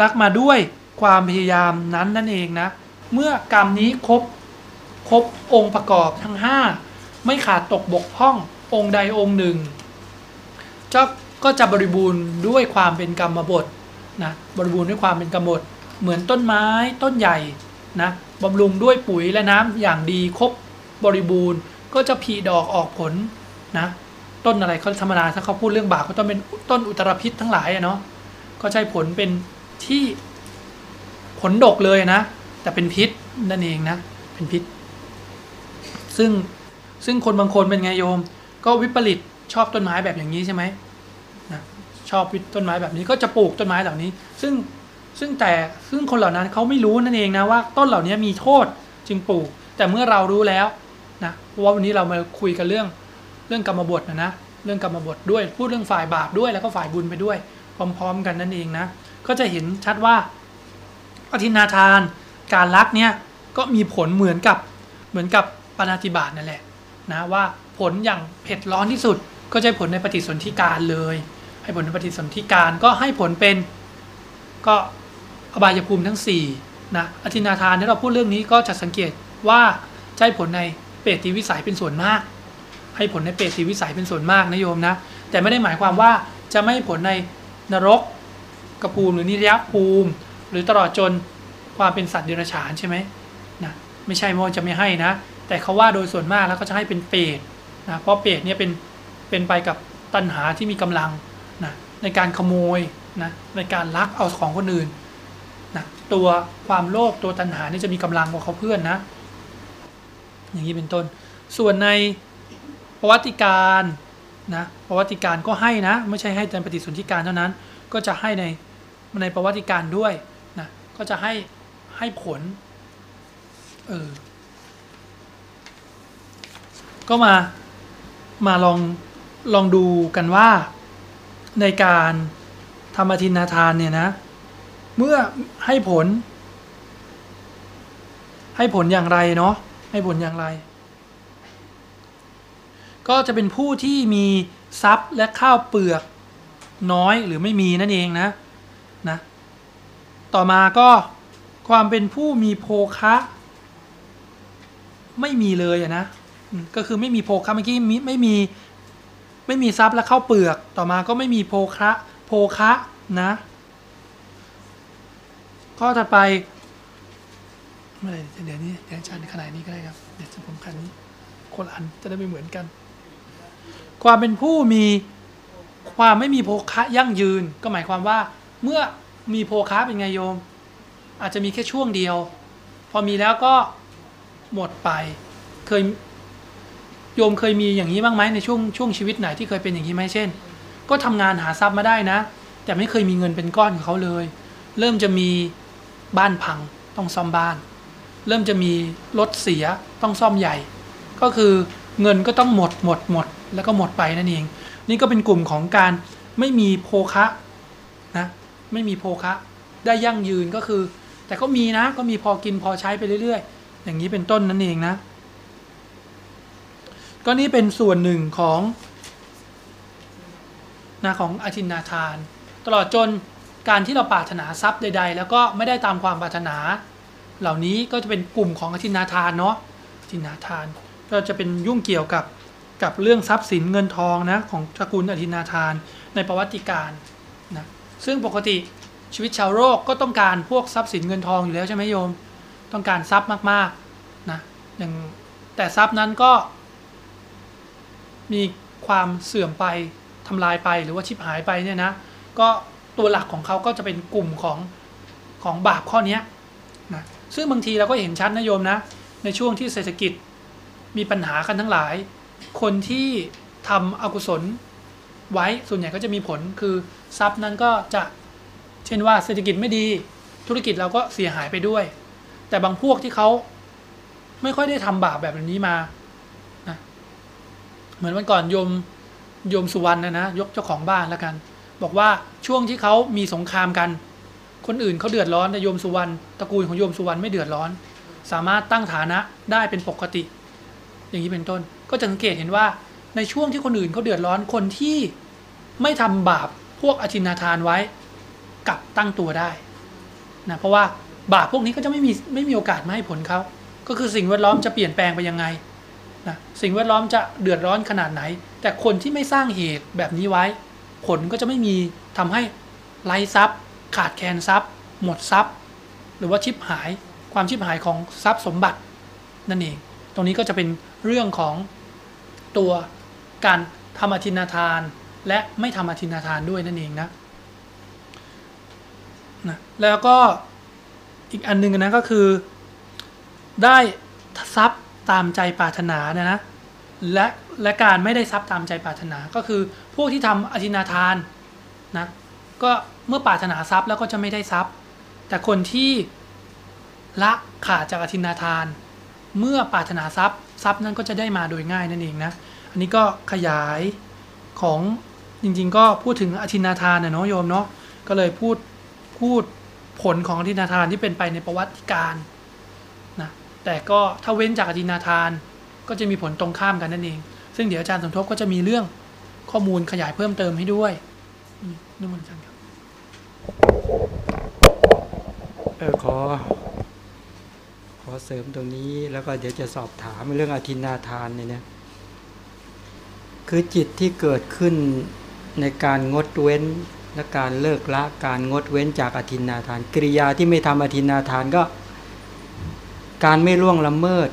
Speaker 2: รักมาด้วยความพยายามนั้นนั่นเองนะ เมื่อกรรมนี้ครบครบองค์ประกอบทั้ง 5 ไม่ขาดตกบกพร่ององค์ใดองค์หนึ่งจะก็จะบริบูรณ์ด้วยความเป็นกรรมบทนะบริบูรณ์ด้วยความเป็นกรรมบทเหมือนต้นไม้ต้นใหญ่นะบำรุงด้วยปุ๋ยและน้ำอย่างดีครบบริบูรณ์ก็จะผลิดอกออกผลนะต้นอะไรเขาธรรมดาถ้าเขาพูดเรื่องบาปก็ต้องเป็นต้นอุตรพิษทั้งหลายอะเนาะก็ใช้ผลเป็นที่ผลดกเลยนะ แต่เป็นพิษนั่นเองนะเป็นพิษ ซึ่ง ซึ่งคนบางคนเป็นไงโยม ก็วิปริตชอบต้นไม้แบบอย่างนี้ใช่ไหมนะชอบต้นไม้แบบนี้ก็จะปลูกต้นไม้เหล่านี้ ซึ่งซึ่งแต่ซึ่งคนเหล่านั้นเขาไม่รู้นั่นเองนะว่าต้นเหล่านี้มีโทษจึงปลูก แต่เมื่อเรารู้แล้วนะเพราะว่าวันนี้เรามาคุยกันเรื่องเรื่องกรรมบทนะนะเรื่องกรรมบทด้วยพูดเรื่องฝ่ายบาปด้วยแล้วก็ฝ่ายบุญไปด้วย พร้อม ๆ กันนั่นเองนะ ก็จะเห็นชัดว่าอธินาทาน การรักเนี่ยก็มีผลเหมือนกับเหมือนกับปานาติบาตนั่นแหละ นะว่าผลอย่างเผ็ดร้อนที่สุด ก็จะผลในปฏิสนธิการเลย ให้ผลในปฏิสนธิการก็ให้ผลเป็นก็อบายภูมิทั้ง4นะอธินาทานที่เราพูดเรื่องนี้ก็จะสังเกตว่าจะให้ผลในเปรติวิสัยเป็นส่วนมาก ให้ผลในเปรติวิสัยเป็นส่วนมากนะโยมนะแต่ไม่ได้หมายความว่าจะไม่ให้ผลในนรกกระภูมิหรือนิรยภูมิ หรือตลอดจนความเป็นสัตว์เดรัจฉานใช่ไหมนะไม่ใช่ว่าจะไม่ให้นะ แต่เขาว่าโดยส่วนมากแล้วก็จะให้เป็นเปรตนะเพราะเปรตเนี่ยเป็นเป็นไปกับตัณหาที่มีกำลังนะในการขโมยนะในการลักเอาของคนอื่นนะตัวความโลภตัวตัณหานี่จะมีกำลังกว่าเขาเพื่อนนะ อย่างนี้เป็นต้น ส่วนในประวัติการนะประวัติการก็ให้นะ ไม่ใช่ให้ในปฏิสนธิการเท่านั้น ก็จะให้ในในประวัติการด้วยนะก็จะให้ให้ผลเออ ก็มามาลองลองดูกันว่าในการทำอธินาทานเนี่ยนะ เมื่อให้ผล ให้ผลอย่างไรเนาะให้ผลอย่างไร ก็จะเป็นผู้ที่มีทรัพย์และข้าวเปลือกน้อยหรือไม่มีนั่นเองนะนะต่อมาก็ความเป็นผู้มีโภคะ ไม่มีเลยนะ ก็คือไม่มีโภคะเมื่อกี้มิไม่มีไม่มีทรัพย์และข้าเปลือกต่อมาก็ไม่มีโภคะโภคะนะข้อถัดไปไม่เดี๋ยวนี้เดี๋ยวอาจารย์ขนาดนี้ก็ได้ครับเดี๋ยวจะผมคันนี้คนละอันจะได้ไม่เหมือนกัน ความเป็นผู้มีความไม่มีโภคะยั่งยืน ก็หมายความว่าเมื่อมีโภคะเป็นไงโยม อาจจะมีแค่ช่วงเดียว พอมีแล้วก็หมดไป เคย โยมเคยมีอย่างนี้บ้างไหมในช่วงช่วงชีวิตไหนที่เคยเป็นอย่างนี้ไหมเช่น ก็ทำงานหาทรัพย์มาได้นะ แต่ไม่เคยมีเงินเป็นก้อนของเขาเลย เริ่มจะมีบ้านพังต้องซ่อมบ้าน เริ่มจะมีรถเสียต้องซ่อมใหญ่ ก็คือเงินก็ต้องหมดหมดหมด แล้วก็หมดไปนั่นเอง นี่ก็เป็นกลุ่มของการไม่มีโภคะนะไม่มีโภคะได้ยั่งยืนก็คือ แต่ก็มีนะก็มีพอกินพอใช้ไปเรื่อย ๆ อย่างนี้เป็นต้นนั่นเองนะ ก็นี่เป็นส่วนหนึ่งของนะของอธินาทาน ตลอดจนการที่เราปรารถนาทรัพย์ใด ๆ แล้วก็ไม่ได้ตามความปรารถนา เหล่านี้ก็จะเป็นกลุ่มของอธินาทานเนาะอธินาทาน ก็จะเป็นยุ่งเกี่ยวกับกับเรื่องทรัพย์สินเงินทองนะของตระกูลอธินาทานในประวัติการนะซึ่งปกติชีวิตชาวโลกก็ต้องการพวกทรัพย์สินเงินทองอยู่แล้วใช่ไหมโยม ต้องการทรัพย์มากๆนะอย่างแต่ทรัพย์นั้นก็ มีความเสื่อมไปทำลายไปหรือว่าชิบหายไปเนี่ยนะก็ตัวหลักของเขาก็จะเป็นกลุ่มของของบาปข้อนี้นะซึ่งบางทีเราก็เห็นชัดนะโยมนะ ในช่วงที่เศรษฐกิจมีปัญหากันทั้งหลาย คนที่ทำอกุศลไว้ส่วนใหญ่ก็จะมีผลคือทรัพย์นั้นก็จะเช่นว่าเศรษฐกิจไม่ดีธุรกิจเราก็เสียหายไปด้วย แต่บางพวกที่เขาไม่ค่อยได้ทำบาปแบบนี้มา เหมือนวันก่อนโยมโยมสุวรรณนะนะยกเจ้าของบ้านแล้วกัน บอกว่าช่วงที่เขามีสงครามกัน คนอื่นเขาเดือดร้อนแต่โยมสุวรรณตระกูลของโยมสุวรรณไม่เดือดร้อน สามารถตั้งฐานะได้เป็นปกติ อย่างนี้เป็นต้น ก็จะสังเกตเห็นว่าในช่วงที่คนอื่นเขาเดือดร้อนคนที่ไม่ทำบาปพวกอธินาทานไว้กลับตั้งตัวได้นะเพราะว่าบาปพวกนี้ก็จะไม่มีไม่มีโอกาสมาให้ผลเขาก็คือสิ่งแวดล้อมจะเปลี่ยนแปลงไปยังไง นะสิ่งแวดล้อมจะเดือดร้อนขนาดไหน แต่คนที่ไม่สร้างเหตุแบบนี้ไว้ ผลก็จะไม่มีทำให้ไร้ทรัพย์ ขาดแคลนทรัพย์ หมดทรัพย์ หรือว่าชิบหายความชิบหายของทรัพย์สมบัตินั่นเอง ตรงนี้ก็จะเป็นเรื่องของตัวการทำอธินาทาน และไม่ทำอธินาทานด้วยนั่นเองนะนะแล้วก็อีกอันหนึงนะก็คือได้ทรัพย์ ตามใจปรารถนานะนะและและการไม่ได้ทรัพย์ตามใจปรารถนาก็คือ พวกที่ทำอธินาทานนะก็เมื่อปรารถนาทรัพย์แล้วก็จะไม่ได้ทรัพย์ แต่คนที่ละขาดจากอธินาทาน เมื่อปรารถนาทรัพย์ทรัพย์นั้นก็จะได้มาโดยง่ายนั่นเองนะอันนี้ก็ขยายของจริงๆ ก็พูดถึงอธินาทานนะเนาะโยมเนาะก็เลยพูดพูดผลของอธินาทานที่เป็นไปในประวัติการ แต่ก็ถ้าเว้นจากอธินาทานก็จะมีผลตรงข้ามกันนั่นเอง ซึ่งเดี๋ยวอาจารย์สมทบก็จะมีเรื่องข้อมูลขยายเพิ่มเติมให้ด้วยนี่มันอาจารย์ครับ
Speaker 1: เออขอ ขอเสริมตรงนี้แล้วก็เดี๋ยวจะสอบถามเรื่องอธินาทานเนี่ยนะคือจิตที่เกิดขึ้นในการงดเว้นและการเลิกละการงดเว้นจากอธินาทาน กิริยาที่ไม่ทำอธินาทานก็ การไม่ล่วงละเมิด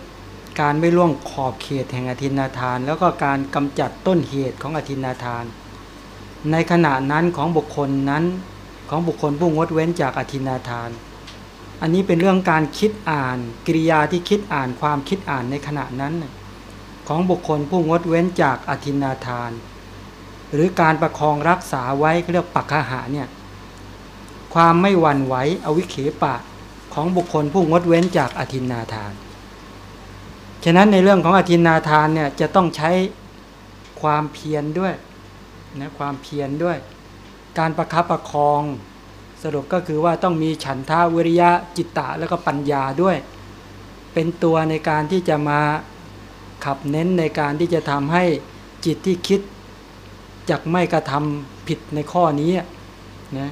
Speaker 1: การไม่ล่วงขอบเขตแห่งอธินาทาน แล้วก็การกำจัดต้นเหตุของอธินาทาน ในขณะนั้นของบุคคลนั้นของบุคคลผู้งดเว้นจากอธินาทาน อันนี้เป็นเรื่องการคิดอ่านกิริยาที่คิดอ่านความคิดอ่านในขณะนั้น ของบุคคลผู้งดเว้นจากอธินาทาน หรือการประคองรักษาไว้เรียกปักขหาเนี่ยความไม่หวั่นไหวอวิเคปะ ของบุคคลผู้งดเว้นจากอธินนาทาน ฉะนั้นในเรื่องของอธินาทานเนี่ยจะต้องใช้ความเพียรด้วยนะความเพียรด้วย การประคับประคองสรุปก็คือว่าต้องมีฉันทาวิริยะจิตตะแล้วก็ปัญญาด้วย เป็นตัวในการที่จะมาขับเน้นในการที่จะทำให้จิตที่คิดจากไม่กระทำผิดในข้อนี้นะ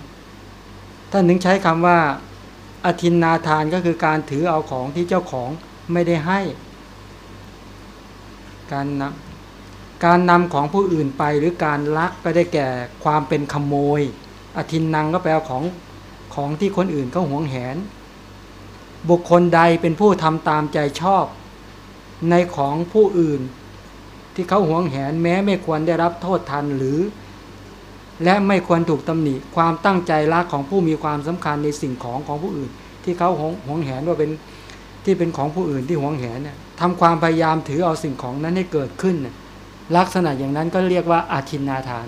Speaker 1: ท่านถึงใช้คำว่า อธินนาทานก็คือการถือเอาของที่เจ้าของไม่ได้ให้ การนำการนำของผู้อื่นไปหรือการลักก็ได้แก่ความเป็นขโมย อธินนังก็แปลของของที่คนอื่นเขาหวงแหน บุคคลใดเป็นผู้ทำตามใจชอบ ในของผู้อื่น ที่เขาหวงแหนแม้ไม่ควรได้รับโทษทันหรือ และไม่ควรถูกตำหนิความตั้งใจรักของผู้มีความสำคัญในสิ่งของของผู้อื่น ที่เขาหวงหวงแหนว่าเป็นที่เป็นของผู้อื่นที่หวงแหนเนี่ยทำความพยายามถือเอาสิ่งของนั้นให้เกิดขึ้น ลักษณะอย่างนั้นก็เรียกว่าอาทินนาทาน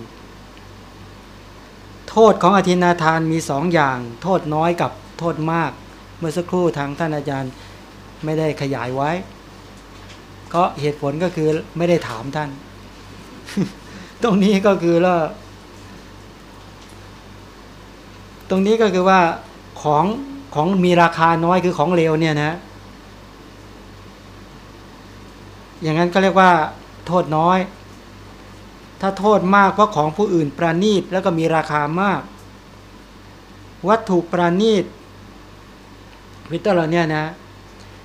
Speaker 1: โทษของอธินนาทานมีสองอย่าง โทษน้อยกับโทษมาก เมื่อสักครู่ทางท่านอาจารย์ไม่ได้ขยายไว้ ก็เหตุผลก็คือไม่ได้ถามท่าน ตรงนี้ก็คือว่าต รงนี้ก็คือว่าของของมีราคาน้อยคือของเลวเนี่ยนะ อย่างนั้นก็เรียกว่า โทษน้อย ถ้าโทษมากเพราะของผู้อื่นประณีตแล้วก็มีราคามาก วัตถุประณีตวิตเราเนี่ยนะ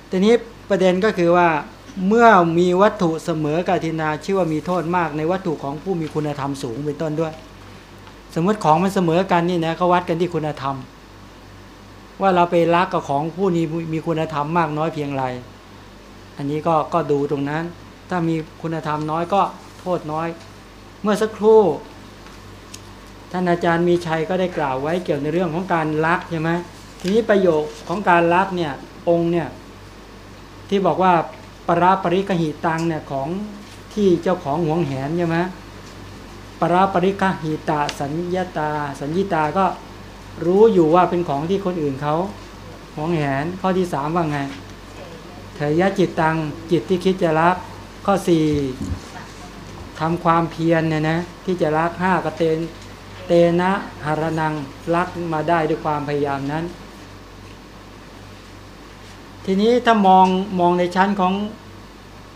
Speaker 1: ทีนี้ประเด็นก็คือว่าเมื่อมีวัตถุเสมอกาทินาชื่อว่ามีโทษมากในวัตถุของผู้มีคุณธรรมสูงเป็นต้นด้วย สมมติของมันเสมอกันนี่นะเขาวัดกันที่คุณธรรม ว่าเราไปรักกับของผู้นี้มีคุณธรรมมากน้อยเพียงไร อันนี้ก็ก็ดูตรงนั้น ถ้ามีคุณธรรมน้อยก็โทษน้อย เมื่อสักครู่ ท่านอาจารย์มีชัยก็ได้กล่าวไว้เกี่ยวในเรื่องของการรักใช่ไหมทีนี้ประโยคของการรักเนี่ยองค์เนี่ยที่บอกว่าปราปริกหิตังเนี่ยของที่เจ้าของหวงแหนใช่ไหม ปราปริกหิตาสัญญาตา สัญญิตาก็รู้อยู่ว่าเป็นของที่คนอื่นเขาหวงแหนข้อที่สามว่าไงเถยะจิตตังจิตที่คิดจะรัก ข้อสี่ทำความเพียรเนี่ยนะที่จะรักห้ากเตนเตนะหารนังรักมาได้ด้วยความพยายามนั้น ทีนี้ถ้ามองมองในชั้นของ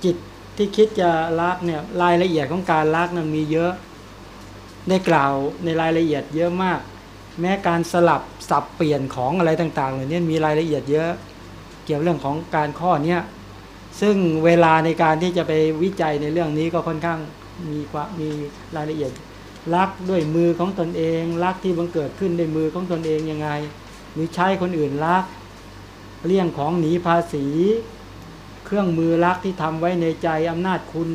Speaker 1: จิตที่คิดจะรักเนี่ยรายละเอียดของการรักนั้นมีเยอะ ได้กล่าวในรายละเอียดเยอะมาก แม้การสลับสับเปลี่ยนของอะไรต่างๆเหล่านี้มีรายละเอียดเยอะเกี่ยวเรื่องของการข้อเนี้ยซึ่งเวลาในการที่จะไปวิจัยในเรื่องนี้ก็ค่อนข้างมีความมีรายละเอียดรักด้วยมือของตนเอง รักที่บังเกิดขึ้นด้วยมือของตนเองยังไงหรือใช้คนอื่นรักเลี่ยงของหนีภาษี เครื่องมือรักที่ทำไว้ในใจอำนาจคุณ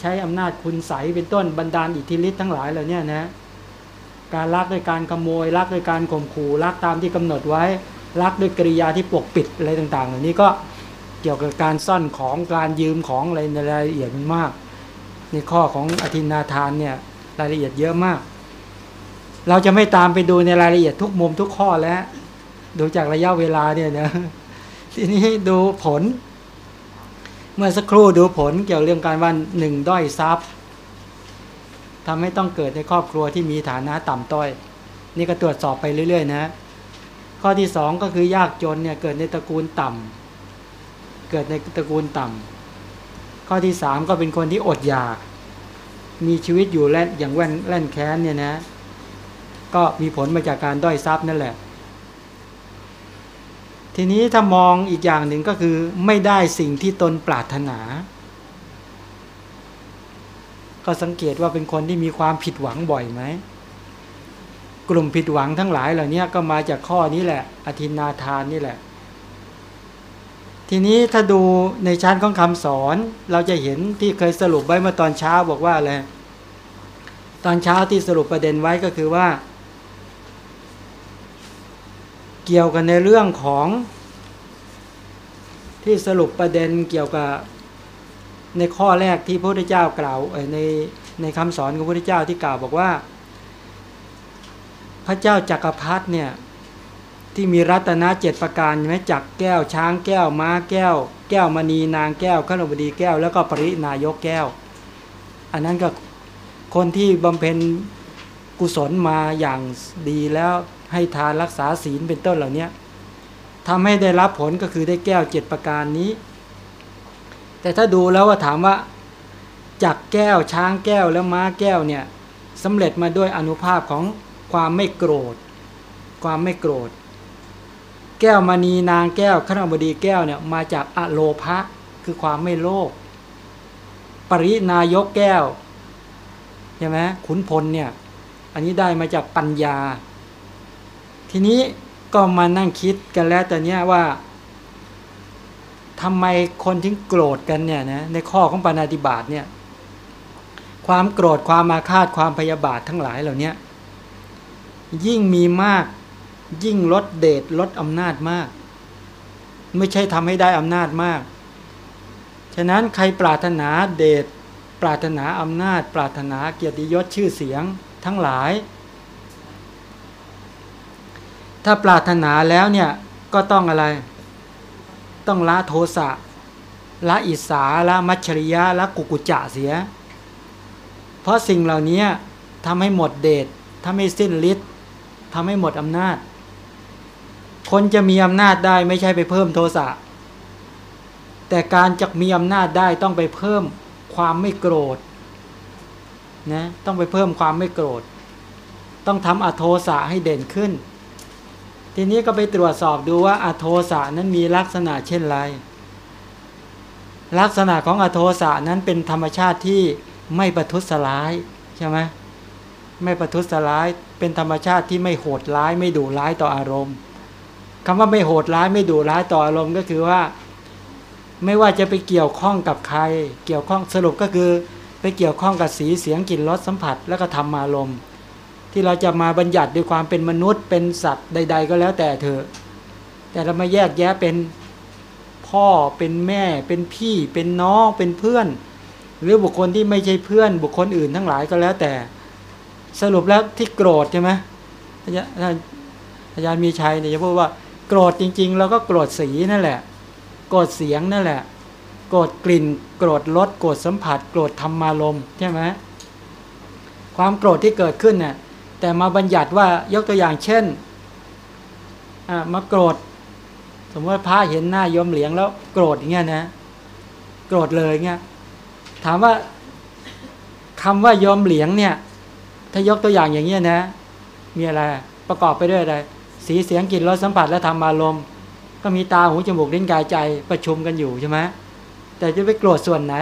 Speaker 1: ใช้อำนาจคุณใสเป็นต้นบรรดาลอิทธิฤทธิ์ทั้งหลายเหล่านี้นะการรักด้วยการขโมยรักด้วยการข่มขู่รักตามที่กำหนดไว้รักด้วยกริยาที่ปกปิดอะไรต่างๆ เหล่านี้ก็เกี่ยวกับการซ่อนของการยืมของอะไรในรายละเอียดมันมาก ในข้อของอธินาทานเนี่ยรายละเอียดเยอะมาก เราจะไม่ตามไปดูในรายละเอียดทุกมุมทุกข้อแล้ว ดูจากระยะเวลาเนี่ยนะทีนี้ดูผล เมื่อสักครู่ดูผลเกี่ยวเรื่องการว่าหนึ่งด้อยทรัพย์ทำให้ต้องเกิดในครอบครัวที่มีฐานะต่ำต้อย นี่ก็ตรวจสอบไปเรื่อย ๆ นะ ข้อที่สองก็คือยากจนเนี่ยเกิดในตระกูลต่ำเกิดในตระกูลต่ำข้อที่สามก็เป็นคนที่อดอยาก มีชีวิตอยู่แล่นอย่างแว่นแล่นแค้นเนี่ยนะ ก็มีผลมาจากการด้อยทรัพย์นั่นแหละ ทีนี้ถ้ามองอีกอย่างหนึ่งก็คือไม่ได้สิ่งที่ตนปรารถนา ก็สังเกตว่าเป็นคนที่มีความผิดหวังบ่อยไหม กลุ่มผิดหวังทั้งหลายเหล่านี้ก็มาจากข้อนี้แหละ อธินาทานนี่แหละ ทีนี้ถ้าดูในชั้นของคำสอน เราจะเห็นที่เคยสรุปไว้เมื่อตอนเช้าบอกว่าอะไร ตอนเช้าที่สรุปประเด็นไว้ก็คือว่า เกี่ยวกันในเรื่องของที่สรุปประเด็นเกี่ยวกับในข้อแรกที่พระพุทธเจ้ากล่าวในในคำสอนของพระพุทธเจ้าที่กล่าวบอกว่า พระเจ้าจักรพรรดิเนี่ยที่มีรัตนเจ็ดประการใช่ไหมจักแก้วช้างแก้ว ม้าแก้ว แก้วมณีนางแก้วขนบดีแก้ว แล้วก็ปรินายกแก้ว อันนั้นก็คนที่บำเพ็ญกุศลมาอย่างดีแล้ว ให้ทานรักษาศีลเป็นต้นเหล่านี้ทำให้ได้รับผลก็คือได้แก้วเจ็ดประการนี้ แต่ถ้าดูแล้วว่าถามว่าจักแก้วช้างแก้วแล้วม้าแก้วเนี่ยสำเร็จมาด้วยอนุภาพของความไม่โกรธ ความไม่โกรธ แก้วมณีนางแก้วขนบดีแก้วเนี่ยมาจากอะโลภะคือความไม่โลภปรินายกแก้วใช่ไหมขุนพลเนี่ยอันนี้ได้มาจากปัญญา ทีนี้ก็มานั่งคิดกันแล้วแต่เนี้ยว่าทำไมคนที่โกรธกันเนี่ยนะในข้อของปานาติบาตเนี่ย ความโกรธความมาคาดความพยาบาททั้งหลายเหล่านี้ยิ่งมีมากยิ่งลดเดชลดอำนาจมาก ไม่ใช่ทำให้ได้อำนาจมาก ฉะนั้นใครปรารถนาเดชปรารถนาอำนาจ ปรารถนาเกียรติยศชื่อเสียงทั้งหลาย ถ้าปรารถนาแล้วเนี่ยก็ต้องอะไร ต้องละโทสะละอิสาละมัชริยะละกุกุจะเสีย เพราะสิ่งเหล่านี้ทำให้หมดเดชทำให้สิ้นฤทธิ์ทำให้หมดอำนาจ คนจะมีอำนาจได้ไม่ใช่ไปเพิ่มโทสะแต่การจะมีอำนาจได้ต้องไปเพิ่มความไม่โกรธนะต้องไปเพิ่มความไม่โกรธ ต้องทำอโทสะให้เด่นขึ้น ทีนี้ก็ไปตรวจสอบดูว่าอโทสะนั้นมีลักษณะเช่นไร ลักษณะของอโทสะนั้นเป็นธรรมชาติที่ไม่ประทุษร้ายใช่ไหมไม่ประทุษร้ายเป็นธรรมชาติที่ไม่โหดร้าย ไม่ดุร้ายต่ออารมณ์คำว่าไม่โหดร้ายไม่ดุร้ายต่ออารมณ์ก็คือว่า ไม่ว่าจะไปเกี่ยวข้องกับใคร เกี่ยวข้องสรุปก็คือ ไปเกี่ยวข้องกับสีเสียงกลิ่นรสสัมผัส แล้วก็ทำอารมณ์ ที่เราจะมาบัญญัติด้วยความเป็นมนุษย์เป็นสัตว์ใด ๆ ก็แล้วแต่เถอะ แต่เรามาแยกแยะเป็นพ่อเป็นแม่เป็นพี่ เป็นน้องเป็นเพื่อน หรือบุคคลที่ไม่ใช่เพื่อน บุคคลอื่นทั้งหลายก็แล้วแต่ สรุปแล้วที่โกรธใช่ไหมอาจารย์อาจารย์มีชัยเนี่ยจะพูดว่าโกรธจริง ๆ แล้วก็โกรธสีนั่นแหละ โกรธเสียงนั่นแหละ โกรธกลิ่น โกรธรสโกรธสัมผัส โกรธธรรมารมใช่ไหมความโกรธที่เกิดขึ้นเนี่ย แต่มาบัญญัติว่ายกตัวอย่างเช่นมาโกรธ สมมติว่าพระเห็นหน้ายมเหลียงแล้วโกรธอย่างเงี้ยนะ โกรธเลยเงี้ยถามว่าคำว่ายมเหลียงเนี่ย ถ้ายกตัวอย่างอย่างเงี้ยนะ มีอะไรประกอบไปด้วยอะไรสีเสียงกลิ่นรสสัมผัสและธรรมารมณ์ก็มีตาหูจมูกลิ้นกายใจประชุมกันอยู่ใช่ไหมแต่จะไปโกรธส่วนไหน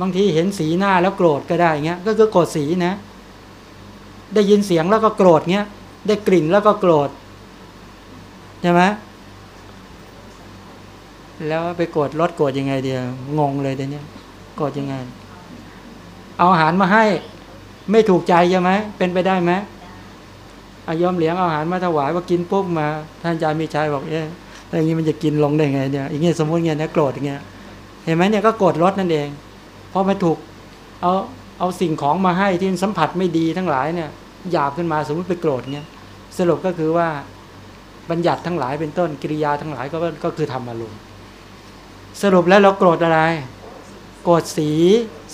Speaker 1: บางทีเห็นสีหน้าแล้วโกรธก็ได้เงี้ยก็คือโกรธสีนะ ได้ยินเสียงแล้วก็โกรธเงี้ย ได้กลิ่นแล้วก็โกรธใช่ไหมแล้วไปโกรธรถโกรธยังไงเดียวงงเลยเดี๋ยวนี้โกรธยังไง เอาอาหารมาให้ ไม่ถูกใจใช่ไหมเป็นไปได้ไหมอายอมเหลียงเอาอาหารมาถวายว่ากินปุ๊บมา ท่านอาจารย์มีชัยบอกเอ๊ะอะไรอย่างนี้มันจะกินลงได้ไงเนี่ยอย่างเงี้ยสมมติเงี้ยนะโกรธอย่างเงี้ยเห็นไหมเนี่ยก็โกรธรถนั่นเองเพราะมันถูก เอาเอาสิ่งของมาให้ที่สัมผัสไม่ดีทั้งหลายเนี่ย หยาบขึ้นมาสมมติไปโกรธเนี่ยสรุปก็คือว่าบัญญัติทั้งหลายเป็นต้นกิริยาทั้งหลายก็ก็คือทำอารมณ์สรุปแล้วเราโกรธอะไร โกรธสี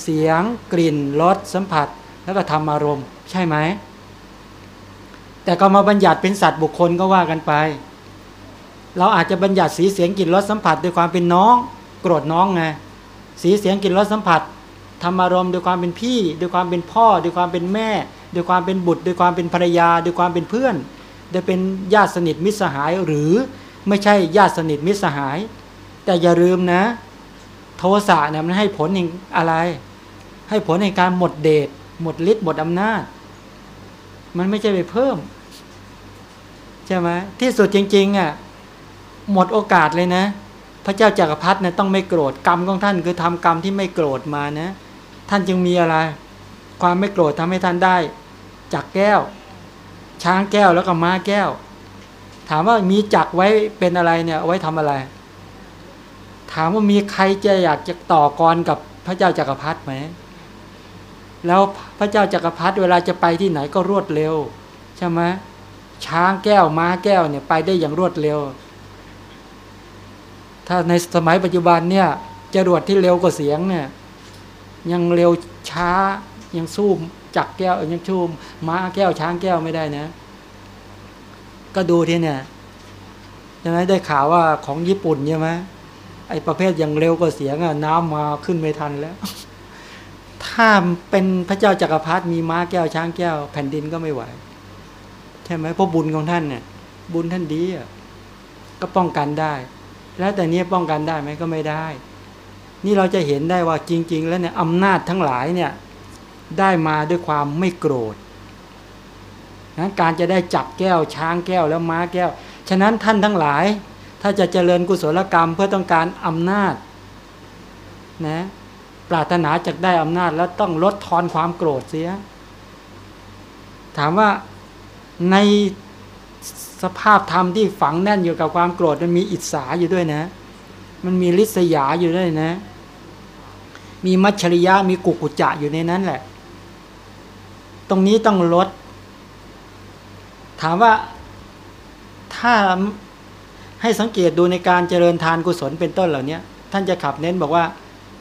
Speaker 1: เสียง กลิ่นรสสัมผัส แล้วก็ทำอารมณ์ ใช่ไหมแต่ก็มาบัญญัติเป็นสัตว์บุคคลก็ว่ากันไป เราอาจจะบัญญัติสีเสียงกลิ่นรสสัมผัสด้วยความเป็นน้อง โกรธน้องไงสีเสียงกลิ่นรสสัมผัสทำอารมณ์ด้วยความเป็นพี่ด้วยความเป็นพ่อด้วยความเป็นแม่ ด้วยความเป็นบุตรด้วยความเป็นภรรยาด้วยความเป็นเพื่อนโดยเป็นญาติสนิทมิตรสหายหรือไม่ใช่ญาติสนิทมิตรสหาย แต่อย่าลืมนะ โทสะเนี่ยมันให้ผลอย่างอะไร ให้ผลในการหมดเดชหมดฤทธิ์หมดอำนาจ มันไม่ใช่ไปเพิ่มใช่ไหมที่สุดจริงๆอะหมดโอกาสเลยนะ พระเจ้าจากักรพรรดิเนี่ยต้องไม่โกรธกรรมของท่านคือทำกรรมที่ไม่โกรธมานะ ท่านจึงมีอะไร ความไม่โกรธทำให้ท่านได้จักแก้ว ช้างแก้วแล้วก็ม้าแก้ว ถามว่ามีจักไว้เป็นอะไรเนี่ยไว้ทำอะไร ถามว่ามีใครจะอยากจะต่อกรกับพระเจ้าจักรพรรดิไหมแล้วพระเจ้าจักรพรรดิเวลาจะไปที่ไหนก็รวดเร็วใช่ไหมช้างแก้วม้าแก้วเนี่ยไปได้อย่างรวดเร็ว ถ้าในสมัยปัจจุบันเนี่ยจรวดที่เร็วกว่าเสียงเนี่ยยังเร็วช้า ยังสู้จักแก้วยังชูมม้าแก้วช้างแก้วไม่ได้นะ ก็ดูที่เนี่ยใช่ไหมได้ข่าวว่าของญี่ปุ่นใช่ไหมไอ้ประเภทอย่างเร็วกว่าเสียงอะน้ำมาขึ้นไม่ทันแล้ว ถ้าเป็นพระเจ้าจากักรพรรดิมีม้าแก้วช้างแก้ว แผ่นดินก็ไม่ไหวใช่ไหมเพราะบุญของท่านเนี่ยบุญท่านดีอะก็ป้องกันได้ แล้วแต่นี้ป้องกันได้ไหมก็ไม่ได้ นี่เราจะเห็นได้ว่าจริง ๆ แล้วเนี่ยอำนาจทั้งหลายเนี่ย ได้มาด้วยความไม่โกรธนั้นการจะได้จับแก้วช้างแก้วแล้วม้าแก้ว ฉะนั้นท่านทั้งหลาย ถ้าจะเจริญกุศลกรรมเพื่อต้องการอำนาจนะปรารถนาจะได้อำนาจแล้วต้องลดทอนความโกรธเสีย ถามว่าในสภาพธรรมที่ฝังแน่นอยู่กับความโกรธมันมีอิจฉาอยู่ด้วยนะ มันมีลิษยาอยู่ด้วยนะ มีมัชริยะมีกุกุจะอยู่ในนั้นแหละ ตรงนี้ต้องลด ถามว่าถ้าให้สังเกตดูในการเจริญทานกุศลเป็นต้นเหล่านี้ท่านจะขับเน้นบอกว่า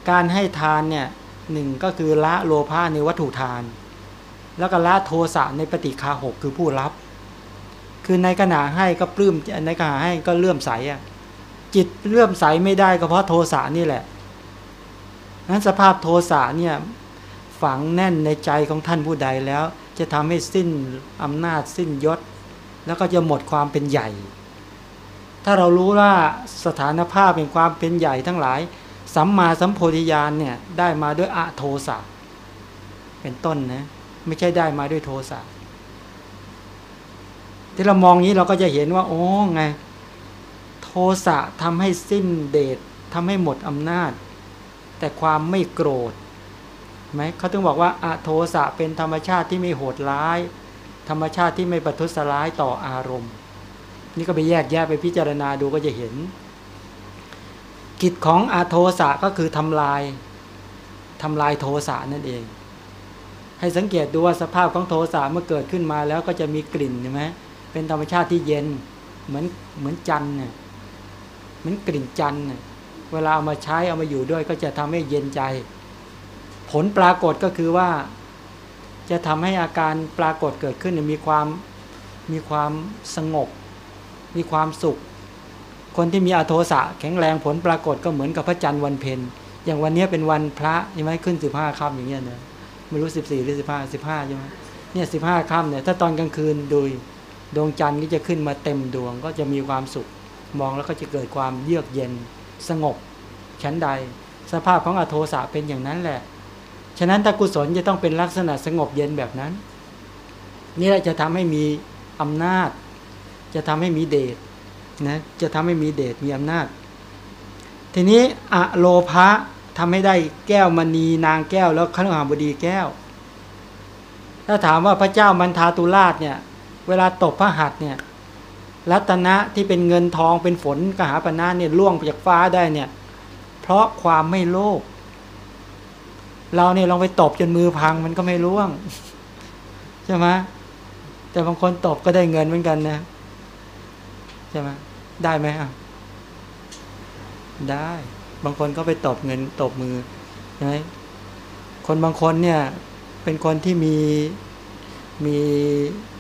Speaker 1: การให้ทานเนี่ยหนึ่งก็คือละโลภะในวัตถุทาน แล้วก็ละโทสะในปฏิคาหกคือผู้รับ คือในขณะให้ก็ปลื้มในขณะให้ก็เลื่อมใสอะจิตเลื่อมใสไม่ได้ก็เพราะโทสะนี่แหละนั้นสภาพโทสะเนี่ย ฝังแน่นในใจของท่านผู้ใดแล้ว จะทำให้สิ้นอำนาจสิ้นยศ แล้วก็จะหมดความเป็นใหญ่ ถ้าเรารู้ว่าสถานภาพเป็นความเป็นใหญ่ทั้งหลาย สัมมาสัมโพธิญาณเนี่ยได้มาด้วยอะโทสะเป็นต้นนะไม่ใช่ได้มาด้วยโทสะที่เรามองนี้เราก็จะเห็นว่า โอ้ไง โทสะทำให้สิ้นเดชทำให้หมดอำนาจ แต่ความไม่โกรธ ไหมเขาถึงบอกว่าอะโทสะเป็นธรรมชาติที่ไม่โหดร้าย ธรรมชาติที่ไม่ประทุษร้ายต่ออารมณ์ นี่ก็ไปแยกแยะไปพิจารณาดูก็จะเห็น กิจของอาโทสะก็คือทำลายทำลายโทสะนั่นเอง ให้สังเกตดูว่าสภาพของโทสะเมื่อเกิดขึ้นมาแล้วก็จะมีกลิ่นใช่ไหมเป็นธรรมชาติที่เย็นเหมือนเหมือนจันเนี่ยเหมือนกลิ่นจันเนี่ยเวลาเอามาใช้เอามาอยู่ด้วยก็จะทำให้เย็นใจ ผลปรากฏก็คือว่า จะทำให้อาการปรากฏเกิดขึ้นมีความมีความสงบ มีความสุข คนที่มีอโทสะแข็งแรงผลปรากฏก็เหมือนกับพระจันทร์วันเพ็ญอย่างวันนี้เป็นวันพระใช่ไหมขึ้นสิบห้าค่ำอย่างเงี้ยเนะไม่รู้สิบสี่หรือสิบห้าสิบห้าใช่ไหมเนี่ยสิบห้าค่ำเนี่ยถ้าตอนกลางคืนดูดวงจันทร์ก็จะขึ้นมาเต็มดวงก็จะมีความสุข มองแล้วก็จะเกิดความเยือกเย็นสงบชั้นใด สภาพของอโทสะเป็นอย่างนั้นแหละ ฉะนั้นถ้ากุศลจะต้องเป็นลักษณะสงบเย็นแบบนั้น นี่แหละจะทำให้มีอำนาจ จะทำให้มีเดชนะจะทำให้มีเดชมีอำนาจ ทีนี้อะโลภะทำให้ได้แก้วมณีนางแก้วแล้วขนหาบดีแก้ว ถ้าถามว่าพระเจ้ามันทาตุราชเนี่ยเวลาตบพระหัตถ์เนี่ยรัตนะที่เป็นเงินทองเป็นฝนกหาปณะเนี่ยล่วงจากฟ้าได้เนี่ยเพราะความไม่โลภ เราเนี่ยลองไปตบจนมือพังมันก็ไม่ร่วงใช่ไหมแต่บางคนตบก็ได้เงินเหมือนกันนะใช่ไหมได้ไหมอะได้ บางคนก็ไปตบเงินตบมือใช่ไหมคนบางคนเนี่ย เป็นคนที่มีมี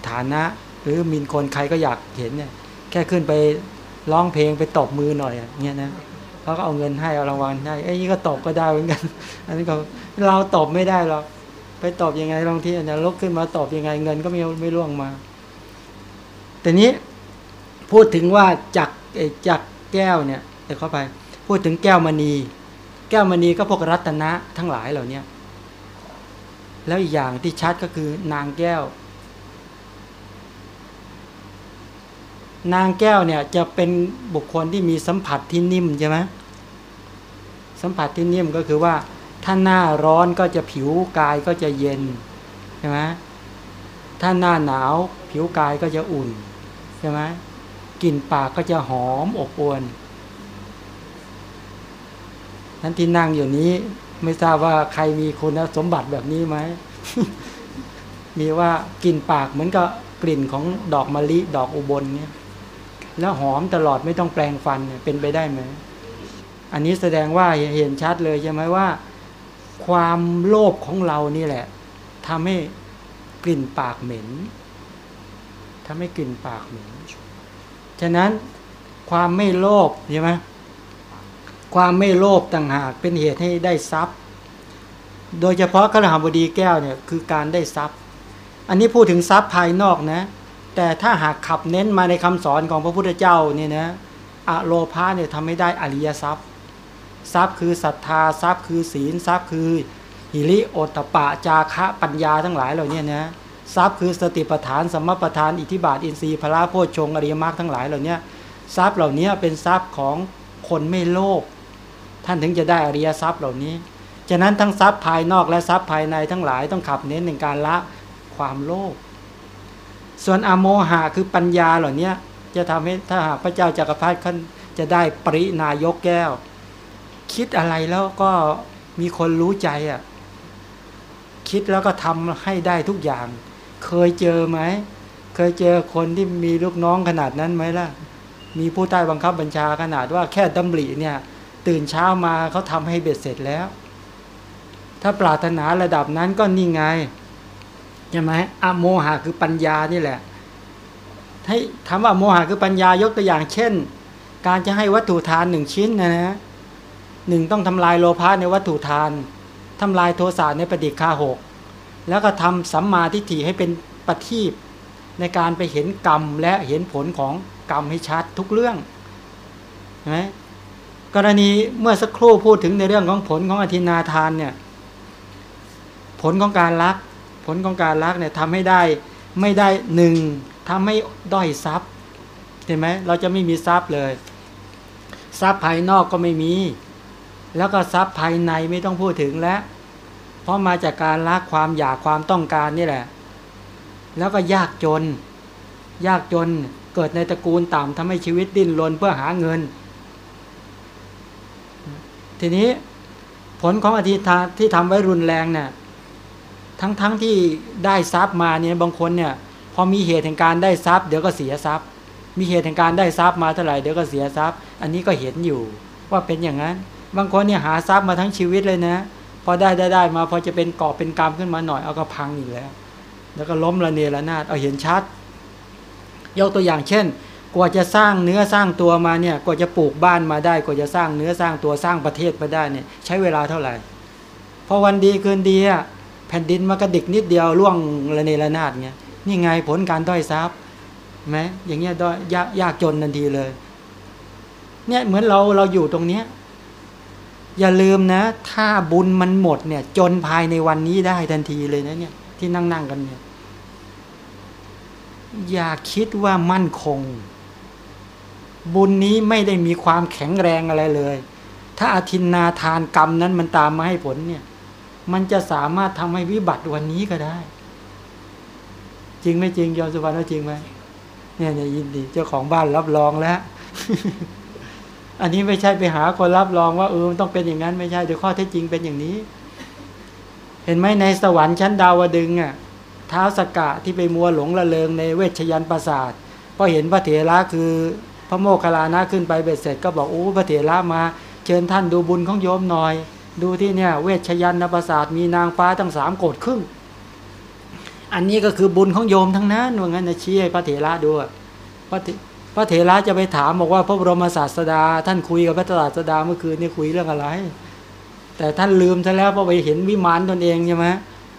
Speaker 1: ฐานะ หรือมีคนใครก็อยากเห็นเนี่ย แค่ขึ้นไปร้องเพลงไปตบมือหน่อยอย่างเงี้ยนะเขาก็เอาเงินให้เอารางวัลให้ไอ้นี่ก็ตบก็ได้เหมือนกัน อันนี้ก็ เราตอบไม่ได้หรอกไปตอบยังไงลองที่นะลุกขึ้นมาตอบยังไงเงินก็ไม่ไม่ร่วงมา แต่นี้พูดถึงว่าจักจักแก้วเนี่ยเดี๋ยวเข้าไป พูดถึงแก้วมณี แก้วมณีก็พวกรัตนะทั้งหลายเหล่านี้แล้วอีกอย่างที่ชัดก็คือนางแก้ว นางแก้วเนี่ยจะเป็นบุคคลที่มีสัมผัสที่นิ่มใช่ไหมสัมผัสที่นิ่มก็คือว่า ถ้าหน้าร้อนก็จะผิวกายก็จะเย็นใช่ไหมถ้าหน้าหนาวผิวกายก็จะอุ่นใช่ไหมกลิ่นปากก็จะหอมอบอวลนั้นที่นั่งอยู่นี้ ไม่ทราบว่าใครมีคุณสมบัติแบบนี้ไหม มีว่ากลิ่นปากเหมือนกับกลิ่นของดอกมะลิดอกอุบลเนี่ย แล้วหอมตลอดไม่ต้องแปลงฟันเนี่ยเป็นไปได้ไหม อันนี้แสดงว่าเห็นชัดเลยใช่ไหมว่า ความโลภของเรานี่แหละทำให้กลิ่นปากเหม็นทำให้กลิ่นปากเหม็น ฉะนั้นความไม่โลภใช่ไหมความไม่โลภต่างหากเป็นเหตุให้ได้ทรัพย์ โดยเฉพาะขรหบดีแก้วเนี่ยคือการได้ทรัพย์ อันนี้พูดถึงทรัพย์ภายนอกนะ แต่ถ้าหากขับเน้นมาในคำสอนของพระพุทธเจ้าเนี่ยนะ อโลภาเนี่ยทำให้ได้อริยทรัพย์ ทรัพย์คือศรัทธาทรัพย์คือศีลทรัพย์คือหิริโอตปะจาคะปัญญาทั้งหลายเหล่านี้นะทรัพย์คือสติปัฏฐานสมปัฏฐานอิทธิบาทอินทรีย์พระโพชงอริยมรรคทั้งหลายเหล่านี้ทรัพย์เหล่านี้เป็นทรัพย์ของคนไม่โลภท่านถึงจะได้อริยทรัพย์เหล่านี้ฉะนั้นทั้งทรัพย์ภายนอกและทรัพย์ภายในทั้งหลายต้องขับเน้นในการละความโลภส่วนอโมหะคือปัญญาเหล่านี้จะทำให้ถ้าหากพระเจ้าจักรพรรดิท่านจะได้ปรินายกแก้ว คิดอะไรแล้วก็มีคนรู้ใจอะ คิดแล้วก็ทำให้ได้ทุกอย่าง เคยเจอไหม เคยเจอคนที่มีลูกน้องขนาดนั้นไหมล่ะ มีผู้ใต้บังคับบัญชาขนาดว่าแค่ดำริเนี่ย ตื่นเช้ามาเขาทำให้เบ็ดเสร็จแล้ว ถ้าปรารถนาระดับนั้นก็นี่ไงใช่ไหมอโมหะคือปัญญานี่แหละให้คำว่าโมหะคือปัญญายกตัวอย่างเช่น การจะให้วัตถุทานหนึ่งชิ้นนะนะ หนึ่งต้องทำลายโลภะในวัตถุทานทำลายโทสะในปฏิฆาหกแล้วก็ทำสัมมาทิฏฐิให้เป็นปฏิบในการไปเห็นกรรมและเห็นผลของกรรมให้ชัดทุกเรื่องใช่ไหมกรณีเมื่อสักครู่พูดถึงในเรื่องของผลของอธินาทานเนี่ยผลของการรัก ผลของการรักเนี่ยทำให้ได้ไม่ได้หนึ่งทำให้ด้อยทรัพย์เห็นไหมเราจะไม่มีทรัพย์เลย ทรัพย์ภายนอกก็ไม่มี แล้วก็ทรัพย์ภายในไม่ต้องพูดถึงแล้ว เพราะมาจากการรักความอยากความต้องการนี่แหละ แล้วก็ยากจน ยากจนเกิดในตระกูลต่ำทำให้ชีวิตดิ้นรนเพื่อหาเงิน ทีนี้ผลของอธิษฐานที่ทำไว้รุนแรงเนี่ยทั้งๆทที่ได้ทรัพย์มาเนี่ยบางคนเนี่ยพอมีเหตุแห่งการได้ทรัพย์ เดี๋ยวก็เสียทรัพย์ มีเหตุแห่งการได้ทรัพย์มาเท่าไหร่เดี๋ยวก็เสียทรัพย์ อันนี้ก็เห็นอยู่ว่าเป็นอย่างนั้น บางคนเนี่ยหาทรัพย์มาทั้งชีวิตเลยนะ พอได้ได้ได้มาพอจะเป็นกอบเป็นกรรมขึ้นมาหน่อยเอาก็พังอีกแล้ว แล้วก็ล้มละเนระนาดเอาเห็นชัด ยกตัวอย่างเช่น กว่าจะสร้างเนื้อสร้างตัวมาเนี่ยกว่าจะปลูกบ้านมาได้ กว่าจะสร้างเนื้อสร้างตัวสร้างประเทศมาได้เนี่ยใช้เวลาเท่าไหร่พอวันดีคืนดีอะแผ่นดินมากระดิกนิดเดียวล่วงระเนระนาดเงี้ยนี่ไงผลการด้อยทรัพย์ไหมอย่างเงี้ยด้อยยากยากจนทันทีเลย เนี่ยเหมือนเราเราอยู่ตรงเนี้ย อย่าลืมนะ ถ้าบุญมันหมดเนี่ย จนภายในวันนี้ได้ทันทีเลยนะเนี่ย ที่นั่งนั่งกันเนี่ย อย่าคิดว่ามั่นคง บุญนี้ไม่ได้มีความแข็งแรงอะไรเลย ถ้าอาทินนาทานกรรมนั้นมันตามมาให้ผลเนี่ย มันจะสามารถทำให้วิบัติวันนี้ก็ได้ จริงไม่จริงยอมสุวรรณว่าจริงไหมเนี่ยเนี่ยยินดี เจ้าของบ้านรับรองแล้ว อันนี้ไม่ใช่ไปหาคนรับรองว่าเออมันต้องเป็นอย่างนั้นไม่ใช่เดี๋ยวข้อเท็จจริงเป็นอย่างนี้ เห็นไหมในสวรรค์ชั้นดาวดึงอะเท้าสกกะที่ไปมัวหลงละเลงในเวชยันประสาทพอเห็นพระเถระคือพระโมคคัลลานะขึ้นไปเบ็ดเสร็จก็บอกโอ้พระเถระมาเชิญท่านดูบุญของโยมหน่อย ดูที่เนี่ย เวชยันประสาทมีนางฟ้าตั้งสามโกดครึ่ง อันนี้ก็คือบุญของโยมทั้งนั้นว่างั้นนะชี้ให้พระเถระดูพระ พระเถระจะไปถามบอกว่าพระบรมศาสดา ท่านคุยกับพระศาสดาเมื่อคืนนี่คุยเรื่องอะไร แต่ท่านลืมซะแล้วเพราะไปเห็นวิมานตนเองใช่ไหม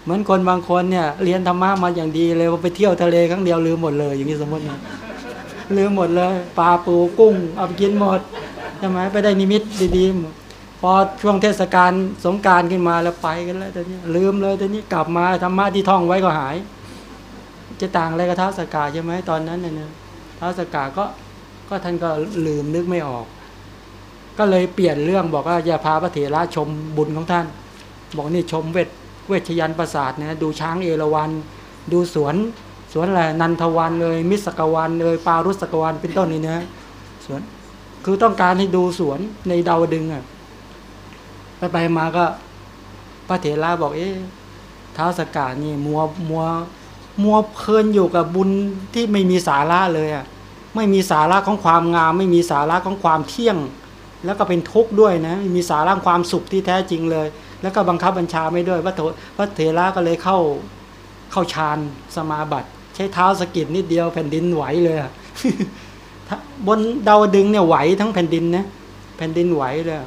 Speaker 1: เหมือนคนบางคนเนี่ยเรียนธรรมะมาอย่างดีเลยว่าไปเที่ยวทะเลครั้งเดียวลืมหมดเลย อย่างนี้สมมตินะลืมหมดเลยปลาปูกุ้งเอาไปกินหมดใช่ไหมไปได้นิมิตดีๆพอช่วงเทศกาลสงการขึ้นมาแล้วไปกันแล้วตอนนี้ลืมเลยตอนนี้กลับมาธรรมะที่ท่องไว้ก็หาย จะต่างอะไรกับท้าสกาใช่ไหมตอนนั้นเนี่ย ท้าวสกาก็ก็ท่านก็ลืมนึกไม่ออก ก็เลยเปลี่ยนเรื่องบอกว่าอย่าพาพระเถระชมบุญของท่าน บอกนี่ชมเวทเวชยันประสาทนะดูช้างเอราวันดูสวนสวนอะไรนันทวันเลย มิสกวันเลยปารุสกวันเป็นต้นนี่นะสวนคือต้องการให้ดูสวนในดาวดึงอะไปไปมาก็พระเถระบอกเอ๊ะท้าวสกานี่มัวมัว มัวเพลินอยู่กับบุญที่ไม่มีสาระเลยอะไม่มีสาระของความงาม ไม่มีสาระของความเที่ยง แล้วก็เป็นทุกข์ด้วยนะไม่มีสาระความสุขที่แท้จริงเลย แล้วก็บังคับบัญชาไม่ด้วยพระโพระเถระก็เลยเข้าเข้าฌานสมาบัติใช้เท้าสกิดนิดเดียวแผ่นดินไหวเลยบนดาวดึงเนี่ยไหวทั้งแผ่นดินนะแผ่นดินไหวเลย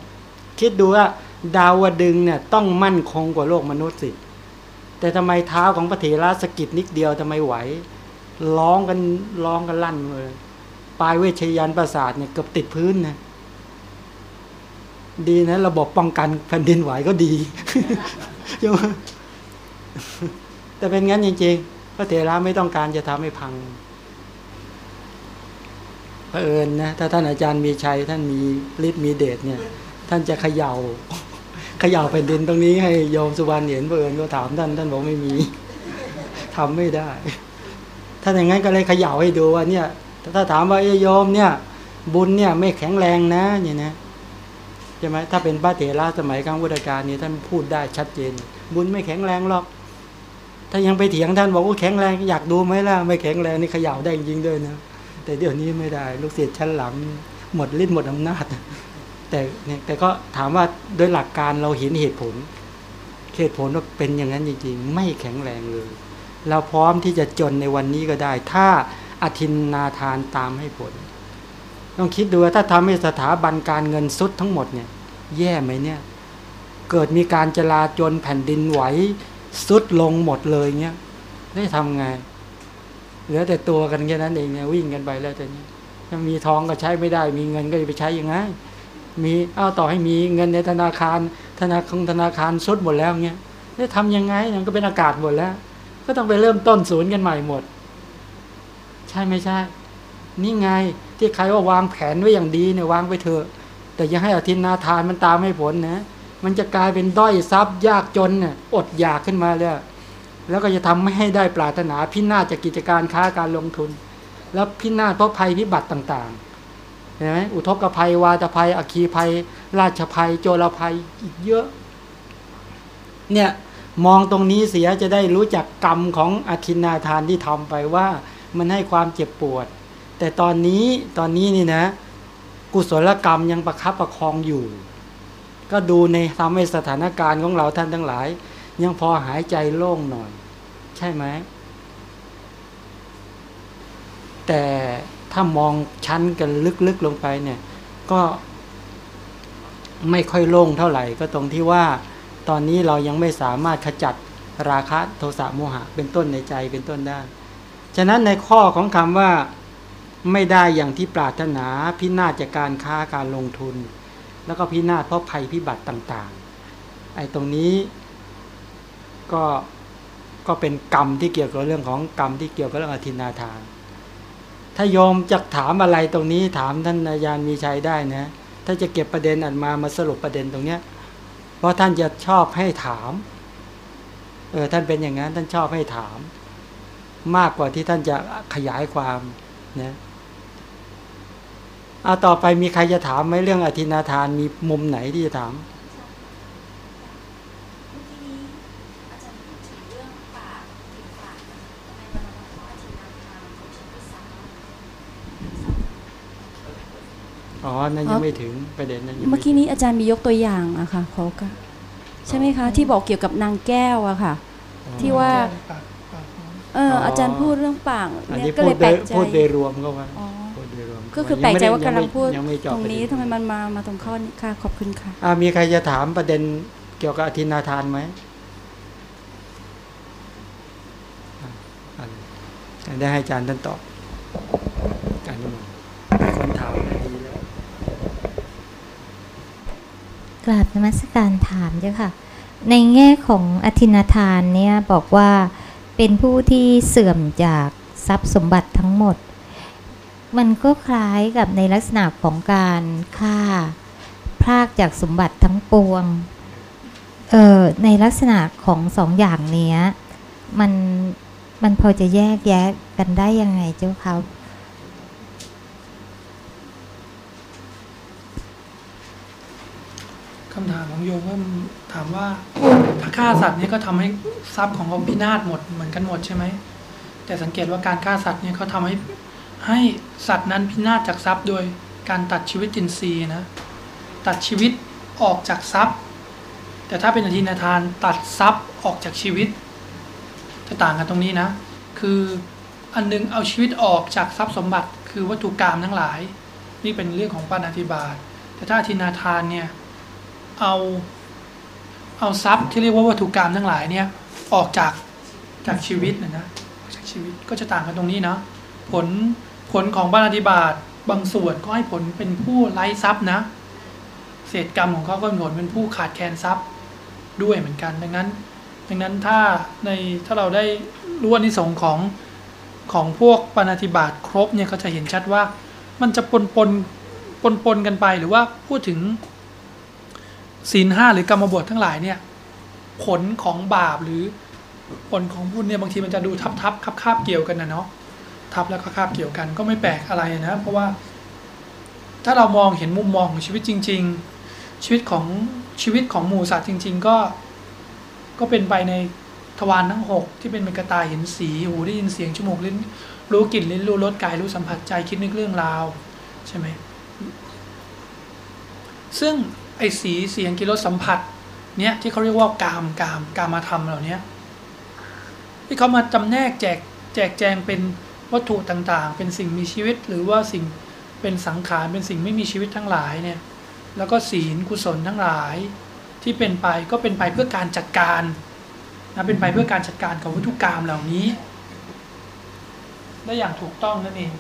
Speaker 1: คิดดูว่าดาวดึงเนี่ยต้องมั่นคงกว่าโลกมนุษย์สิ แต่ทำไมเท้าของพระเถระสกิดนิดเดียวทำไมไหวร้องกันร้องกันลั่นเลยปลายเวชยันประสาทเนี่ยเกือบติดพื้นนะดีนะ ระบบป้องกันแผ่นดินไหวก็ดีใช่ไหมแต่เป็นงั้นจริงๆพระเถระไม่ต้องการจะทำให้พังเผอิญนะถ้าท่านอาจารย์มีชัยท่านมีฤทธิ์มีเดชเนี่ย ท่านจะเขยา่า ขย่าแผ่นดินตรงนี้ให้โยมสุวรรณเห็นเผอิญก็ถามท่านท่านบอกไม่มีทำไม่ได้ ถ้าอย่างนั้นก็เลยขย่าให้ดูว่าเนี่ย ถ้าถามว่าเอโยมเนี่ย บุญเนี่ยไม่แข็งแรงนะเนี่ยนะใช่ไหมถ้าเป็นพระเถระสมัยกลางพุทธกาลนี่ท่านพูดได้ชัดเจน บุญไม่แข็งแรงหรอก ถ้ายังไปเถียงท่านบอกว่าแข็งแรงอยากดูไหมล่ะไม่แข็งแรงนี่ขย่าได้จริงด้วยนะแต่เดี๋ยวนี้ไม่ได้ ลูกศิษย์ชั้นหลัง หมดฤทธิ์หมดอำนาจ แต่เนี่ยแต่ก็ถามว่าโดยหลักการเราเห็นเหตุผลเหตุผลว่าเป็นอย่างนั้นจริงๆ ไม่แข็งแรงเลย เราพร้อมที่จะจนในวันนี้ก็ได้ ถ้าอธินนาทานตามให้ผล ต้องคิดดูว่าถ้าทำให้สถาบันการเงินสุดทั้งหมดเนี่ย แย่ไหมเนี่ย เกิดมีการจลาจลแผ่นดินไหวสุดลงหมดเลยเงี้ยได้ทำไง เหลือแต่ตัวกันแค่นั้นเองเนี่ยวิ่งกันไปแล้วแต่นี้ถ้ามีทองก็ใช้ไม่ได้ มีเงินก็จะไปใช้ยังไง มีเอาต่อให้มีเงินในธนาคาร ธนาคารธนาคารสุดหมดแล้วเงี้ยได้ทำยังไงมันก็เป็นอากาศหมดแล้ว ก็ต้องไปเริ่มต้นศูนย์กันใหม่หมด ใช่ไม่ใช่ นี่ไงที่ใครว่าวางแผนไว้อย่างดีเนี่ยวางไปเถอะ แต่อยังให้อธินาทานมันตามให้ผลนะ มันจะกลายเป็นด้อยทรัพย์ยากจนเนี่ยอดอยากขึ้นมาเลยแล้วก็จะทำไม่ให้ได้ปรารถนาพินาศจากกิจการค้าการลงทุน แล้วพินาศเพราะภัยพิบัติต่างๆ เห็นไหมอุทกภัย วาตภัยอัคคีภัย ราชภัย โจรภัยอีกเยอะ เนี่ยมองตรงนี้เสียจะได้รู้จักกรรมของอธินาทานที่ทำไปว่า มันให้ความเจ็บปวด แต่ตอนนี้ตอนนี้นี่นะ กุศลกรรมยังประคับประคองอยู่ ก็ดูในทำให้สถานการณ์ของเราท่านทั้งหลาย ยังพอหายใจโล่งหน่อย ใช่ไหมแต่ ถ้ามองชั้นกันลึกๆลงไปเนี่ย ก็ไม่ค่อยโล่งเท่าไหร่ก็ตรงที่ว่า ตอนนี้เรายังไม่สามารถขจัดราคะโทสะโมหะ เป็นต้นในใจเป็นต้นได้ ฉะนั้นในข้อของคำว่าไม่ได้อย่างที่ปรารถนาพินาศจากการค้าการลงทุน แล้วก็พินาศเพราะภัยพิบัติต่างๆไอ้ตรงนี้ก็ก็เป็นกรรมที่เกี่ยวกับเรื่องของกรรมที่เกี่ยวกับเรื่องอธินาทาน ถ้าโยมจะถามอะไรตรงนี้ถามท่านอาจารย์มีชัยได้นะ ถ้าจะเก็บประเด็นอันมามาสรุปประเด็นตรงเนี้ย เพราะท่านจะชอบให้ถาม เออท่านเป็นอย่างนั้น ท่านชอบให้ถาม มากกว่าที่ท่านจะขยายความนะเอาต่อไปมีใครจะถามไหมเรื่องอธินาทานมีมุมไหนที่จะถาม
Speaker 3: อกี้นี้อาจารย์พูดถึงเรื่องปากถึงปากทำไมเรามาขออธินาทานของชิ้นที่สาม
Speaker 1: อ๋อ นั่นยังไม่ถึงประเด็นนั้นยัง
Speaker 3: เมื่
Speaker 1: ไม่
Speaker 3: อกี้นี้อาจารย์มียกตัวอย่างอะค่ะขอกะใช่ไหมคะ ที่บอกเกี่ยวกับนางแก้วอะค่ะ
Speaker 1: อ๋อ
Speaker 3: ที่ว่า
Speaker 2: ปากปากน้ำ
Speaker 3: เอออาจารย์พูดเรื่องปาก
Speaker 1: อัน
Speaker 3: เนี่
Speaker 1: นี้
Speaker 3: ยก็
Speaker 1: พู
Speaker 3: เล
Speaker 1: ด
Speaker 3: ย
Speaker 1: โด
Speaker 3: แปล
Speaker 1: ย
Speaker 3: กใจ
Speaker 1: พูดโดยรวมก็ว่า
Speaker 3: อ๋อ
Speaker 1: พูดโดยรวม
Speaker 3: ก็คือแปลกใจว่ากำลังพูด
Speaker 1: ยังไม่
Speaker 3: ต
Speaker 1: เจาะ
Speaker 3: รง
Speaker 1: ประเด็
Speaker 3: นี้ทำไมมันมามาตรงข้อนี้ค่ะขอบคุณค่ะ
Speaker 1: อ่ามีใครจะถามประเด็นเกี่ยวกับอธินาทานไหมอะอะได้ให้อาจารย์ท่านตอบการนิมนต์คนถามได้ดีแล้ว
Speaker 4: กราบนมัสการถามเจ้าค่ะ ในแง่ของอธินาทานเนี่ยบอกว่าเป็นผู้ที่เสื่อมจากทรัพย์สมบัติทั้งหมด มันก็คล้ายกับในลักษณะของการฆ่า พรากจากสมบัติทั้งปวง เอ่อในลักษณะของสองอย่างเนี้ย มันมันพอจะแยกแยะกันได้ยังไงเจ้าคะ
Speaker 2: คำถามของโยมว่าถามว่าถ้าฆ่าสัตว์นี่ก็ทำให้ทรัพย์ของเขาพินาศหมดเหมือนกันหมดใช่ไหมแต่สังเกตว่าการฆ่าสัตว์เนี่ยเขาทำให้ให้สัตว์นั้นพินาศจากทรัพย์โดยการตัดชีวิตจินทรีย์นะตัดชีวิตออกจากทรัพย์ แต่ถ้าเป็นอธินาทานตัดทรัพย์ออกจากชีวิตจะต่างกันตรงนี้นะ คืออันหนึงเอาชีวิตออกจากทรัพย์สมบัติ คือวัตถุกรรมทั้งหลาย นี่เป็นเรื่องของปาณาธิบาตแต่ถ้าอธินาทานเนี่ย เอาเอาทรัพย์ที่เรียกว่าวัตถุกรรมทั้งหลายเนี่ยออกจากจากชีวิตนะนะจากชีวิตก็จะต่างกันตรงนี้เนาะผลผลของบาณาธิบาตบางส่วนก็ให้ผลเป็นผู้ไร้ทรัพย์นะ เศษกรรมของเขาก็ผลเป็นผู้ขาดแคลนทรัพย์ด้วยเหมือนกัน ดังนั้น ดังนั้นถ้าในถ้าเราได้รู้อนิสงของของพวกปาณาธิบาตครบเนี่ยก็จะเห็นชัดว่ามันจะปนปนปนปนกันไปหรือว่าพูดถึง ศีลห้าหรือกรรมบททั้งหลายเนี่ย ผลของบาปหรือผลของบุญเนี่ยบางทีมันจะดูทับทับคับคาบเกี่ยวกันนะเนาะทับแล้วก็คาบเกี่ยวกันก็ไม่แปลกอะไรนะเพราะว่า ถ้าเรามองเห็นมุมมองของชีวิตจริง ๆ ชีวิตของชีวิตของหมูสัตว์จริง ๆ ก็ก็เป็นไปในทวารทั้งหกที่เป็นเป็นกตาเห็นสีหูได้ยินเสียงจมูกลิ้นรู้กลิ่นลิ้นรู้รสกายรู้สัมผัสใจคิดนึกเรื่องราว ใช่ไหมซึ่ง ไอ้สีเสียงกิริยสัมผัส เนี่ยที่เขาเรียกว่ากามกามกามาธรรมเหล่านี้ที่เขามาจำแนกแจกแจกแจงเป็นวัตถุต่างๆ เป็นสิ่งมีชีวิตหรือว่าสิ่งเป็นสังขารเป็นสิ่งไม่มีชีวิตทั้งหลายเนี่ยแล้วก็ศีลกุศลทั้งหลายที่เป็นไปก็เป็นไปเพื่อการจัดการนะเป็นไปเพื่อการจัดการกับวัตถุกรรมเหล่านี้ ได้อย่างถูกต้องนั่นเอง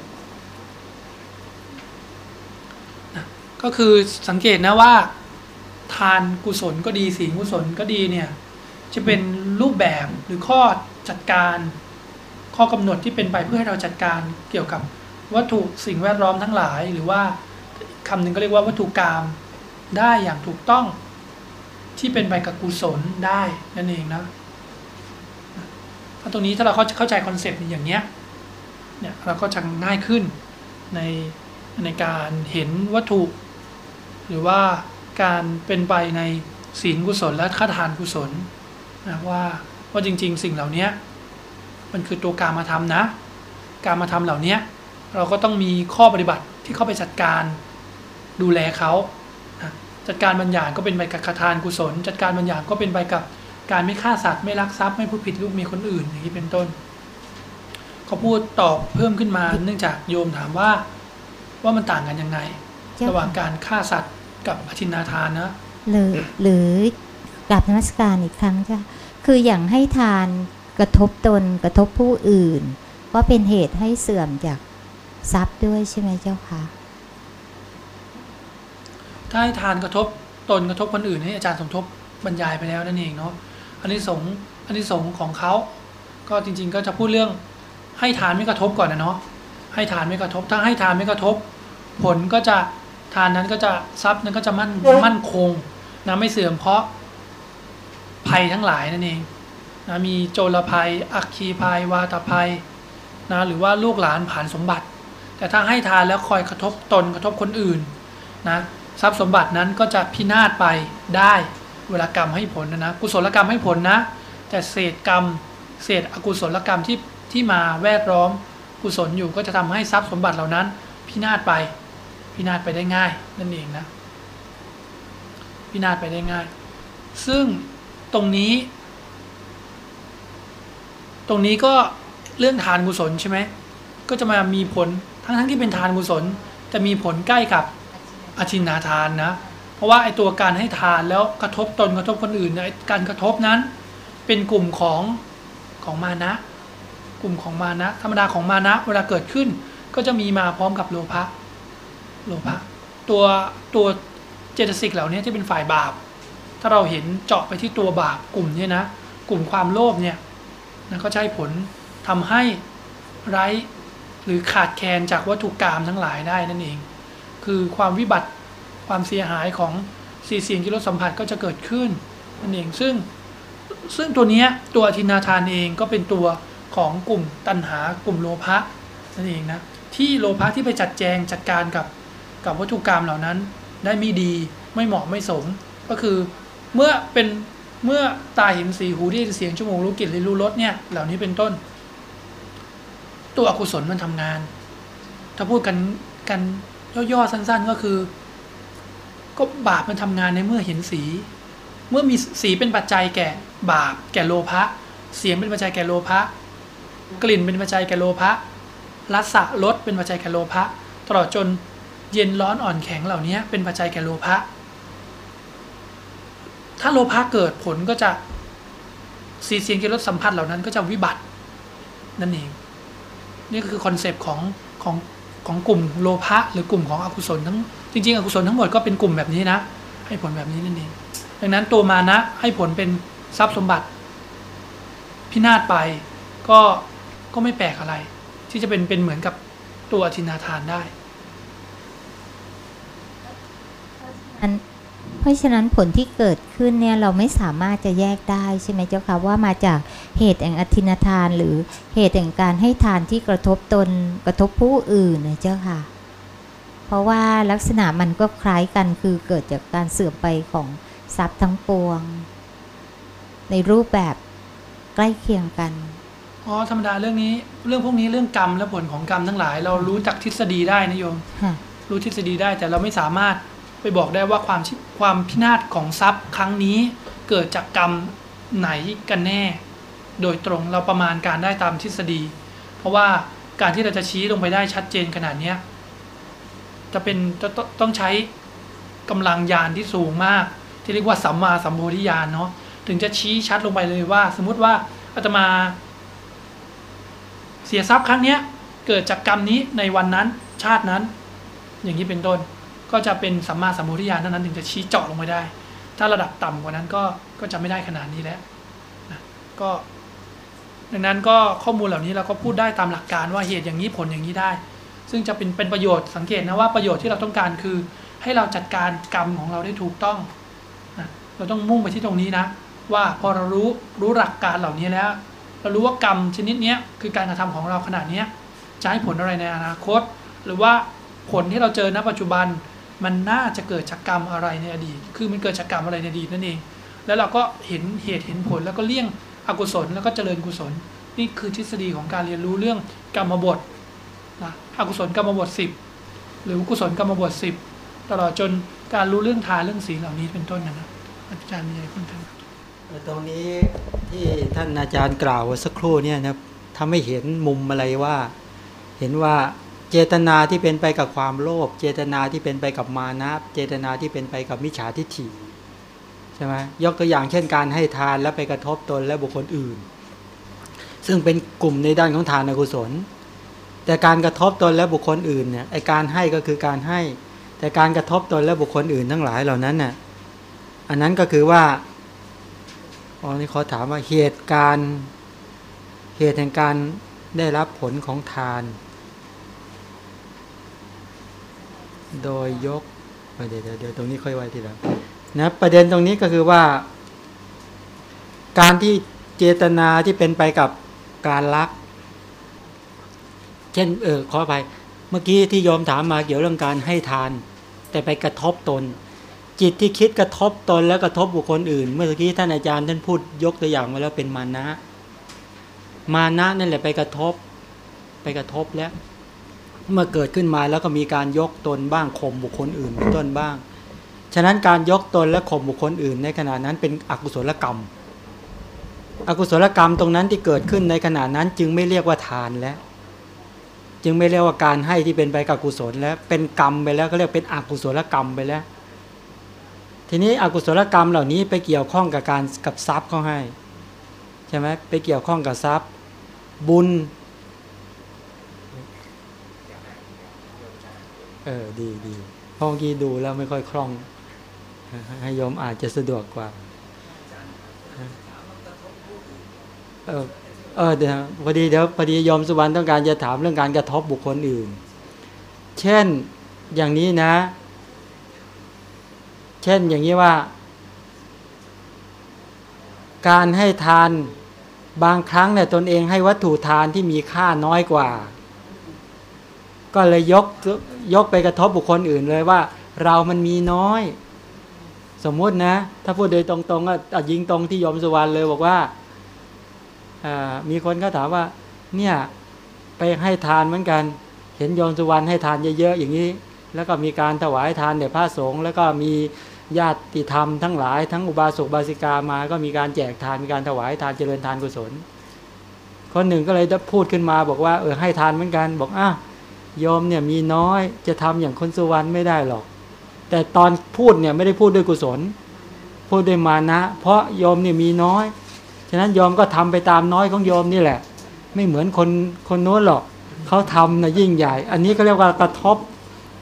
Speaker 2: นะก็คือสังเกตนะว่า ทานกุศลก็ดีศีลกุศลก็ดีเนี่ยจะเป็นรูปแบบหรือข้อจัดการ ข้อกำหนดที่เป็นไปเพื่อให้เราจัดการเกี่ยวกับวัตถุสิ่งแวดล้อมทั้งหลาย หรือว่าคำหนึ่งก็เรียกว่าวัตถุกรรมได้อย่างถูกต้องที่เป็นไปกับกุศลได้นั่นเองนะถ้าตรงนี้ถ้าเราเข้าเข้าใจคอนเซปต์อย่างเนี้ยเนี่ยเราก็จะง่ายขึ้นในในการเห็นวัตถุ หรือว่า การเป็นไปในศีลกุศลและฆาทานกุศลนะว่าว่าจริง ๆ สิ่งเหล่านี้มันคือตัวการมาทำนะ การมาทำเหล่านี้เราก็ต้องมีข้อปฏิบัติที่เข้าไปจัดการดูแลเขานะจัดการบางอย่างก็เป็นไปกับฆาทานกุศล จัดการบางอย่างก็เป็นไปกับการไม่ฆ่าสัตว์ไม่ลักทรัพย์ไม่พูดผิดลูกมีคนอื่นอย่างนี้เป็นต้นเขาพูดตอบเพิ่มขึ้นมา เนื่องจากโยมถามว่าว่ามันต่างกันยังไง ระหว่างการฆ่าสัตว์ กับอธินาทานนะ
Speaker 4: หรือหรือกราบนมัสการอีกครั้งจ้ะคืออย่างให้ทานกระทบตนกระทบผู้อื่น ก็เป็นเหตุให้เสื่อมจากทรัพย์ด้วยใช่ไหมเจ้าคะ
Speaker 2: ถ้าให้ทานกระทบตนกระทบคนอื่นให้อาจารย์สมทบบรรยายไปแล้วนั่นเองเนาะอันนี้สงส์อันนี้สงส์ของเขาก็จริง ๆ ก็จะพูดเรื่องให้ทานไม่กระทบก่อนนะเนาะให้ทานไม่กระทบ ถ้าให้ทานไม่กระทบ ผลก็จะ ทานนั้นก็จะทรัพย์นั้นก็จะมั่นมั่นคงนะไม่เสื่อมเพราะภัยทั้งหลายนั่นเองนะมีโจรภัย อัคคีภัย วาตภัยนะหรือว่าลูกหลานผ่านสมบัติ แต่ถ้าให้ทานแล้วคอยกระทบตนกระทบคนอื่นนะทรัพย์สมบัตินั้นก็จะพินาศไปได้เวลากรรมให้ผลนะนะกุศลกรรมให้ผลนะ แต่เศษกรรม เศษอกุศลกรรมที่ที่มาแวดล้อมกุศลอยู่ก็จะทำให้ทรัพย์สมบัติเหล่านั้นพินาศไป พินาศไปได้ง่าย นั่นเองนะ พินาศไปได้ง่าย ซึ่งตรงนี้ ตรงนี้ก็เรื่องทานกุศลใช่ไหมก็จะมามีผลทั้งทั้งที่เป็นทานกุศลแต่มีผลใกล้กับอธินาทานนะ เพราะว่าไอตัวการให้ทานแล้วกระทบตนกระทบคนอื่นเนี่ยไอ้การกระทบนั้น เป็นกลุ่มของของมานะ กลุ่มของมานะ ธรรมดาของมานะ เวลาเกิดขึ้นก็จะมีมาพร้อมกับโลภะ โลภะตัวตัวเจตสิกเหล่านี้ที่เป็นฝ่ายบาป ถ้าเราเห็นเจาะไปที่ตัวบาปกลุ่มเนี้นะ กลุ่มความโลภเนี่ยนะก็ให้ผลทำให้ไร้หรือขาดแคลนจากวัตถุกรรมทั้งหลายได้นั่นเอง คือความวิบัติความเสียหายของสีเสียงกิรสสัมผัสก็จะเกิดขึ้นนั่นเองซึ่งซึ่งตัวนี้ตัวอธินาทานเองก็เป็นตัวของกลุ่มตัณหากลุ่มโลภะนั่นเองนะที่โลภะที่ไปจัดแจงจัดการกับ กับวัตถุกรรมเหล่านั้น ได้ไม่ดีไม่เหมาะไม่สม ก็คือเมื่อเป็นเมื่อตาเห็นสีหูได้ยินเสียงจมูกรู้กลิ่นลิ้นรู้รสเนี่ยเหล่านี้เป็นต้น ตัวอกุศลมันทำงาน ถ้าพูดกันกันย่อๆสั้น ๆก็คือ ก็บาปมันทำงานในเมื่อเห็นสี เมื่อมีสีเป็นปัจจัยแก่บาปแก่โลภะเสียงเป็นปัจจัยแก่โลภะกลิ่นเป็นปัจจัยแก่โลภะรสะรสเป็นปัจจัยแก่โลภะตลอดจน เย็นร้อนอ่อนแข็งเหล่านี้เป็นปัจจัยแก่โลภะ ถ้าโลภะเกิดผลก็จะสีเสียงกิรสสัมผัสเหล่านั้นก็จะวิบัติ นั่นเอง นี่ก็คือคอนเซปต์ของของของกลุ่มโลภะหรือกลุ่มของอกุศลทั้งจริงๆ อกุศลทั้งหมดก็เป็นกลุ่มแบบนี้นะ ให้ผลแบบนี้นั่นเอง ดังนั้นตัวมานะให้ผลเป็นทรัพย์สมบัติ พินาศไปก็ก็ไม่แปลกอะไร ที่จะเป็นเป็นเหมือนกับตัวอธินาทานได้
Speaker 4: อันเพราะฉะนั้นผลที่เกิดขึ้นเนี่ยเราไม่สามารถจะแยกได้ใช่ไหมเจ้าค่ะว่ามาจากเหตุแห่งอธินาทาน หรือเหตุแห่งการให้ทานที่กระทบตนกระทบผู้อื่นนะเจ้าค่ะ เพราะว่าลักษณะมันก็คล้ายกันคือเกิดจากการเสื่อมไปของทรัพย์ทั้งปวง ในรูปแบบใกล้เคียงกัน
Speaker 2: อ๋อธรรมดาเรื่องนี้เรื่องพวกนี้เรื่องกรรมและผลของกรรมทั้งหลาย เรารู้จักทฤษฎีได้นะโยม
Speaker 4: ค่ะ
Speaker 2: รู้ทฤษฎีได้แต่เราไม่สามารถ ไปบอกได้ว่าความความพินาศของทรัพย์ครั้งนี้เกิดจากกรรมไหนกันแน่ โดยตรงเราประมาณการได้ตามทฤษฎี เพราะว่าการที่เราจะชี้ลงไปได้ชัดเจนขนาดนี้จะเป็นจะต้องต้องใช้กำลังญาณที่สูงมาก ที่เรียกว่าสัมมาสัมโพธิญาณเนาะถึงจะชี้ชัดลงไปเลยว่า สมมติว่าอาตมา เสียทรัพย์ครั้งนี้เกิดจากกรรมนี้ในวันนั้นชาตินั้น อย่างนี้เป็นต้น ก็จะเป็นสัมมาสัมโพธิญาณเท่านั้นถึงจะชี้เจาะลงไปได้ ถ้าระดับต่ำกว่านั้นก็ก็จะไม่ได้ขนาดนี้แล้วนะก็ ดังนั้นก็ข้อมูลเหล่านี้เราก็พูดได้ตามหลักการว่าเหตุอย่างนี้ผลอย่างนี้ได้ ซึ่งจะเป็นเป็นประโยชน์สังเกตนะว่าประโยชน์ที่เราต้องการคือ ให้เราจัดการกรรมของเราได้ถูกต้องนะเราต้องมุ่งไปที่ตรงนี้นะ ว่าพอเรารู้รู้หลักการเหล่านี้แล้ว เรารู้ว่ากรรมชนิดเนี้ยคือการกระทำของเราขนาดเนี้ยจะให้ผลอะไรในอนาคต หรือว่าผลที่เราเจอณปัจจุบัน มันน่าจะเกิดจากกรรมอะไรในอดีต คือมันเกิดจากกรรมอะไรในอดีตนั่นเอง แล้วเราก็เห็นเหตุเห็นผลแล้วก็เลี่ยงอกุศลแล้วก็เจริญกุศล นี่คือทฤษฎีของการเรียนรู้เรื่องกรรมบทนะอกุศลกรรมบท 10 หรือกุศลกรรมบท 10 ตลอดจนการรู้เรื่องทานเรื่องศีลเหล่านี้เป็นต้นนะนะอาจารย์มีอะไรเพิ่มเติม
Speaker 1: ตรงนี้ที่ท่านอาจารย์กล่าวสักครู่เนี่ยนะทำให้เห็นมุมอะไรว่า เห็นว่า เจตนาที่เป็นไปกับความโลภเจตนาที่เป็นไปกับมานะเจตนาที่เป็นไปกับมิจฉาทิฏฐิใช่ไหมยกตัวอย่างเช่นการให้ทานแล้วไปกระทบตนและบุคคลอื่น ซึ่งเป็นกลุ่มในด้านของทานอกุศล แต่การกระทบตนและบุคคลอื่นเนี่ยไอการให้ก็คือการให้ แต่การกระทบตนและบุคคลอื่นทั้งหลายเหล่านั้นน่ะอันนั้นก็คือว่าอ๋อนี่ขอถามว่าเหตุการเหตุแห่งการได้รับผลของทาน โดยยกเดี๋ยวเดี๋ยวตรงนี้ค่อยไว้ทีหลังนะประเด็นตรงนี้ก็คือว่า การที่เจตนาที่เป็นไปกับการรัก เช่นเออขออภัยเมื่อกี้ที่โยมถามมาเกี่ยวเรื่องการให้ทาน แต่ไปกระทบตน จิตที่คิดกระทบตนแล้วกระทบบุคคลอื่น เมื่อกี้ท่านอาจารย์ท่านพูดยกตัวอย่างมาแล้วเป็นมานะ มานะนั่นแหละไปกระทบ ไปกระทบแล้ว เมื่อเกิดขึ้นมาแล้วก็มีการยกตนบ้างข่มบุคคลอื่นเป็นต้นบ้าง ฉะนั้นการยกตนและข่มบุคคลอื่น ในขณะนั้นเป็นอกุศลกรรม อกุศลกรรมตรงนั้นที่เกิดขึ้นในขณะนั้นจึงไม่เรียกว่าทานแล้ว จึงไม่เรียกว่าการให้ที่เป็นไปกับกุศลแล้วเป็นกรรมไปแล้วก็เรียกเป็นอกุศลกรรมไปแล้ว ทีนี้อกุศลกรรมเหล่านี้ไปเกี่ยวข้องกับการกับทรัพย์เขาให้ใช่ไหมไปเกี่ยวข้องกับทรัพย์ บุญ เออดีดีเพราะเมื่อกี้ดูแล้วไม่ค่อยคล่อง ให้โยมอาจจะสะดวกกว่าเออเออเดี๋ยวพอดีเดี๋ยวพอดียมสุวรรณต้องการจะถามเรื่องการกระทบบุคคลอื่น เช่นอย่างนี้นะ เช่นอย่างนี้ว่า การให้ทานบางครั้งเนี่ยตนเองให้วัตถุทานที่มีค่าน้อยกว่า ก็เลยยกยกไปกระทบบุคคลอื่นเลยว่า เรามันมีน้อย สมมตินะ ถ้าพูดโดยตรงๆก็ยิงตรงที่ยมสุวรรณเลยบอกว่าามีคนก็ถามว่า เนี่ยไปให้ทานเหมือนกัน เห็นโยมสุวรรณให้ทานเยอะๆอย่างนี้ แล้วก็มีการถวายทานแด่พระสงฆ์แล้วก็มีญาติธรรมทั้งหลายทั้งอุบาสกบาสิกามา ก็มีการแจกทานมีการถวายทานเจริญทานกุศล คนหนึ่งก็เลยพูดขึ้นมาบอกว่าเออให้ทานเหมือนกัน บอกอะ โยมเนี่ยมีน้อยจะทำอย่างคนสุวรรณไม่ได้หรอก แต่ตอนพูดเนี่ยไม่ได้พูดด้วยกุศล พูดด้วยมานะ เพราะโยมเนี่ยมีน้อย ฉะนั้นโยมก็ทำไปตามน้อยของโยมนี่แหละ ไม่เหมือนคนคนโน้นหรอกเขาทำนะยิ่งใหญ่ อันนี้ก็เรียกว่ากระทบ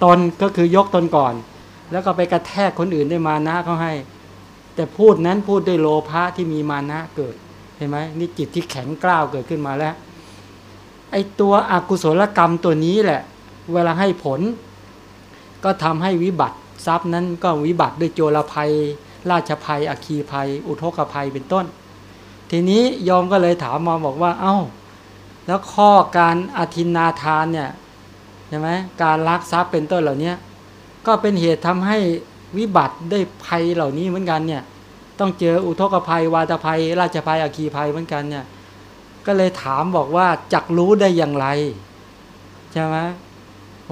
Speaker 1: ตนก็คือยกตนก่อน แล้วก็ไปกระแทกคนอื่นด้วยมานะเขาให้ แต่พูดนั้นพูดด้วยโลภะที่มีมานะเกิดเห็นไหมนี่จิตที่แข็งกล้าวเกิดขึ้นมาแล้ว ไอตัวอกุศลกรรมตัวนี้แหละ เวลาให้ผล ก็ทำให้วิบัติทรัพย์นั้นก็วิบัติด้วยโจรภัย ราชภัยอัคคีภัย อุทกภัยเป็นต้น ทีนี้ยอมก็เลยถามมาบอกว่า เอ้า แล้วข้อการอธินาทานเนี่ยใช่ไหมการลักทรัพย์เป็นต้นเหล่านี้ก็เป็นเหตุทำให้วิบัติได้ภัยเหล่านี้เหมือนกันเนี่ยต้องเจออุทกภัย วาตภัย ราชภัยอัคคีภัยเหมือนกันเนี่ย ก็เลยถามบอกว่าจักรู้ได้อย่างไรใช่ไหม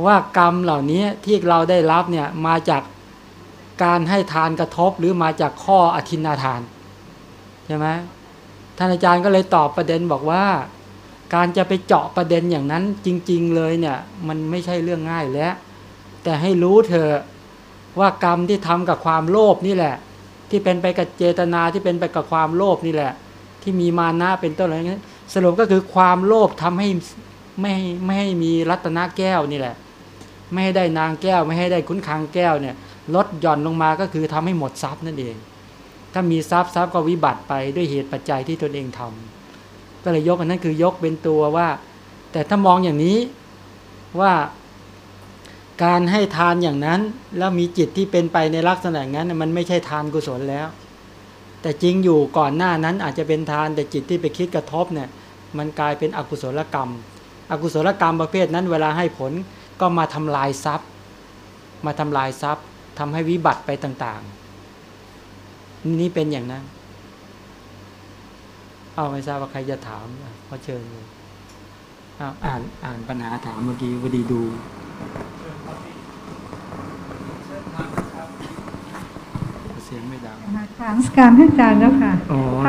Speaker 1: ว่ากรรมเหล่านี้ที่เราได้รับเนี่ยมาจากการให้ทานกระทบหรือมาจากข้ออธินาทานใช่ไหมท่านอาจารย์ก็เลยตอบประเด็นบอกว่า การจะไปเจาะประเด็นอย่างนั้นจริง ๆ เลยเนี่ย มันไม่ใช่เรื่องง่ายแล้วแต่ให้รู้เถอะว่ากรรมที่ทำกับความโลภนี่แหละ ที่เป็นไปกับเจตนาที่เป็นไปกับความโลภนี่แหละ ที่มีมานะเป็นต้นอะไรเงี้ย สรุปก็คือความโลภทำให้ไม่ให้ไม่ให้มีรัตนแก้วนี่แหละ ไม่ให้ได้นางแก้ว ไม่ให้ได้คุ้นคางแก้วเนี่ย ลดหย่อนลงมาก็คือทำให้หมดทรัพย์นั่นเอง ถ้ามีทรัพย์ทรัพย์ก็วิบัติไปด้วยเหตุปัจจัยที่ตนเองทำก็เลยยกอันนั้นคือยกเป็นตัวว่า แต่ถ้ามองอย่างนี้ว่าการให้ทานอย่างนั้นแล้วมีจิตที่เป็นไปในลักษณะนั้นมันไม่ใช่ทานกุศลแล้ว แต่จริงอยู่ก่อนหน้านั้นอาจจะเป็นทานแต่จิตที่ไปคิดกระทบเนี่ยมันกลายเป็นอกุศลกรรม อกุศลกรรมประเภทนั้นเวลาให้ผลก็มาทำลายทรัพย์ มาทำลายทรัพย์ทำให้วิบัติไปต่างๆ นี่เป็นอย่างนั้น เอาไม่ทราบว่าใครจะถามอะขอเชิญเลยเอาอ่านอ่านปัญหาถามเมื่อกี้พอดีดู เสี ยงไม่ดัง
Speaker 5: นะคะกรารสการท่านอาจารย์แล้วค่ะ
Speaker 1: อ๋อ
Speaker 5: ท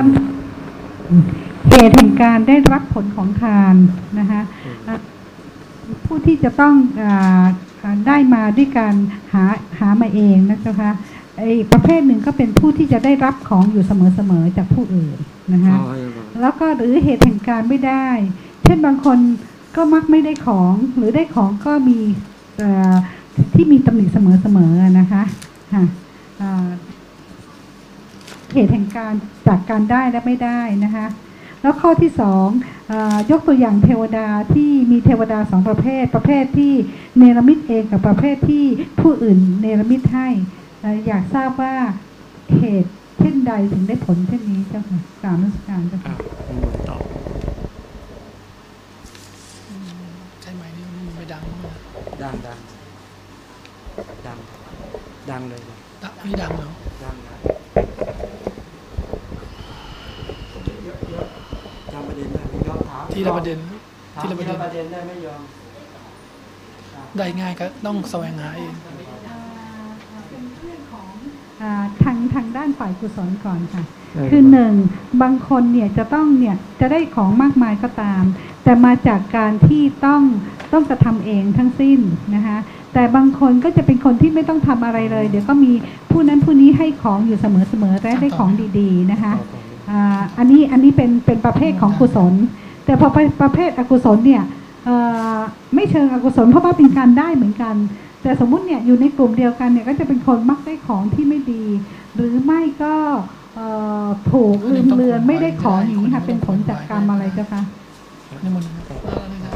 Speaker 5: ำเหตุแห่งการได้รับผลของทานนะคะอะผู้ที่จะต้องอาอ่าได้มาด้วยการหาหามาเองนะเจ้าคะไอ้ประเภทหนึ่งก็เป็นผู้ที่จะได้รับของอยู่เสมอๆจากผู้อื่นนะคะ
Speaker 1: อ๋อเออ
Speaker 5: แล้วก็หรือเหตุแห่งการไม่ได้ เช่นบางคนก็มักไม่ได้ของหรือได้ของก็มีเอ่อที่มีตำหนิเสมอๆนะคะค่ะอ่า เหตุแห่งการจากการได้และไม่ได้นะคะแล้วข้อที่สองเออยกตัวอย่างเทวดาที่มีเทวดาสองประเภท ประเภทที่เนรมิตเองกับประเภทที่ผู้อื่นเนรมิตให้เอ่ออยากทราบว่าเหตุเช่นใดถึงได้ผลเช่นนี้เจ้าค่ะกราบนมัสการเจ้าค่ะ
Speaker 1: อะคุณหมวดตอบ
Speaker 2: ใช่ไหมนี่มันไม่ดังมาก
Speaker 1: ดังดังดังดังเลยนะ
Speaker 2: ดังไม่ดังแล้ว
Speaker 1: ดังนะจำประเด็นได้ไหมยอมถาม
Speaker 2: ที่ละประเด็น
Speaker 1: ถาม
Speaker 2: ที่ละประเด็น
Speaker 1: ประเด็นได้ไหมยอม
Speaker 2: ได้ง่ายก็ต้องแสวงหาเอง
Speaker 5: เป็นเรื่องของอ่าทางทางด้านฝ่ายกุศลก่อนค่ะ คือหนึ่งบางคนเนี่ยจะต้องเนี่ยจะได้ของมากมายก็ตาม แต่มาจากการที่ต้องต้องกระทำเองทั้งสิ้นนะคะแต่บางคนก็จะเป็นคนที่ไม่ต้องทำอะไรเลย เดี๋ยวก็มีผู้นั้นผู้นี้ให้ของอยู่เสมอๆและได้ของดีๆนะคะอ่าอันนี้อันนี้เป็นเป็นประเภทของกุศล แต่พอไปประเภทอกุศลเนี่ยไม่เชิงอกุศลเพราะว่าเป็นการได้เหมือนกัน แต่สมมุติเนี่ยอยู่ในกลุ่มเดียวกันเนี่ยก็จะเป็นคนมักได้ของที่ไม่ดี หรือไม่ก็เอ่อถูกลืมเลือนไม่ได้ของอย่างนี้ค่ะเป็นผลจากกรรมอะไรเจ้าคะ
Speaker 2: นี่มันอะไรนะ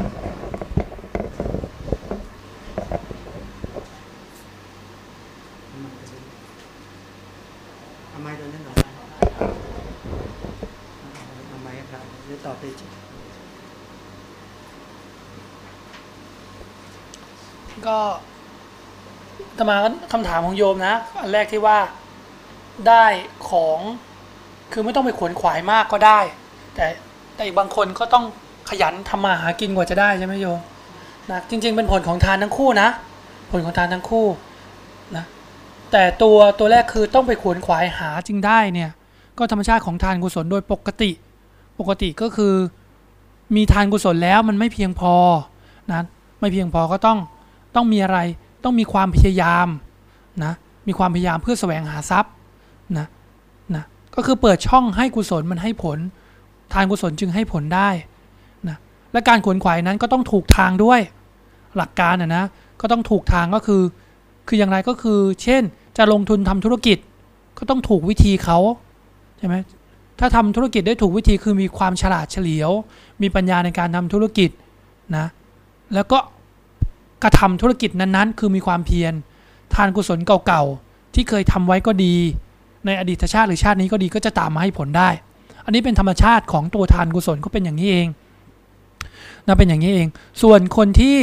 Speaker 1: ทำไมตัวนั้นหน่อยทำไมครับเดี๋ยวตอบไปจิ
Speaker 2: ก็ตมาคำถามของโยมนะ อันแรกที่ว่าได้ของคือไม่ต้องไปขวนขวายมากก็ได้ แต่แต่อีกบางคนก็ต้องขยันทำมาหากินกว่าจะได้ใช่ไหมโยมนะจริง ๆ เป็นผลของทานทั้งคู่นะ ผลของทานทั้งคู่นะแต่ตัวตัวแรกคือต้องไปขวนขวายหาจึงได้เนี่ย ก็ธรรมชาติของทานกุศลโดยปกติ ปกติก็คือ มีทานกุศลแล้วมันไม่เพียงพอนะไม่เพียงพอก็ต้อง ต้องมีอะไรต้องมีความพยายามนะมีความพยายามเพื่อแสวงหาทรัพย์นะนะก็คือเปิดช่องให้กุศลมันให้ผล ทานกุศลจึงให้ผลได้นะและการขวนขวายนั้นก็ต้องถูกทางด้วย หลักการนะนะก็ต้องถูกทางก็คือ คืออย่างไรก็คือ เช่นจะลงทุนทำธุรกิจก็ต้องถูกวิธีเขาใช่ไหมถ้าทำธุรกิจได้ถูกวิธีคือมีความฉลาดเฉลียว มีปัญญาในการทำธุรกิจนะแล้วก็ กระทำธุรกิจนั้นๆ คือมีความเพียร ทานกุศลเก่าๆ ที่เคยทำไว้ก็ดี ในอดีตชาติหรือชาตินี้ก็ดีก็จะตามมาให้ผลได้ อันนี้เป็นธรรมชาติของตัวทานกุศลก็เป็นอย่างนี้เองนะเป็นอย่างนี้เอง ส่วนคนที่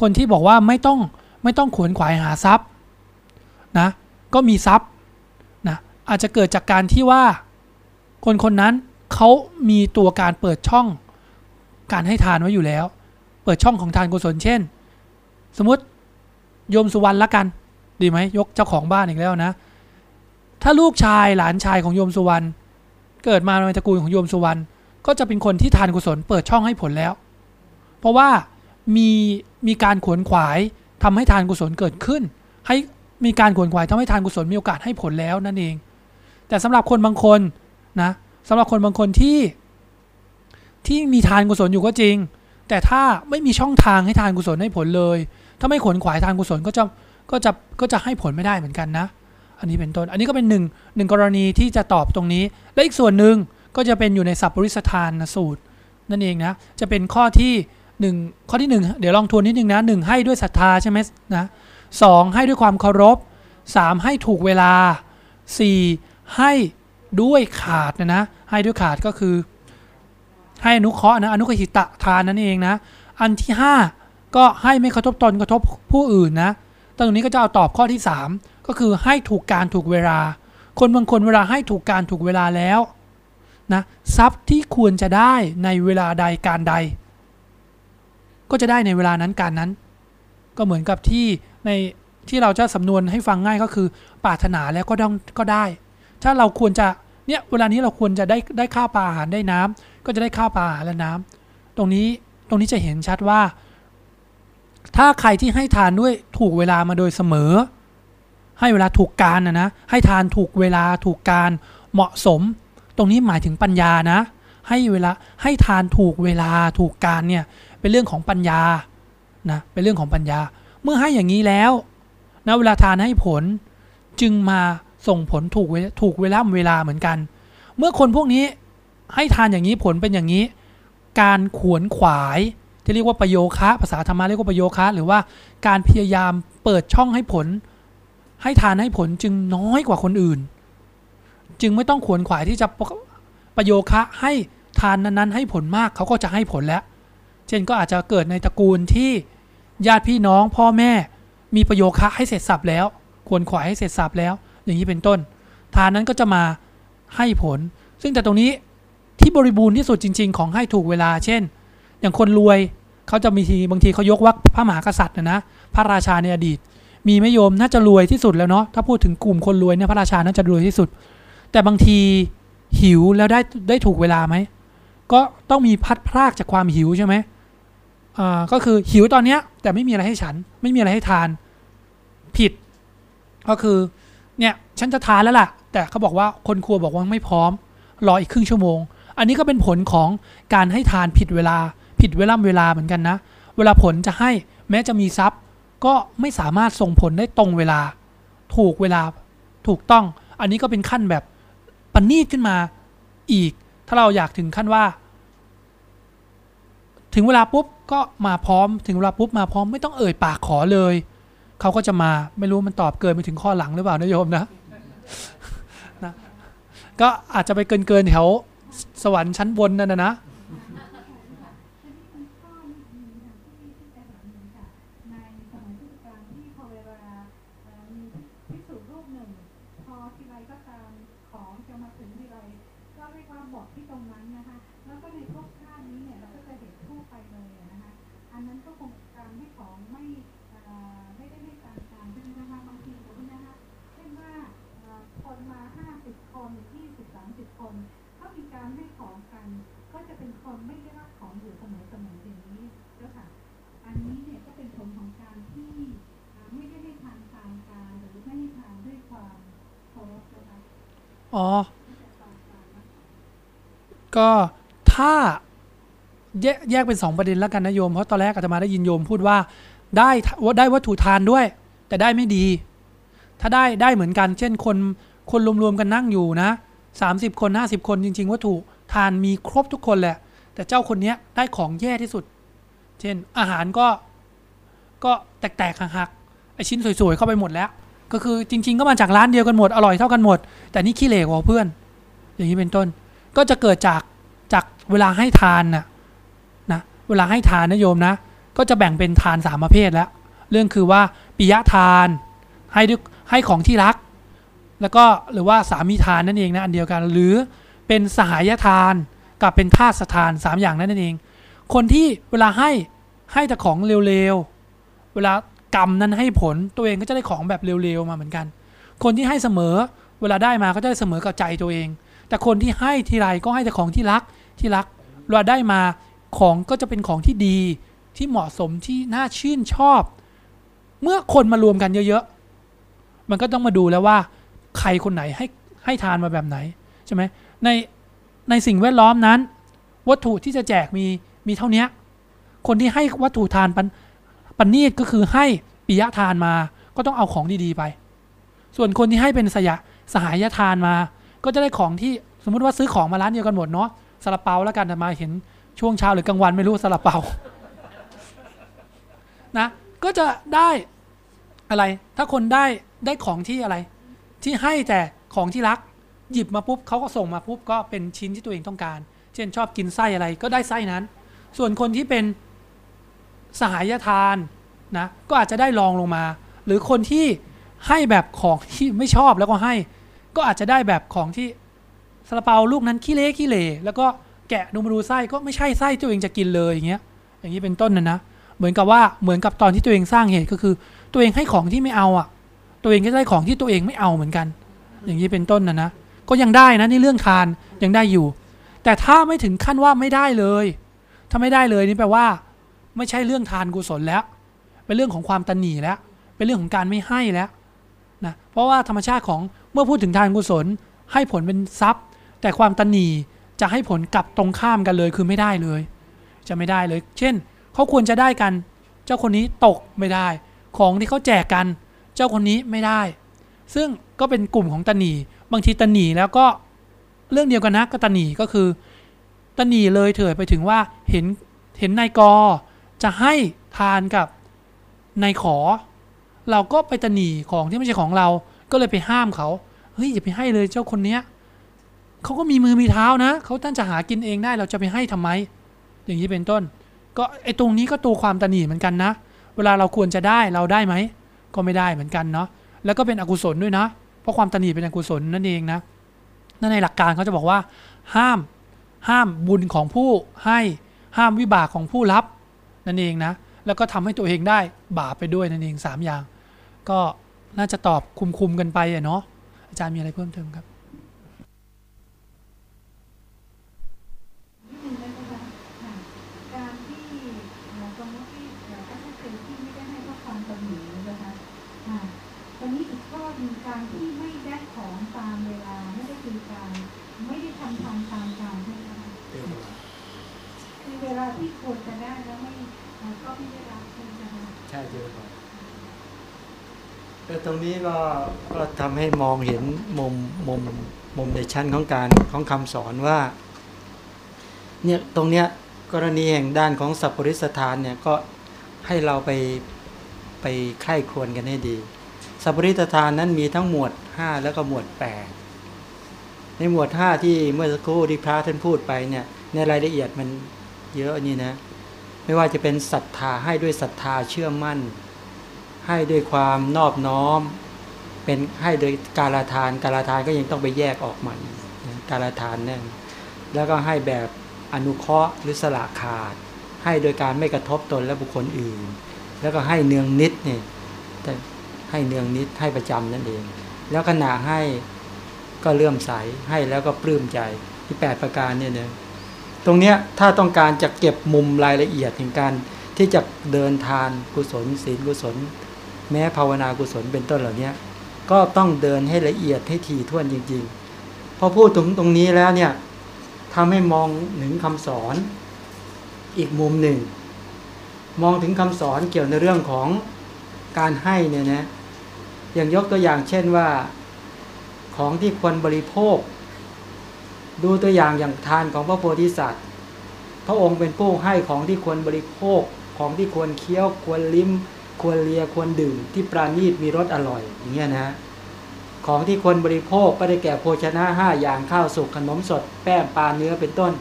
Speaker 2: คนที่บอกว่าไม่ต้องไม่ต้องขวนขวายหาทรัพย์นะก็มีทรัพย์นะอาจจะเกิดจากการที่ว่าคนคนนั้นเขามีตัวการเปิดช่องการให้ทานไว้อยู่แล้ว เปิดช่องของทานกุศลเช่น สมมติโยมสุวรรณละกัน ดีไหมยกเจ้าของบ้านอีกแล้วนะ ถ้าลูกชายหลานชายของโยมสุวรรณเกิดมาในตระกูลของโยมสุวรรณก็จะเป็นคนที่ทานกุศลเปิดช่องให้ผลแล้ว เพราะว่ามีมีการขวนขวายทำให้ทานกุศลเกิดขึ้น ให้มีการขวนขวายทำให้ทานกุศลมีโอกาสให้ผลแล้วนั่นเอง แต่สำหรับคนบางคนนะสำหรับคนบางคนที่ที่มีทานกุศลอยู่ก็จริง แต่ถ้าไม่มีช่องทางให้ทานกุศลให้ผลเลย ถ้าไม่ขวนขวายทานกุศลก็จะก็จะก็จะให้ผลไม่ได้เหมือนกันนะ อันนี้เป็นต้น อันนี้ก็เป็นหนึ่งหนึ่งกรณีที่จะตอบตรงนี้ และอีกส่วนหนึ่งก็จะเป็นอยู่ในสัพปริสทานสูตร นั่นเองนะ จะเป็นข้อที่หนึ่งข้อที่หนึ่งเดี๋ยวลองทวนนิดนึงนะหนึ่งให้ด้วยศรัทธาใช่ไหมนะสองให้ด้วยความเคารพสามให้ถูกเวลาสี่ให้ด้วยขาดนะนะ ให้ด้วยขาดก็คือ ให้อนุเคราะห์นะอนุกหิตะทานนั่นเองนะ อันที่ห้า ก็ให้ไม่กระทบตนกระทบผู้อื่นนะตรงนี้ก็จะเอาตอบข้อที่สามก็คือให้ถูกการถูกเวลา คนบางคนเวลาให้ถูกการถูกเวลาแล้วนะทรัพย์ที่ควรจะได้ในเวลาใดการใด ก็จะได้ในเวลานั้นการนั้น ก็เหมือนกับที่ในที่เราจะสำนวนให้ฟังง่ายก็คือปรารถนาแล้วก็ต้องก็ได้ ถ้าเราควรจะเนี่ยเวลานี้เราควรจะได้ได้ข้าวปลาอาหารได้น้ำก็จะได้ข้าวปลาอาหารและน้ำตรงนี้ตรงนี้จะเห็นชัดว่า ถ้าใครที่ให้ทานด้วยถูกเวลามาโดยเสมอ ให้เวลาถูกการนะนะ ให้ทานถูกเวลาถูกการเหมาะสม ตรงนี้หมายถึงปัญญานะ ให้เวลาให้ทานถูกเวลาถูกการเนี่ยเป็นเรื่องของปัญญานะเป็นเรื่องของปัญญา เมื่อให้อย่างนี้แล้วนะเวลาทานให้ผลจึงมาส่งผลถูกเวลาถูกเวลาเวลาเหมือนกัน เมื่อคนพวกนี้ให้ทานอย่างนี้ผลเป็นอย่างนี้ การขวนขวาย ที่เรียกว่าประโยคะภาษาธรรมะเรียกว่าประโยคะหรือว่าการพยายามเปิดช่องให้ผล ให้ทานให้ผลจึงน้อยกว่าคนอื่น จึงไม่ต้องขวนขวายที่จะประโยคะให้ทานนั้นๆ ให้ผลมากเขาก็จะให้ผลแล้ว เช่นก็อาจจะเกิดในตระกูลที่ญาติพี่น้องพ่อแม่มีประโยคะให้เสร็จสับแล้ว ควรขวายให้เสร็จสับแล้ว อย่างนี้เป็นต้น ทานนั้นก็จะมาให้ผล ซึ่งแต่ตรงนี้ที่บริบูรณ์ที่สุดจริง ๆ ของให้ถูกเวลา เช่น อย่างคนรวย เขาจะมีทีบางทีเขายกว่าพระมหากษัตริย์นะนะพระราชาในอดีต มีไม่โยมน่าจะรวยที่สุดแล้วเนาะถ้าพูดถึงกลุ่มคนรวยเนี่ยพระราชาน่าจะรวยที่สุด แต่บางทีหิวแล้วได้ได้ถูกเวลาไหมก็ต้องมีพัดพรากจากความหิวใช่ไหมอ่าก็คือหิวตอนเนี้ยแต่ไม่มีอะไรให้ฉัน ไม่มีอะไรให้ทาน ผิด ก็คือเนี่ยฉันจะทานแล้วล่ะ แต่เขาบอกว่าคนครัวบอกว่าไม่พร้อม รออีกครึ่งชั่วโมง อันนี้ก็เป็นผลของการให้ทานผิดเวลา ผิดเวลาเวลาเหมือนกันนะ เวลาผลจะให้แม้จะมีทรัพย์ ก็ไม่สามารถส่งผลได้ตรงเวลา ถูกเวลาถูกต้อง อันนี้ก็เป็นขั้นแบบปณีตขึ้นมาอีก ถ้าเราอยากถึงขั้นว่า ถึงเวลาปุ๊บก็มาพร้อม ถึงเวลาปุ๊บมาพร้อมไม่ต้องเอ่ยปากขอเลย เขาก็จะมาไม่รู้มันตอบเกินไปถึงข้อหลังหรือเปล่านะโยมนะนะ ก็อาจจะไปเกินเกินแถวสวรรค์ชั้นบนนั่นนะนะ
Speaker 5: ในสมัยพุทธกาลที่พอเวลาเอ่อมีพิสูจน์รูปหนึ่ง พอทีไรก็ตามของจะมาถึงทีไรก็เรียกว่าหมดที่ตรงนั้นนะคะ แล้วก็ในภพชาตินี้เนี่ยเราก็จะเห็นทั่วไปเลยอะนะคะ อันนั้นก็คงการให้ของไม่เอ่อไม่ได้ให้การทานใช่ไหมคะบางทีสมมตินะคะเช่นว่าเอ่อคนมาห้าสิบคนยี่สิบสามสิบคนถ้ามีการให้ของกัน ก็จะเป็นคนไม่ได้รับของอยู่เสมอเสมออย่างนี้เจ้าค่ะ อันนี้เนี่ยก็เป็นผลของการที่อ่าไม่ได้ให้ทานตามการหรือไม่ให้ทานด้วยความเคารพนะคะ
Speaker 2: อ๋อ
Speaker 5: ก็
Speaker 2: ถ้าแยกแยกเป็นสองประเด็นแล้วกันนะโยม เพราะตอนแรกอาตมาได้ยินโยมพูดว่าได้ได้วัตถุทานด้วย แต่ได้ไม่ดี ถ้าได้ได้เหมือนกัน เช่นคนคนรวมๆกันนั่งอยู่นะ30 คน 50 คนจริง ๆ วัตถุทานมีครบทุกคนแหละ แต่เจ้าคนเนี้ยได้ของแย่ที่สุด เช่นอาหารก็ก็แตกๆหักๆไอชิ้นสวยๆเข้าไปหมดแล้ว ก็คือจริง ๆ ก็มาจากร้านเดียวกันหมดอร่อยเท่ากันหมด แต่นี่ขี้เหร่กว่าเพื่อน อย่างนี้เป็นต้น ก็จะเกิดจากจากเวลาให้ทานน่ะนะเวลาให้ทานนะโยมนะ ก็จะแบ่งเป็นทานสามประเภทแล้ว เรื่องคือว่าปิยะทานให้ด้วยให้ของที่รัก แล้วก็หรือว่าสามีทานนั่นเองนะอันเดียวกัน หรือเป็นสหายทานกับเป็นทาสทานสามอย่างนั้นนั่นเอง คนที่เวลาให้ให้แต่ของเร็วๆเวลา กรรมนั้นให้ผลตัวเองก็จะได้ของแบบเร็วๆมาเหมือนกัน คนที่ให้เสมอเวลาได้มาก็จะได้เสมอกับใจตัวเอง แต่คนที่ให้ทีไรก็ให้แต่ของที่รักที่รักเวลาได้มาของก็จะเป็นของที่ดีที่เหมาะสมที่น่าชื่นชอบ เมื่อคนมารวมกันเยอะๆ มันก็ต้องมาดูแล้วว่า ใครคนไหนให้ให้ทานมาแบบไหนใช่ไหมในในสิ่งแวดล้อมนั้น วัตถุที่จะแจกมีมีเท่านี้คนที่ให้วัตถุทานปัน ปันนีตก็คือให้ปิยทานมา ก็ต้องเอาของดีๆไป ส่วนคนที่ให้เป็นสยะสหายทานมา ก็จะได้ของที่สมมุติว่าซื้อของมาร้านเดียวกันหมดเนาะซาลาเปาแล้วกันแต่มาเห็นช่วงเช้าหรือกลางวันไม่รู้ซาลาเปานะ ก็จะได้อะไร ถ้าคนได้ได้ของที่อะไร ที่ให้แต่ของที่รัก หยิบมาปุ๊บเขาก็ส่งมาปุ๊บก็เป็นชิ้นที่ตัวเองต้องการ เช่นชอบกินไส้อะไรก็ได้ไส้นั้น ส่วนคนที่เป็น สหายทานนะก็อาจจะได้ลองลงมา หรือคนที่ให้แบบของที่ไม่ชอบแล้วก็ให้ ก็อาจจะได้แบบของที่ซาลาเปาลูกนั้นขี้เละขี้เหร่แล้วก็แกะดูมาดูไส้ก็ไม่ใช่ไส่ตัวเองจะกินเลยอย่างเงี้ย อย่างนี้เป็นต้นนะนะ เหมือนกับว่าเหมือนกับตอนที่ตัวเองสร้างเหตุก็คือ ตัวเองให้ของที่ไม่เอาอะ ตัวเองก็ได้ของที่ตัวเองไม่เอาเหมือนกัน อย่างนี้เป็นต้นนะนะ ก็ยังได้นะนี่เรื่องทานยังได้อยู่ แต่ถ้าไม่ถึงขั้นว่าไม่ได้เลย ถ้าไม่ได้เลยนี่แปลว่า ไม่ใช่เรื่องทานกุศลแล้ว เป็นเรื่องของความตันหนีแล้ว เป็นเรื่องของการไม่ให้แล้วนะเพราะว่าธรรมชาติของเมื่อพูดถึงทานกุศล ให้ผลเป็นทรัพย์ แต่ความตันหนีจะให้ผลกลับตรงข้ามกันเลยคือไม่ได้เลย จะไม่ได้เลย เช่นเขาควรจะได้กัน เจ้าคนนี้ตกไม่ได้ ของที่เขาแจกกัน เจ้าคนนี้ไม่ได้ ซึ่งก็เป็นกลุ่มของตันหนีบางทีตันหนีแล้วก็เรื่องเดียวกันนะก็ตันหนีก็คือตันหนีเลยเถิดไปถึงว่าเห็นเห็นนายกอ จะให้ทานกับนายขอ เราก็ไปตนหนีของที่ไม่ใช่ของเรา ก็เลยไปห้ามเขาเฮ้ยอย่าไปให้เลยเจ้าคนเนี้ยเขาก็มีมือมีเท้านะเขาตั้งจะหากินเองได้เราจะไปให้ทำไม อย่างนี้เป็นต้น ก็ไอ้ตรงนี้ก็ตัวความตนีเหมือนกันนะ เวลาเราควรจะได้เราได้ไหมก็ไม่ได้เหมือนกันเนาะแล้วก็เป็นอกุศลด้วยนะ เพราะความตนีเป็นอกุศลนั่นเองนะนั่นในหลักการเขาจะบอกว่า ห้าม ห้ามบุญของผู้ให้ห้ามวิบากของผู้รับ นั่นเองนะ แล้วก็ทำให้ตัวเองได้บาปไปด้วยนั่นเองสามอย่าง ก็น่าจะตอบคุมๆกันไปอะเนาะอาจารย์มีอะไรเพิ่มเติมครับ
Speaker 5: นิดนึงนะคะค่ะการที่เอ่อสมมติที่เอ่อถ้าท่านเป็นที่ไม่ได้ให้เพราะความตำหนินะคะค่ะตอนนี้อีกข้อหนึ่งการที่ไม่ได้ของตามเวลาไม่ได้คือการไม่ได้ทำทำตามการใช่ไหมคะคือเวลาที่ควรจะได้แล้วไม่เอ่อก็ไม่ได้รับใช่ไหมคะ
Speaker 1: ใช่เยอะกว่าแตรงนี้ก็ก็ทำให้มองเห็นมุมมุมมุมในชั้นของการของคำสอนว่าเนี่ยตรงเนี้ยกรณีแห่งด้านของสัพปริสถานเนี่ยก็ให้เราไปไปไข้ครวญกันให้ดี สัพปริสถานนั้นมีทั้งหมวด 5 แล้วก็หมวด 8 ในหมวด 5 ที่เมื่อสักครู่ที่พระท่านพูดไปเนี่ยในรายละเอียดมันเยอะนี่นะ ไม่ว่าจะเป็นศรัทธาให้ด้วยศรัทธาเชื่อมั่น ให้ด้วยความนอบน้อม เป็นให้โดยการละทาน การละทานก็ยังต้องไปแยกออกใหม่นการละทานนั่นแล้วก็ให้แบบอนุเคราะห์หรือสละขาด ให้โดยการไม่กระทบตนและบุคคลอื่น แล้วก็ให้เนืองนิดเนี่ยแต่ให้เนืองนิดให้ประจำนั่นเอง แล้วขณะให้ก็เลื่อมใสให้แล้วก็ปลื้มใจที่ 8 ประการเนี่ยนะตรงเนี้ยถ้าต้องการจะเก็บมุมรายละเอียดแห่งการที่จะเดินทานกุศลศีลกุศล แม้ภาวนากุศลเป็นต้นเหล่านี้ก็ต้องเดินให้ละเอียดให้ถี่ถ้วนจริง ๆ พอพูดถึงตรงนี้แล้วเนี่ยทำให้มองถึงคำสอนอีกมุมหนึ่ง มองถึงคำสอนเกี่ยวในเรื่องของการให้เนี่ยนะอย่างยกตัวอย่างเช่นว่าของที่ควรบริโภค ดูตัวอย่างอย่างทานของพระโพธิสัตว์ พระองค์เป็นผู้ให้ของที่ควรบริโภคของที่ควรเคี้ยวควรลิ้ม ควรเลียควรดื่ม ที่ปราณีตมีรสอร่อยอย่างเงี้ยนะของที่ควรบริโภคก็ได้แก่โภชนะห้าอย่างข้าวสุกขนมสด แป้งปลาเนื้อเป็นต้น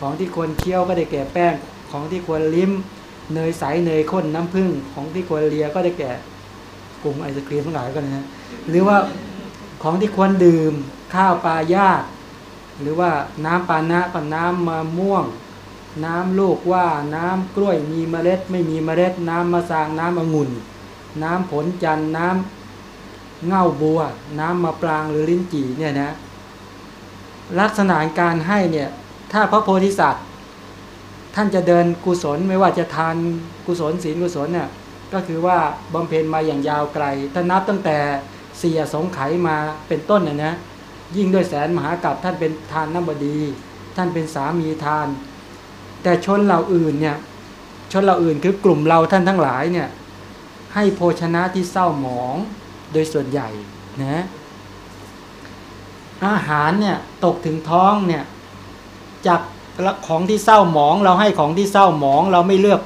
Speaker 1: ของที่ควรเคี้ยวก็ได้แก่แป้งของที่ควรลิ้มเนยใสเนยข้นน้ำผึ้งของที่ควรเลียก็ได้แก่กลุ่มไอศครีมทั้งหลายก็นะหรือว่าของที่ควรดื่มข้าวปลายาหรือว่าน้ำปานะกับน้ำมะม่วง น้ำลูกว่าน้ำกล้วยมีเมล็ด ไม่มีเมล็ด น้ำมะสางน้ำองุ่น น้ำผลจันน้ำเง่าบัว น้ำมะปรางหรือลิ้นจี่เนี่ยนะลักษณะการให้เนี่ยถ้าพระโพธิสัตว์ ท่านจะเดินกุศลไม่ว่าจะทานกุศลศีลกุศลเนี่ยก็คือว่าบำเพ็ญมาอย่างยาวไกล ถ้านับตั้งแต่เสียสงไขมาเป็นต้นนะนะยิ่งด้วยแสนมหากัปท่านเป็นทานน้ำบดี ท่านเป็นสามีทาน แต่ชนเราอื่นเนี่ยชนเราอื่นคือกลุ่มเราท่านทั้งหลายเนี่ยให้โภชนะที่เศร้าหมองโดยส่วนใหญ่นะอาหารเนี่ยตกถึงท้องเนี่ยจากของที่เศร้าหมอง เราให้ของที่เศร้าหมอง เราไม่เลือก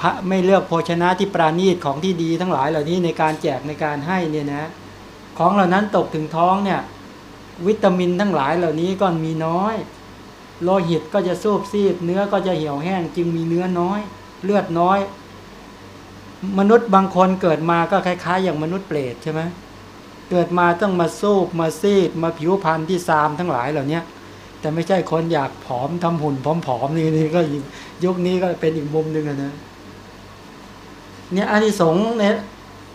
Speaker 1: พระไม่เลือกโภชนะที่ปราณีตของที่ดีทั้งหลายเหล่านี้ในการแจกในการให้เนี่ยนะของเหล่านั้นตกถึงท้องเนี่ยวิตามินทั้งหลายเหล่านี้ก็มีน้อย โลหิตก็จะสูบซีด เนื้อก็จะเหี่ยวแห้ง จึงมีเนื้อน้อย เลือดน้อย มนุษย์บางคนเกิดมาก็คล้าย ๆ อย่างมนุษย์เปรตใช่ไหมเกิดมาต้องมาสูบมาซีด มาผิวพรรณที่ซามทั้งหลายเหล่านี้แต่ไม่ใช่คนอยากผอมทำหุ่นผอมๆนี่นี่ก็ยุคนี้ก็เป็นอีกมุมหนึ่งนะเนี่ยอานิสงส์ใน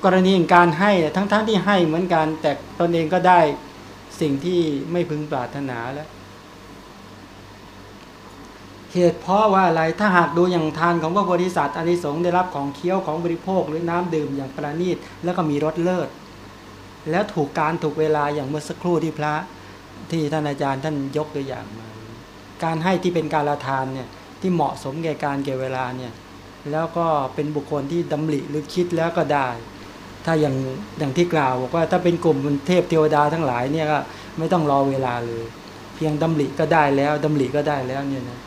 Speaker 1: กรณีการให้ทั้งๆทที่ให้เหมือนกันแต่ตนเองก็ได้สิ่งที่ไม่พึงปรารถนาแล้ว เหตุเพราะว่าอะไรถ้าหากดูอย่างทานของพระโพธิสัตว์อานิสงส์ได้รับของเคี้ยวของบริโภคหรือน้ำดื่มอย่างประณีตแล้วก็มีรสเลิศ แล้วถูกการถูกเวลาอย่างเมื่อสักครู่ที่พระที่ท่านอาจารย์ท่านยกตัวอย่างมา การให้ที่เป็นการละทานเนี่ยที่เหมาะสมแก่การแก่เวลาเนี่ยแล้วก็เป็นบุคคลที่ดำริหรือคิดแล้วก็ได้ ถ้าอย่างอย่างที่กล่าวบอกว่าถ้าเป็นกลุ่มเทพเทวดาทั้งหลายเนี่ยก็ไม่ต้องรอเวลาเลย เพียงดำริก็ได้แล้วดำริก็ได้แล้วเนี่ยนะ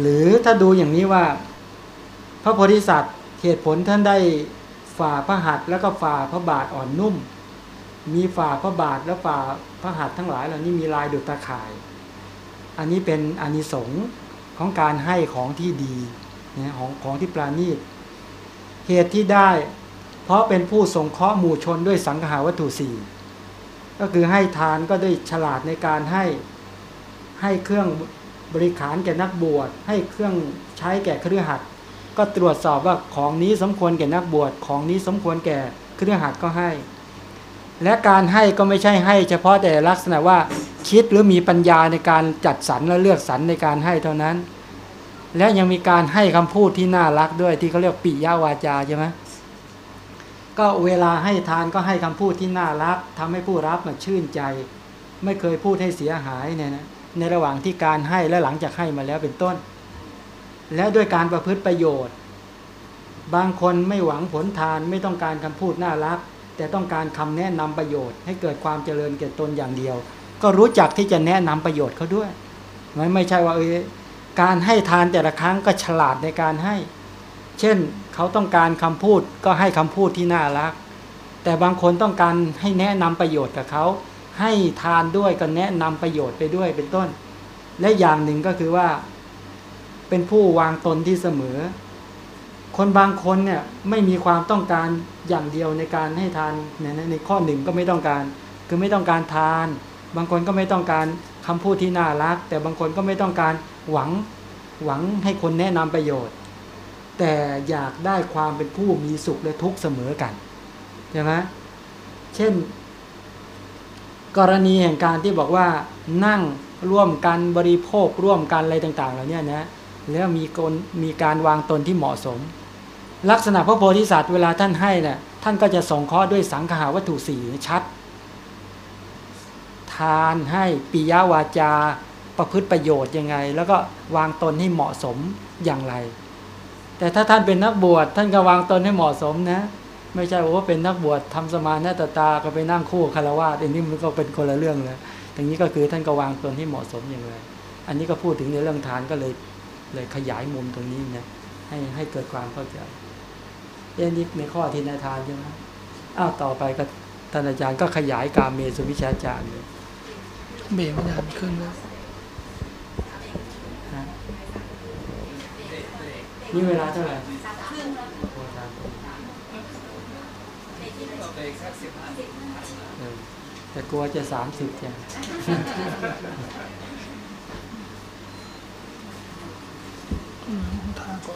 Speaker 1: หรือถ้าดูอย่างนี้ว่า พระโพธิสัตว์เหตุผลท่านได้ฝ่าพระหัตถ์แล้วก็ฝ่าพระบาทอ่อนนุ่ม มีฝ่าพระบาทและฝ่าพระหัตถ์ทั้งหลายเหล่านี้มีลายดุจตาข่าย อันนี้เป็นอานิสงส์ของการให้ของที่ดีนะของของที่ปราณีตเหตุที่ได้ เพราะเป็นผู้สงเคราะห์หมู่ชนด้วยสังหาวัตถุสี่ก็คือให้ทานก็ได้ฉลาดในการให้ให้เครื่อง บริขารแก่นักบวช ให้เครื่องใช้แก่เครือหัดก็ตรวจสอบว่าของนี้สมควรแก่นักบวชของนี้สมควรแก่เครือหัดก็ให้ และการให้ก็ไม่ใช่ให้ เฉพาะแต่ลักษณะว่าคิดหรือมีปัญญาในการจัดสรรและเลือกสรรในการให้เท่านั้น และยังมีการให้คำพูดที่น่ารักด้วยที่เขาเรียกปิยาวาจาใช่ไหมก็เวลาให้ทานก็ให้คำพูดที่น่ารักทำให้ผู้รับมันชื่นใจ ไม่เคยพูดให้เสียหายเนี่ยนะ ในระหว่างที่การให้และหลังจากให้มาแล้วเป็นต้น แล้วด้วยการประพฤติประโยชน์ บางคนไม่หวังผลทานไม่ต้องการคำพูดน่ารัก แต่ต้องการคำแนะนำประโยชน์ ให้เกิดความเจริญแก่ตนอย่างเดียว ก็รู้จักที่จะแนะนำประโยชน์เขาด้วยไม่ไม่ใช่ว่าเออการให้ทานแต่ละครั้งก็ฉลาดในการให้ เช่นเขาต้องการคำพูดก็ให้คำพูดที่น่ารัก แต่บางคนต้องการให้แนะนำประโยชน์กับเขา ให้ทานด้วยก็แนะนำประโยชน์ไปด้วยเป็นต้น และอย่างหนึ่งก็คือว่า เป็นผู้วางตนที่เสมอ คนบางคนเนี่ยไม่มีความต้องการอย่างเดียวในการให้ทานในในข้อหนึ่งก็ไม่ต้องการ คือไม่ต้องการทาน บางคนก็ไม่ต้องการคำพูดที่น่ารัก แต่บางคนก็ไม่ต้องการหวังหวังให้คนแนะนำประโยชน์ แต่อยากได้ความเป็นผู้มีสุขและทุกข์เสมอกันใช่ไหมเช่น กรณีแห่งการที่บอกว่านั่งร่วมกันบริโภคร่วมกันอะไรต่างๆเหล่านี้นะแล้วมีคนมีการวางตนที่เหมาะสม ลักษณะพระโพธิสัตว์เวลาท่านให้นะ่ยท่านก็จะส่งข้อด้วยสังขาวัตถุสี่ชัด ทานให้ปิยาวาจาประพฤติประโยชน์ยังไง แล้วก็วางตนให้เหมาะสมอย่างไร แต่ถ้าท่านเป็นนักบวชท่านก็วางตนให้เหมาะสมนะ ไม่ใช่ว่าเป็นนักบวชทำสมาธิตาตาก็ไปนั่งคู่คารวะอันนี้มันก็เป็นคนละเรื่องเลยอย่างนี้ก็คือท่านก็วางตนให้เหมาะสมอย่างไรอันนี้ก็พูดถึงในเรื่องทานก็เลยเลยขยายมุมตรงนี้นะให้ให้เกิดความเข้าใจเอ็นนี้ในข้อที่นาทานใช่ไหมอ้าวต่อไปก็ท่านอาจารย์ก็ขยายการเมสุวิชาจารย์เลย
Speaker 2: เบรกไม่ทันครึ่งแล้ว
Speaker 1: ฮะนี่เวลาเท่าไหร่
Speaker 3: แต่
Speaker 1: กลัวจะสามสิบจ้ะทางก็